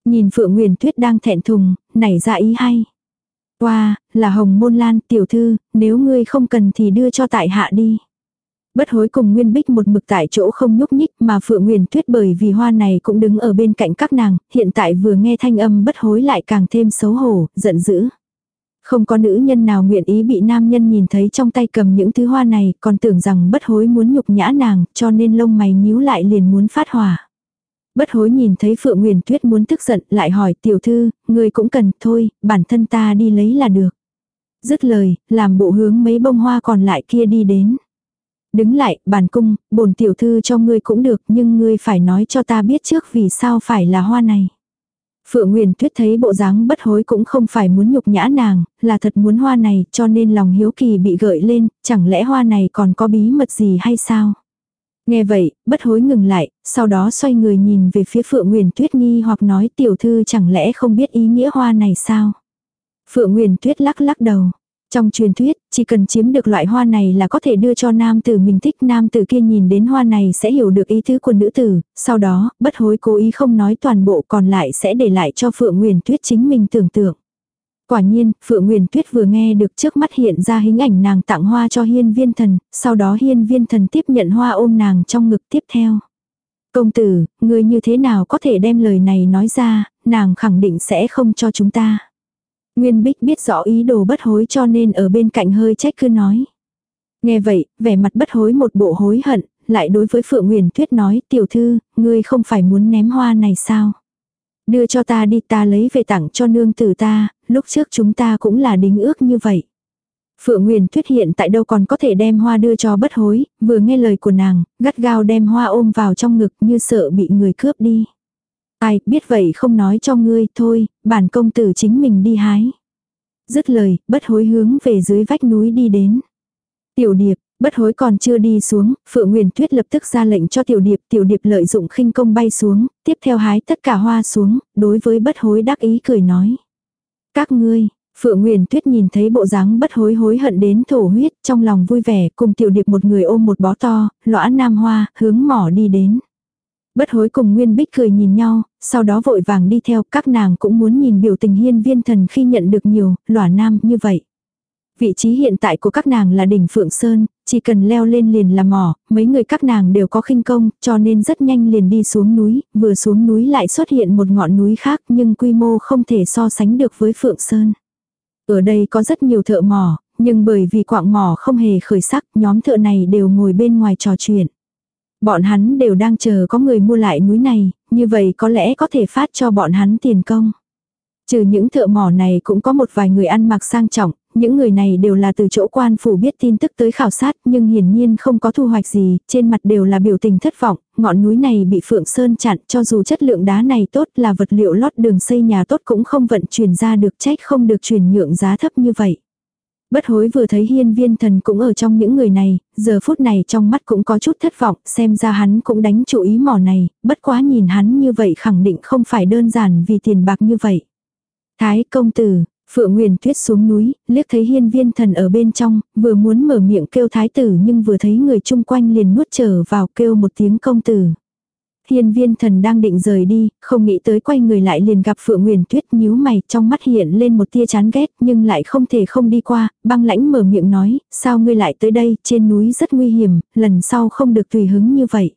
S1: Nhìn Phượng Nguyền Tuyết đang thẹn thùng, nảy ra ý hay. Hoa, wow, là hồng môn lan tiểu thư, nếu ngươi không cần thì đưa cho tại hạ đi. Bất hối cùng Nguyên Bích một mực tại chỗ không nhúc nhích mà Phượng Nguyên Tuyết bởi vì hoa này cũng đứng ở bên cạnh các nàng, hiện tại vừa nghe thanh âm bất hối lại càng thêm xấu hổ, giận dữ. Không có nữ nhân nào nguyện ý bị nam nhân nhìn thấy trong tay cầm những thứ hoa này, còn tưởng rằng bất hối muốn nhục nhã nàng, cho nên lông mày nhíu lại liền muốn phát hỏa. Bất hối nhìn thấy Phượng Nguyên Tuyết muốn tức giận, lại hỏi tiểu thư, người cũng cần thôi, bản thân ta đi lấy là được. Dứt lời, làm bộ hướng mấy bông hoa còn lại kia đi đến. Đứng lại, bản cung, bổn tiểu thư cho ngươi cũng được nhưng ngươi phải nói cho ta biết trước vì sao phải là hoa này. Phượng Nguyền Tuyết thấy bộ dáng bất hối cũng không phải muốn nhục nhã nàng, là thật muốn hoa này cho nên lòng hiếu kỳ bị gợi lên, chẳng lẽ hoa này còn có bí mật gì hay sao? Nghe vậy, bất hối ngừng lại, sau đó xoay người nhìn về phía Phượng Nguyền Tuyết nghi hoặc nói tiểu thư chẳng lẽ không biết ý nghĩa hoa này sao? Phượng Nguyền Tuyết lắc lắc đầu. Trong truyền thuyết, chỉ cần chiếm được loại hoa này là có thể đưa cho nam tử mình thích nam tử kia nhìn đến hoa này sẽ hiểu được ý tứ của nữ tử, sau đó, bất hối cố ý không nói toàn bộ còn lại sẽ để lại cho Phượng Nguyền Tuyết chính mình tưởng tượng. Quả nhiên, Phượng Nguyền Tuyết vừa nghe được trước mắt hiện ra hình ảnh nàng tặng hoa cho hiên viên thần, sau đó hiên viên thần tiếp nhận hoa ôm nàng trong ngực tiếp theo. Công tử, người như thế nào có thể đem lời này nói ra, nàng khẳng định sẽ không cho chúng ta. Nguyên Bích biết rõ ý đồ bất hối cho nên ở bên cạnh hơi trách cứ nói. Nghe vậy, vẻ mặt bất hối một bộ hối hận, lại đối với Phượng Nguyền Tuyết nói, tiểu thư, ngươi không phải muốn ném hoa này sao? Đưa cho ta đi ta lấy về tặng cho nương tử ta, lúc trước chúng ta cũng là đính ước như vậy. Phượng Nguyền Tuyết hiện tại đâu còn có thể đem hoa đưa cho bất hối, vừa nghe lời của nàng, gắt gao đem hoa ôm vào trong ngực như sợ bị người cướp đi. Ai, biết vậy không nói cho ngươi, thôi, bản công tử chính mình đi hái. Dứt lời, bất hối hướng về dưới vách núi đi đến. Tiểu điệp, bất hối còn chưa đi xuống, Phượng Nguyền Tuyết lập tức ra lệnh cho tiểu điệp, tiểu điệp lợi dụng khinh công bay xuống, tiếp theo hái tất cả hoa xuống, đối với bất hối đắc ý cười nói. Các ngươi, Phượng Nguyền Tuyết nhìn thấy bộ dáng bất hối hối hận đến thổ huyết, trong lòng vui vẻ, cùng tiểu điệp một người ôm một bó to, lõa nam hoa, hướng mỏ đi đến. Bất hối cùng Nguyên Bích cười nhìn nhau, sau đó vội vàng đi theo, các nàng cũng muốn nhìn biểu tình hiên viên thần khi nhận được nhiều, lỏa nam như vậy. Vị trí hiện tại của các nàng là đỉnh Phượng Sơn, chỉ cần leo lên liền là mỏ, mấy người các nàng đều có khinh công, cho nên rất nhanh liền đi xuống núi, vừa xuống núi lại xuất hiện một ngọn núi khác nhưng quy mô không thể so sánh được với Phượng Sơn. Ở đây có rất nhiều thợ mỏ, nhưng bởi vì quạng mỏ không hề khởi sắc, nhóm thợ này đều ngồi bên ngoài trò chuyện. Bọn hắn đều đang chờ có người mua lại núi này, như vậy có lẽ có thể phát cho bọn hắn tiền công. Trừ những thợ mỏ này cũng có một vài người ăn mặc sang trọng, những người này đều là từ chỗ quan phủ biết tin tức tới khảo sát nhưng hiển nhiên không có thu hoạch gì, trên mặt đều là biểu tình thất vọng, ngọn núi này bị Phượng Sơn chặn cho dù chất lượng đá này tốt là vật liệu lót đường xây nhà tốt cũng không vận chuyển ra được trách không được chuyển nhượng giá thấp như vậy. Bất hối vừa thấy hiên viên thần cũng ở trong những người này, giờ phút này trong mắt cũng có chút thất vọng, xem ra hắn cũng đánh chủ ý mỏ này, bất quá nhìn hắn như vậy khẳng định không phải đơn giản vì tiền bạc như vậy. Thái công tử, Phượng Nguyền Tuyết xuống núi, liếc thấy hiên viên thần ở bên trong, vừa muốn mở miệng kêu thái tử nhưng vừa thấy người chung quanh liền nuốt trở vào kêu một tiếng công tử. Hiên viên thần đang định rời đi, không nghĩ tới quay người lại liền gặp Phượng Nguyền Tuyết nhíu mày, trong mắt hiện lên một tia chán ghét, nhưng lại không thể không đi qua, băng lãnh mở miệng nói, sao ngươi lại tới đây, trên núi rất nguy hiểm, lần sau không được tùy hứng như vậy.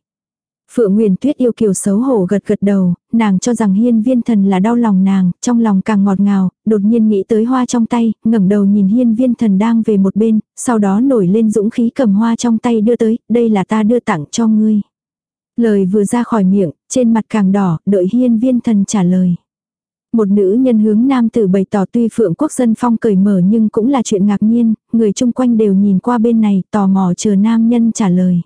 S1: Phượng Nguyền Tuyết yêu kiều xấu hổ gật gật đầu, nàng cho rằng hiên viên thần là đau lòng nàng, trong lòng càng ngọt ngào, đột nhiên nghĩ tới hoa trong tay, ngẩng đầu nhìn hiên viên thần đang về một bên, sau đó nổi lên dũng khí cầm hoa trong tay đưa tới, đây là ta đưa tặng cho ngươi. Lời vừa ra khỏi miệng, trên mặt càng đỏ, đợi hiên viên thần trả lời. Một nữ nhân hướng nam tử bày tỏ tuy phượng quốc dân phong cởi mở nhưng cũng là chuyện ngạc nhiên, người chung quanh đều nhìn qua bên này tò mò chờ nam nhân trả lời.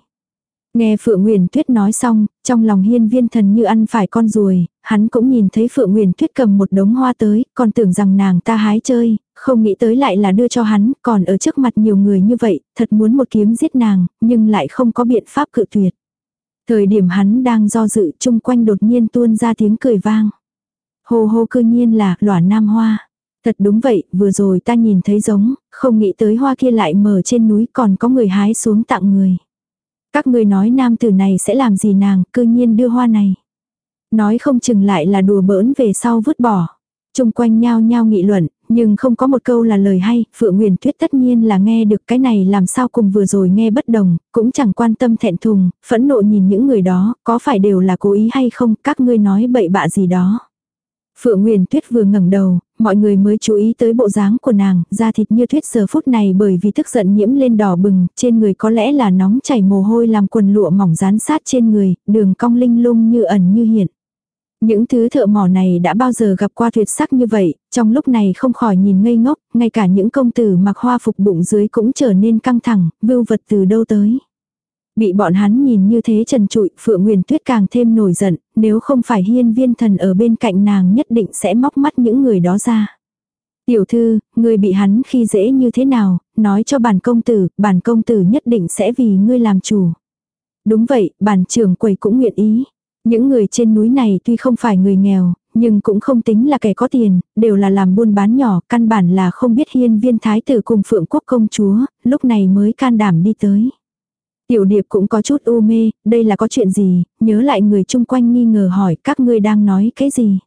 S1: Nghe Phượng Nguyễn Tuyết nói xong, trong lòng hiên viên thần như ăn phải con ruồi, hắn cũng nhìn thấy Phượng Nguyễn Tuyết cầm một đống hoa tới, còn tưởng rằng nàng ta hái chơi, không nghĩ tới lại là đưa cho hắn, còn ở trước mặt nhiều người như vậy, thật muốn một kiếm giết nàng, nhưng lại không có biện pháp cự tuyệt. Thời điểm hắn đang do dự chung quanh đột nhiên tuôn ra tiếng cười vang. Hô hô cư nhiên là lỏa nam hoa. Thật đúng vậy, vừa rồi ta nhìn thấy giống, không nghĩ tới hoa kia lại mở trên núi còn có người hái xuống tặng người. Các người nói nam tử này sẽ làm gì nàng, cư nhiên đưa hoa này. Nói không chừng lại là đùa bỡn về sau vứt bỏ. Trung quanh nhao nhao nghị luận, nhưng không có một câu là lời hay, Phượng Nguyền Tuyết tất nhiên là nghe được cái này làm sao cùng vừa rồi nghe bất đồng, cũng chẳng quan tâm thẹn thùng, phẫn nộ nhìn những người đó, có phải đều là cố ý hay không, các ngươi nói bậy bạ gì đó. Phượng Nguyền Tuyết vừa ngẩng đầu, mọi người mới chú ý tới bộ dáng của nàng, da thịt như tuyết giờ phút này bởi vì tức giận nhiễm lên đỏ bừng, trên người có lẽ là nóng chảy mồ hôi làm quần lụa mỏng dán sát trên người, đường cong linh lung như ẩn như hiện. Những thứ thợ mỏ này đã bao giờ gặp qua tuyệt sắc như vậy, trong lúc này không khỏi nhìn ngây ngốc, ngay cả những công tử mặc hoa phục bụng dưới cũng trở nên căng thẳng, vưu vật từ đâu tới. Bị bọn hắn nhìn như thế trần trụi, Phượng Nguyền Tuyết càng thêm nổi giận, nếu không phải hiên viên thần ở bên cạnh nàng nhất định sẽ móc mắt những người đó ra. Tiểu thư, ngươi bị hắn khi dễ như thế nào, nói cho bản công tử, bản công tử nhất định sẽ vì ngươi làm chủ. Đúng vậy, bản trưởng quầy cũng nguyện ý. Những người trên núi này tuy không phải người nghèo, nhưng cũng không tính là kẻ có tiền, đều là làm buôn bán nhỏ, căn bản là không biết hiên viên thái tử cùng phượng quốc công chúa, lúc này mới can đảm đi tới. Tiểu điệp cũng có chút u mê, đây là có chuyện gì, nhớ lại người chung quanh nghi ngờ hỏi các ngươi đang nói cái gì.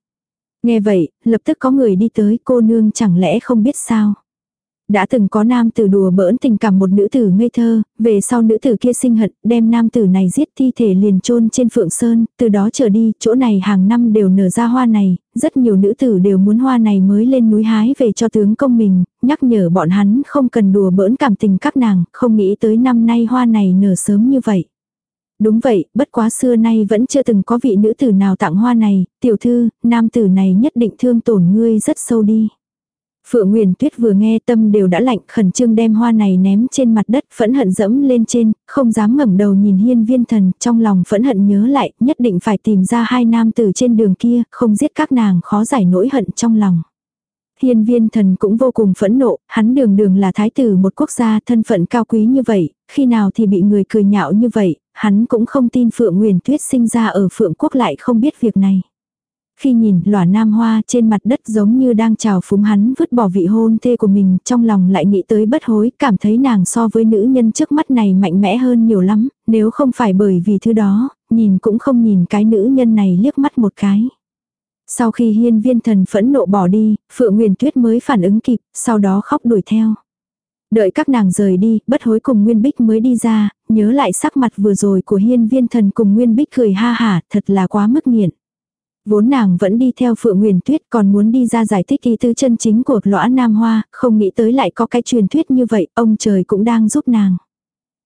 S1: Nghe vậy, lập tức có người đi tới cô nương chẳng lẽ không biết sao. Đã từng có nam tử đùa bỡn tình cảm một nữ tử ngây thơ, về sau nữ tử kia sinh hận, đem nam tử này giết thi thể liền chôn trên phượng sơn, từ đó trở đi, chỗ này hàng năm đều nở ra hoa này, rất nhiều nữ tử đều muốn hoa này mới lên núi hái về cho tướng công mình, nhắc nhở bọn hắn không cần đùa bỡn cảm tình các nàng, không nghĩ tới năm nay hoa này nở sớm như vậy. Đúng vậy, bất quá xưa nay vẫn chưa từng có vị nữ tử nào tặng hoa này, tiểu thư, nam tử này nhất định thương tổn ngươi rất sâu đi. Phượng Nguyền Tuyết vừa nghe tâm đều đã lạnh khẩn trương đem hoa này ném trên mặt đất phẫn hận dẫm lên trên, không dám ngẩng đầu nhìn hiên viên thần, trong lòng phẫn hận nhớ lại, nhất định phải tìm ra hai nam tử trên đường kia, không giết các nàng khó giải nỗi hận trong lòng. Hiên viên thần cũng vô cùng phẫn nộ, hắn đường đường là thái tử một quốc gia thân phận cao quý như vậy, khi nào thì bị người cười nhạo như vậy, hắn cũng không tin Phượng Nguyền Tuyết sinh ra ở Phượng quốc lại không biết việc này. Khi nhìn lỏa nam hoa trên mặt đất giống như đang chào phúng hắn vứt bỏ vị hôn thê của mình, trong lòng lại nghĩ tới bất hối, cảm thấy nàng so với nữ nhân trước mắt này mạnh mẽ hơn nhiều lắm, nếu không phải bởi vì thứ đó, nhìn cũng không nhìn cái nữ nhân này liếc mắt một cái. Sau khi hiên viên thần phẫn nộ bỏ đi, Phượng Nguyên Tuyết mới phản ứng kịp, sau đó khóc đuổi theo. Đợi các nàng rời đi, bất hối cùng Nguyên Bích mới đi ra, nhớ lại sắc mặt vừa rồi của hiên viên thần cùng Nguyên Bích cười ha hả, thật là quá mức nghiện. Vốn nàng vẫn đi theo Phượng Nguyền Tuyết còn muốn đi ra giải thích ý tứ chân chính của lõa Nam Hoa, không nghĩ tới lại có cái truyền thuyết như vậy, ông trời cũng đang giúp nàng.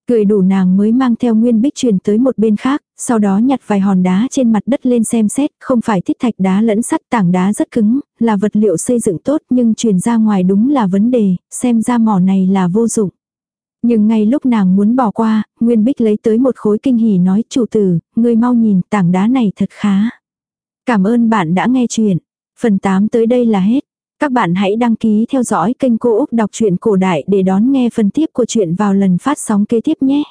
S1: Cười đủ nàng mới mang theo nguyên bích truyền tới một bên khác, sau đó nhặt vài hòn đá trên mặt đất lên xem xét, không phải thích thạch đá lẫn sắt tảng đá rất cứng, là vật liệu xây dựng tốt nhưng truyền ra ngoài đúng là vấn đề, xem ra mỏ này là vô dụng. Nhưng ngay lúc nàng muốn bỏ qua, Nguyên Bích lấy tới một khối kinh hỉ nói chủ tử, ngươi mau nhìn tảng đá này thật khá. Cảm ơn bạn đã nghe chuyện. Phần 8 tới đây là hết. Các bạn hãy đăng ký theo dõi kênh Cô Úc Đọc truyện Cổ Đại để đón nghe phần tiếp của chuyện vào lần phát sóng kế tiếp nhé.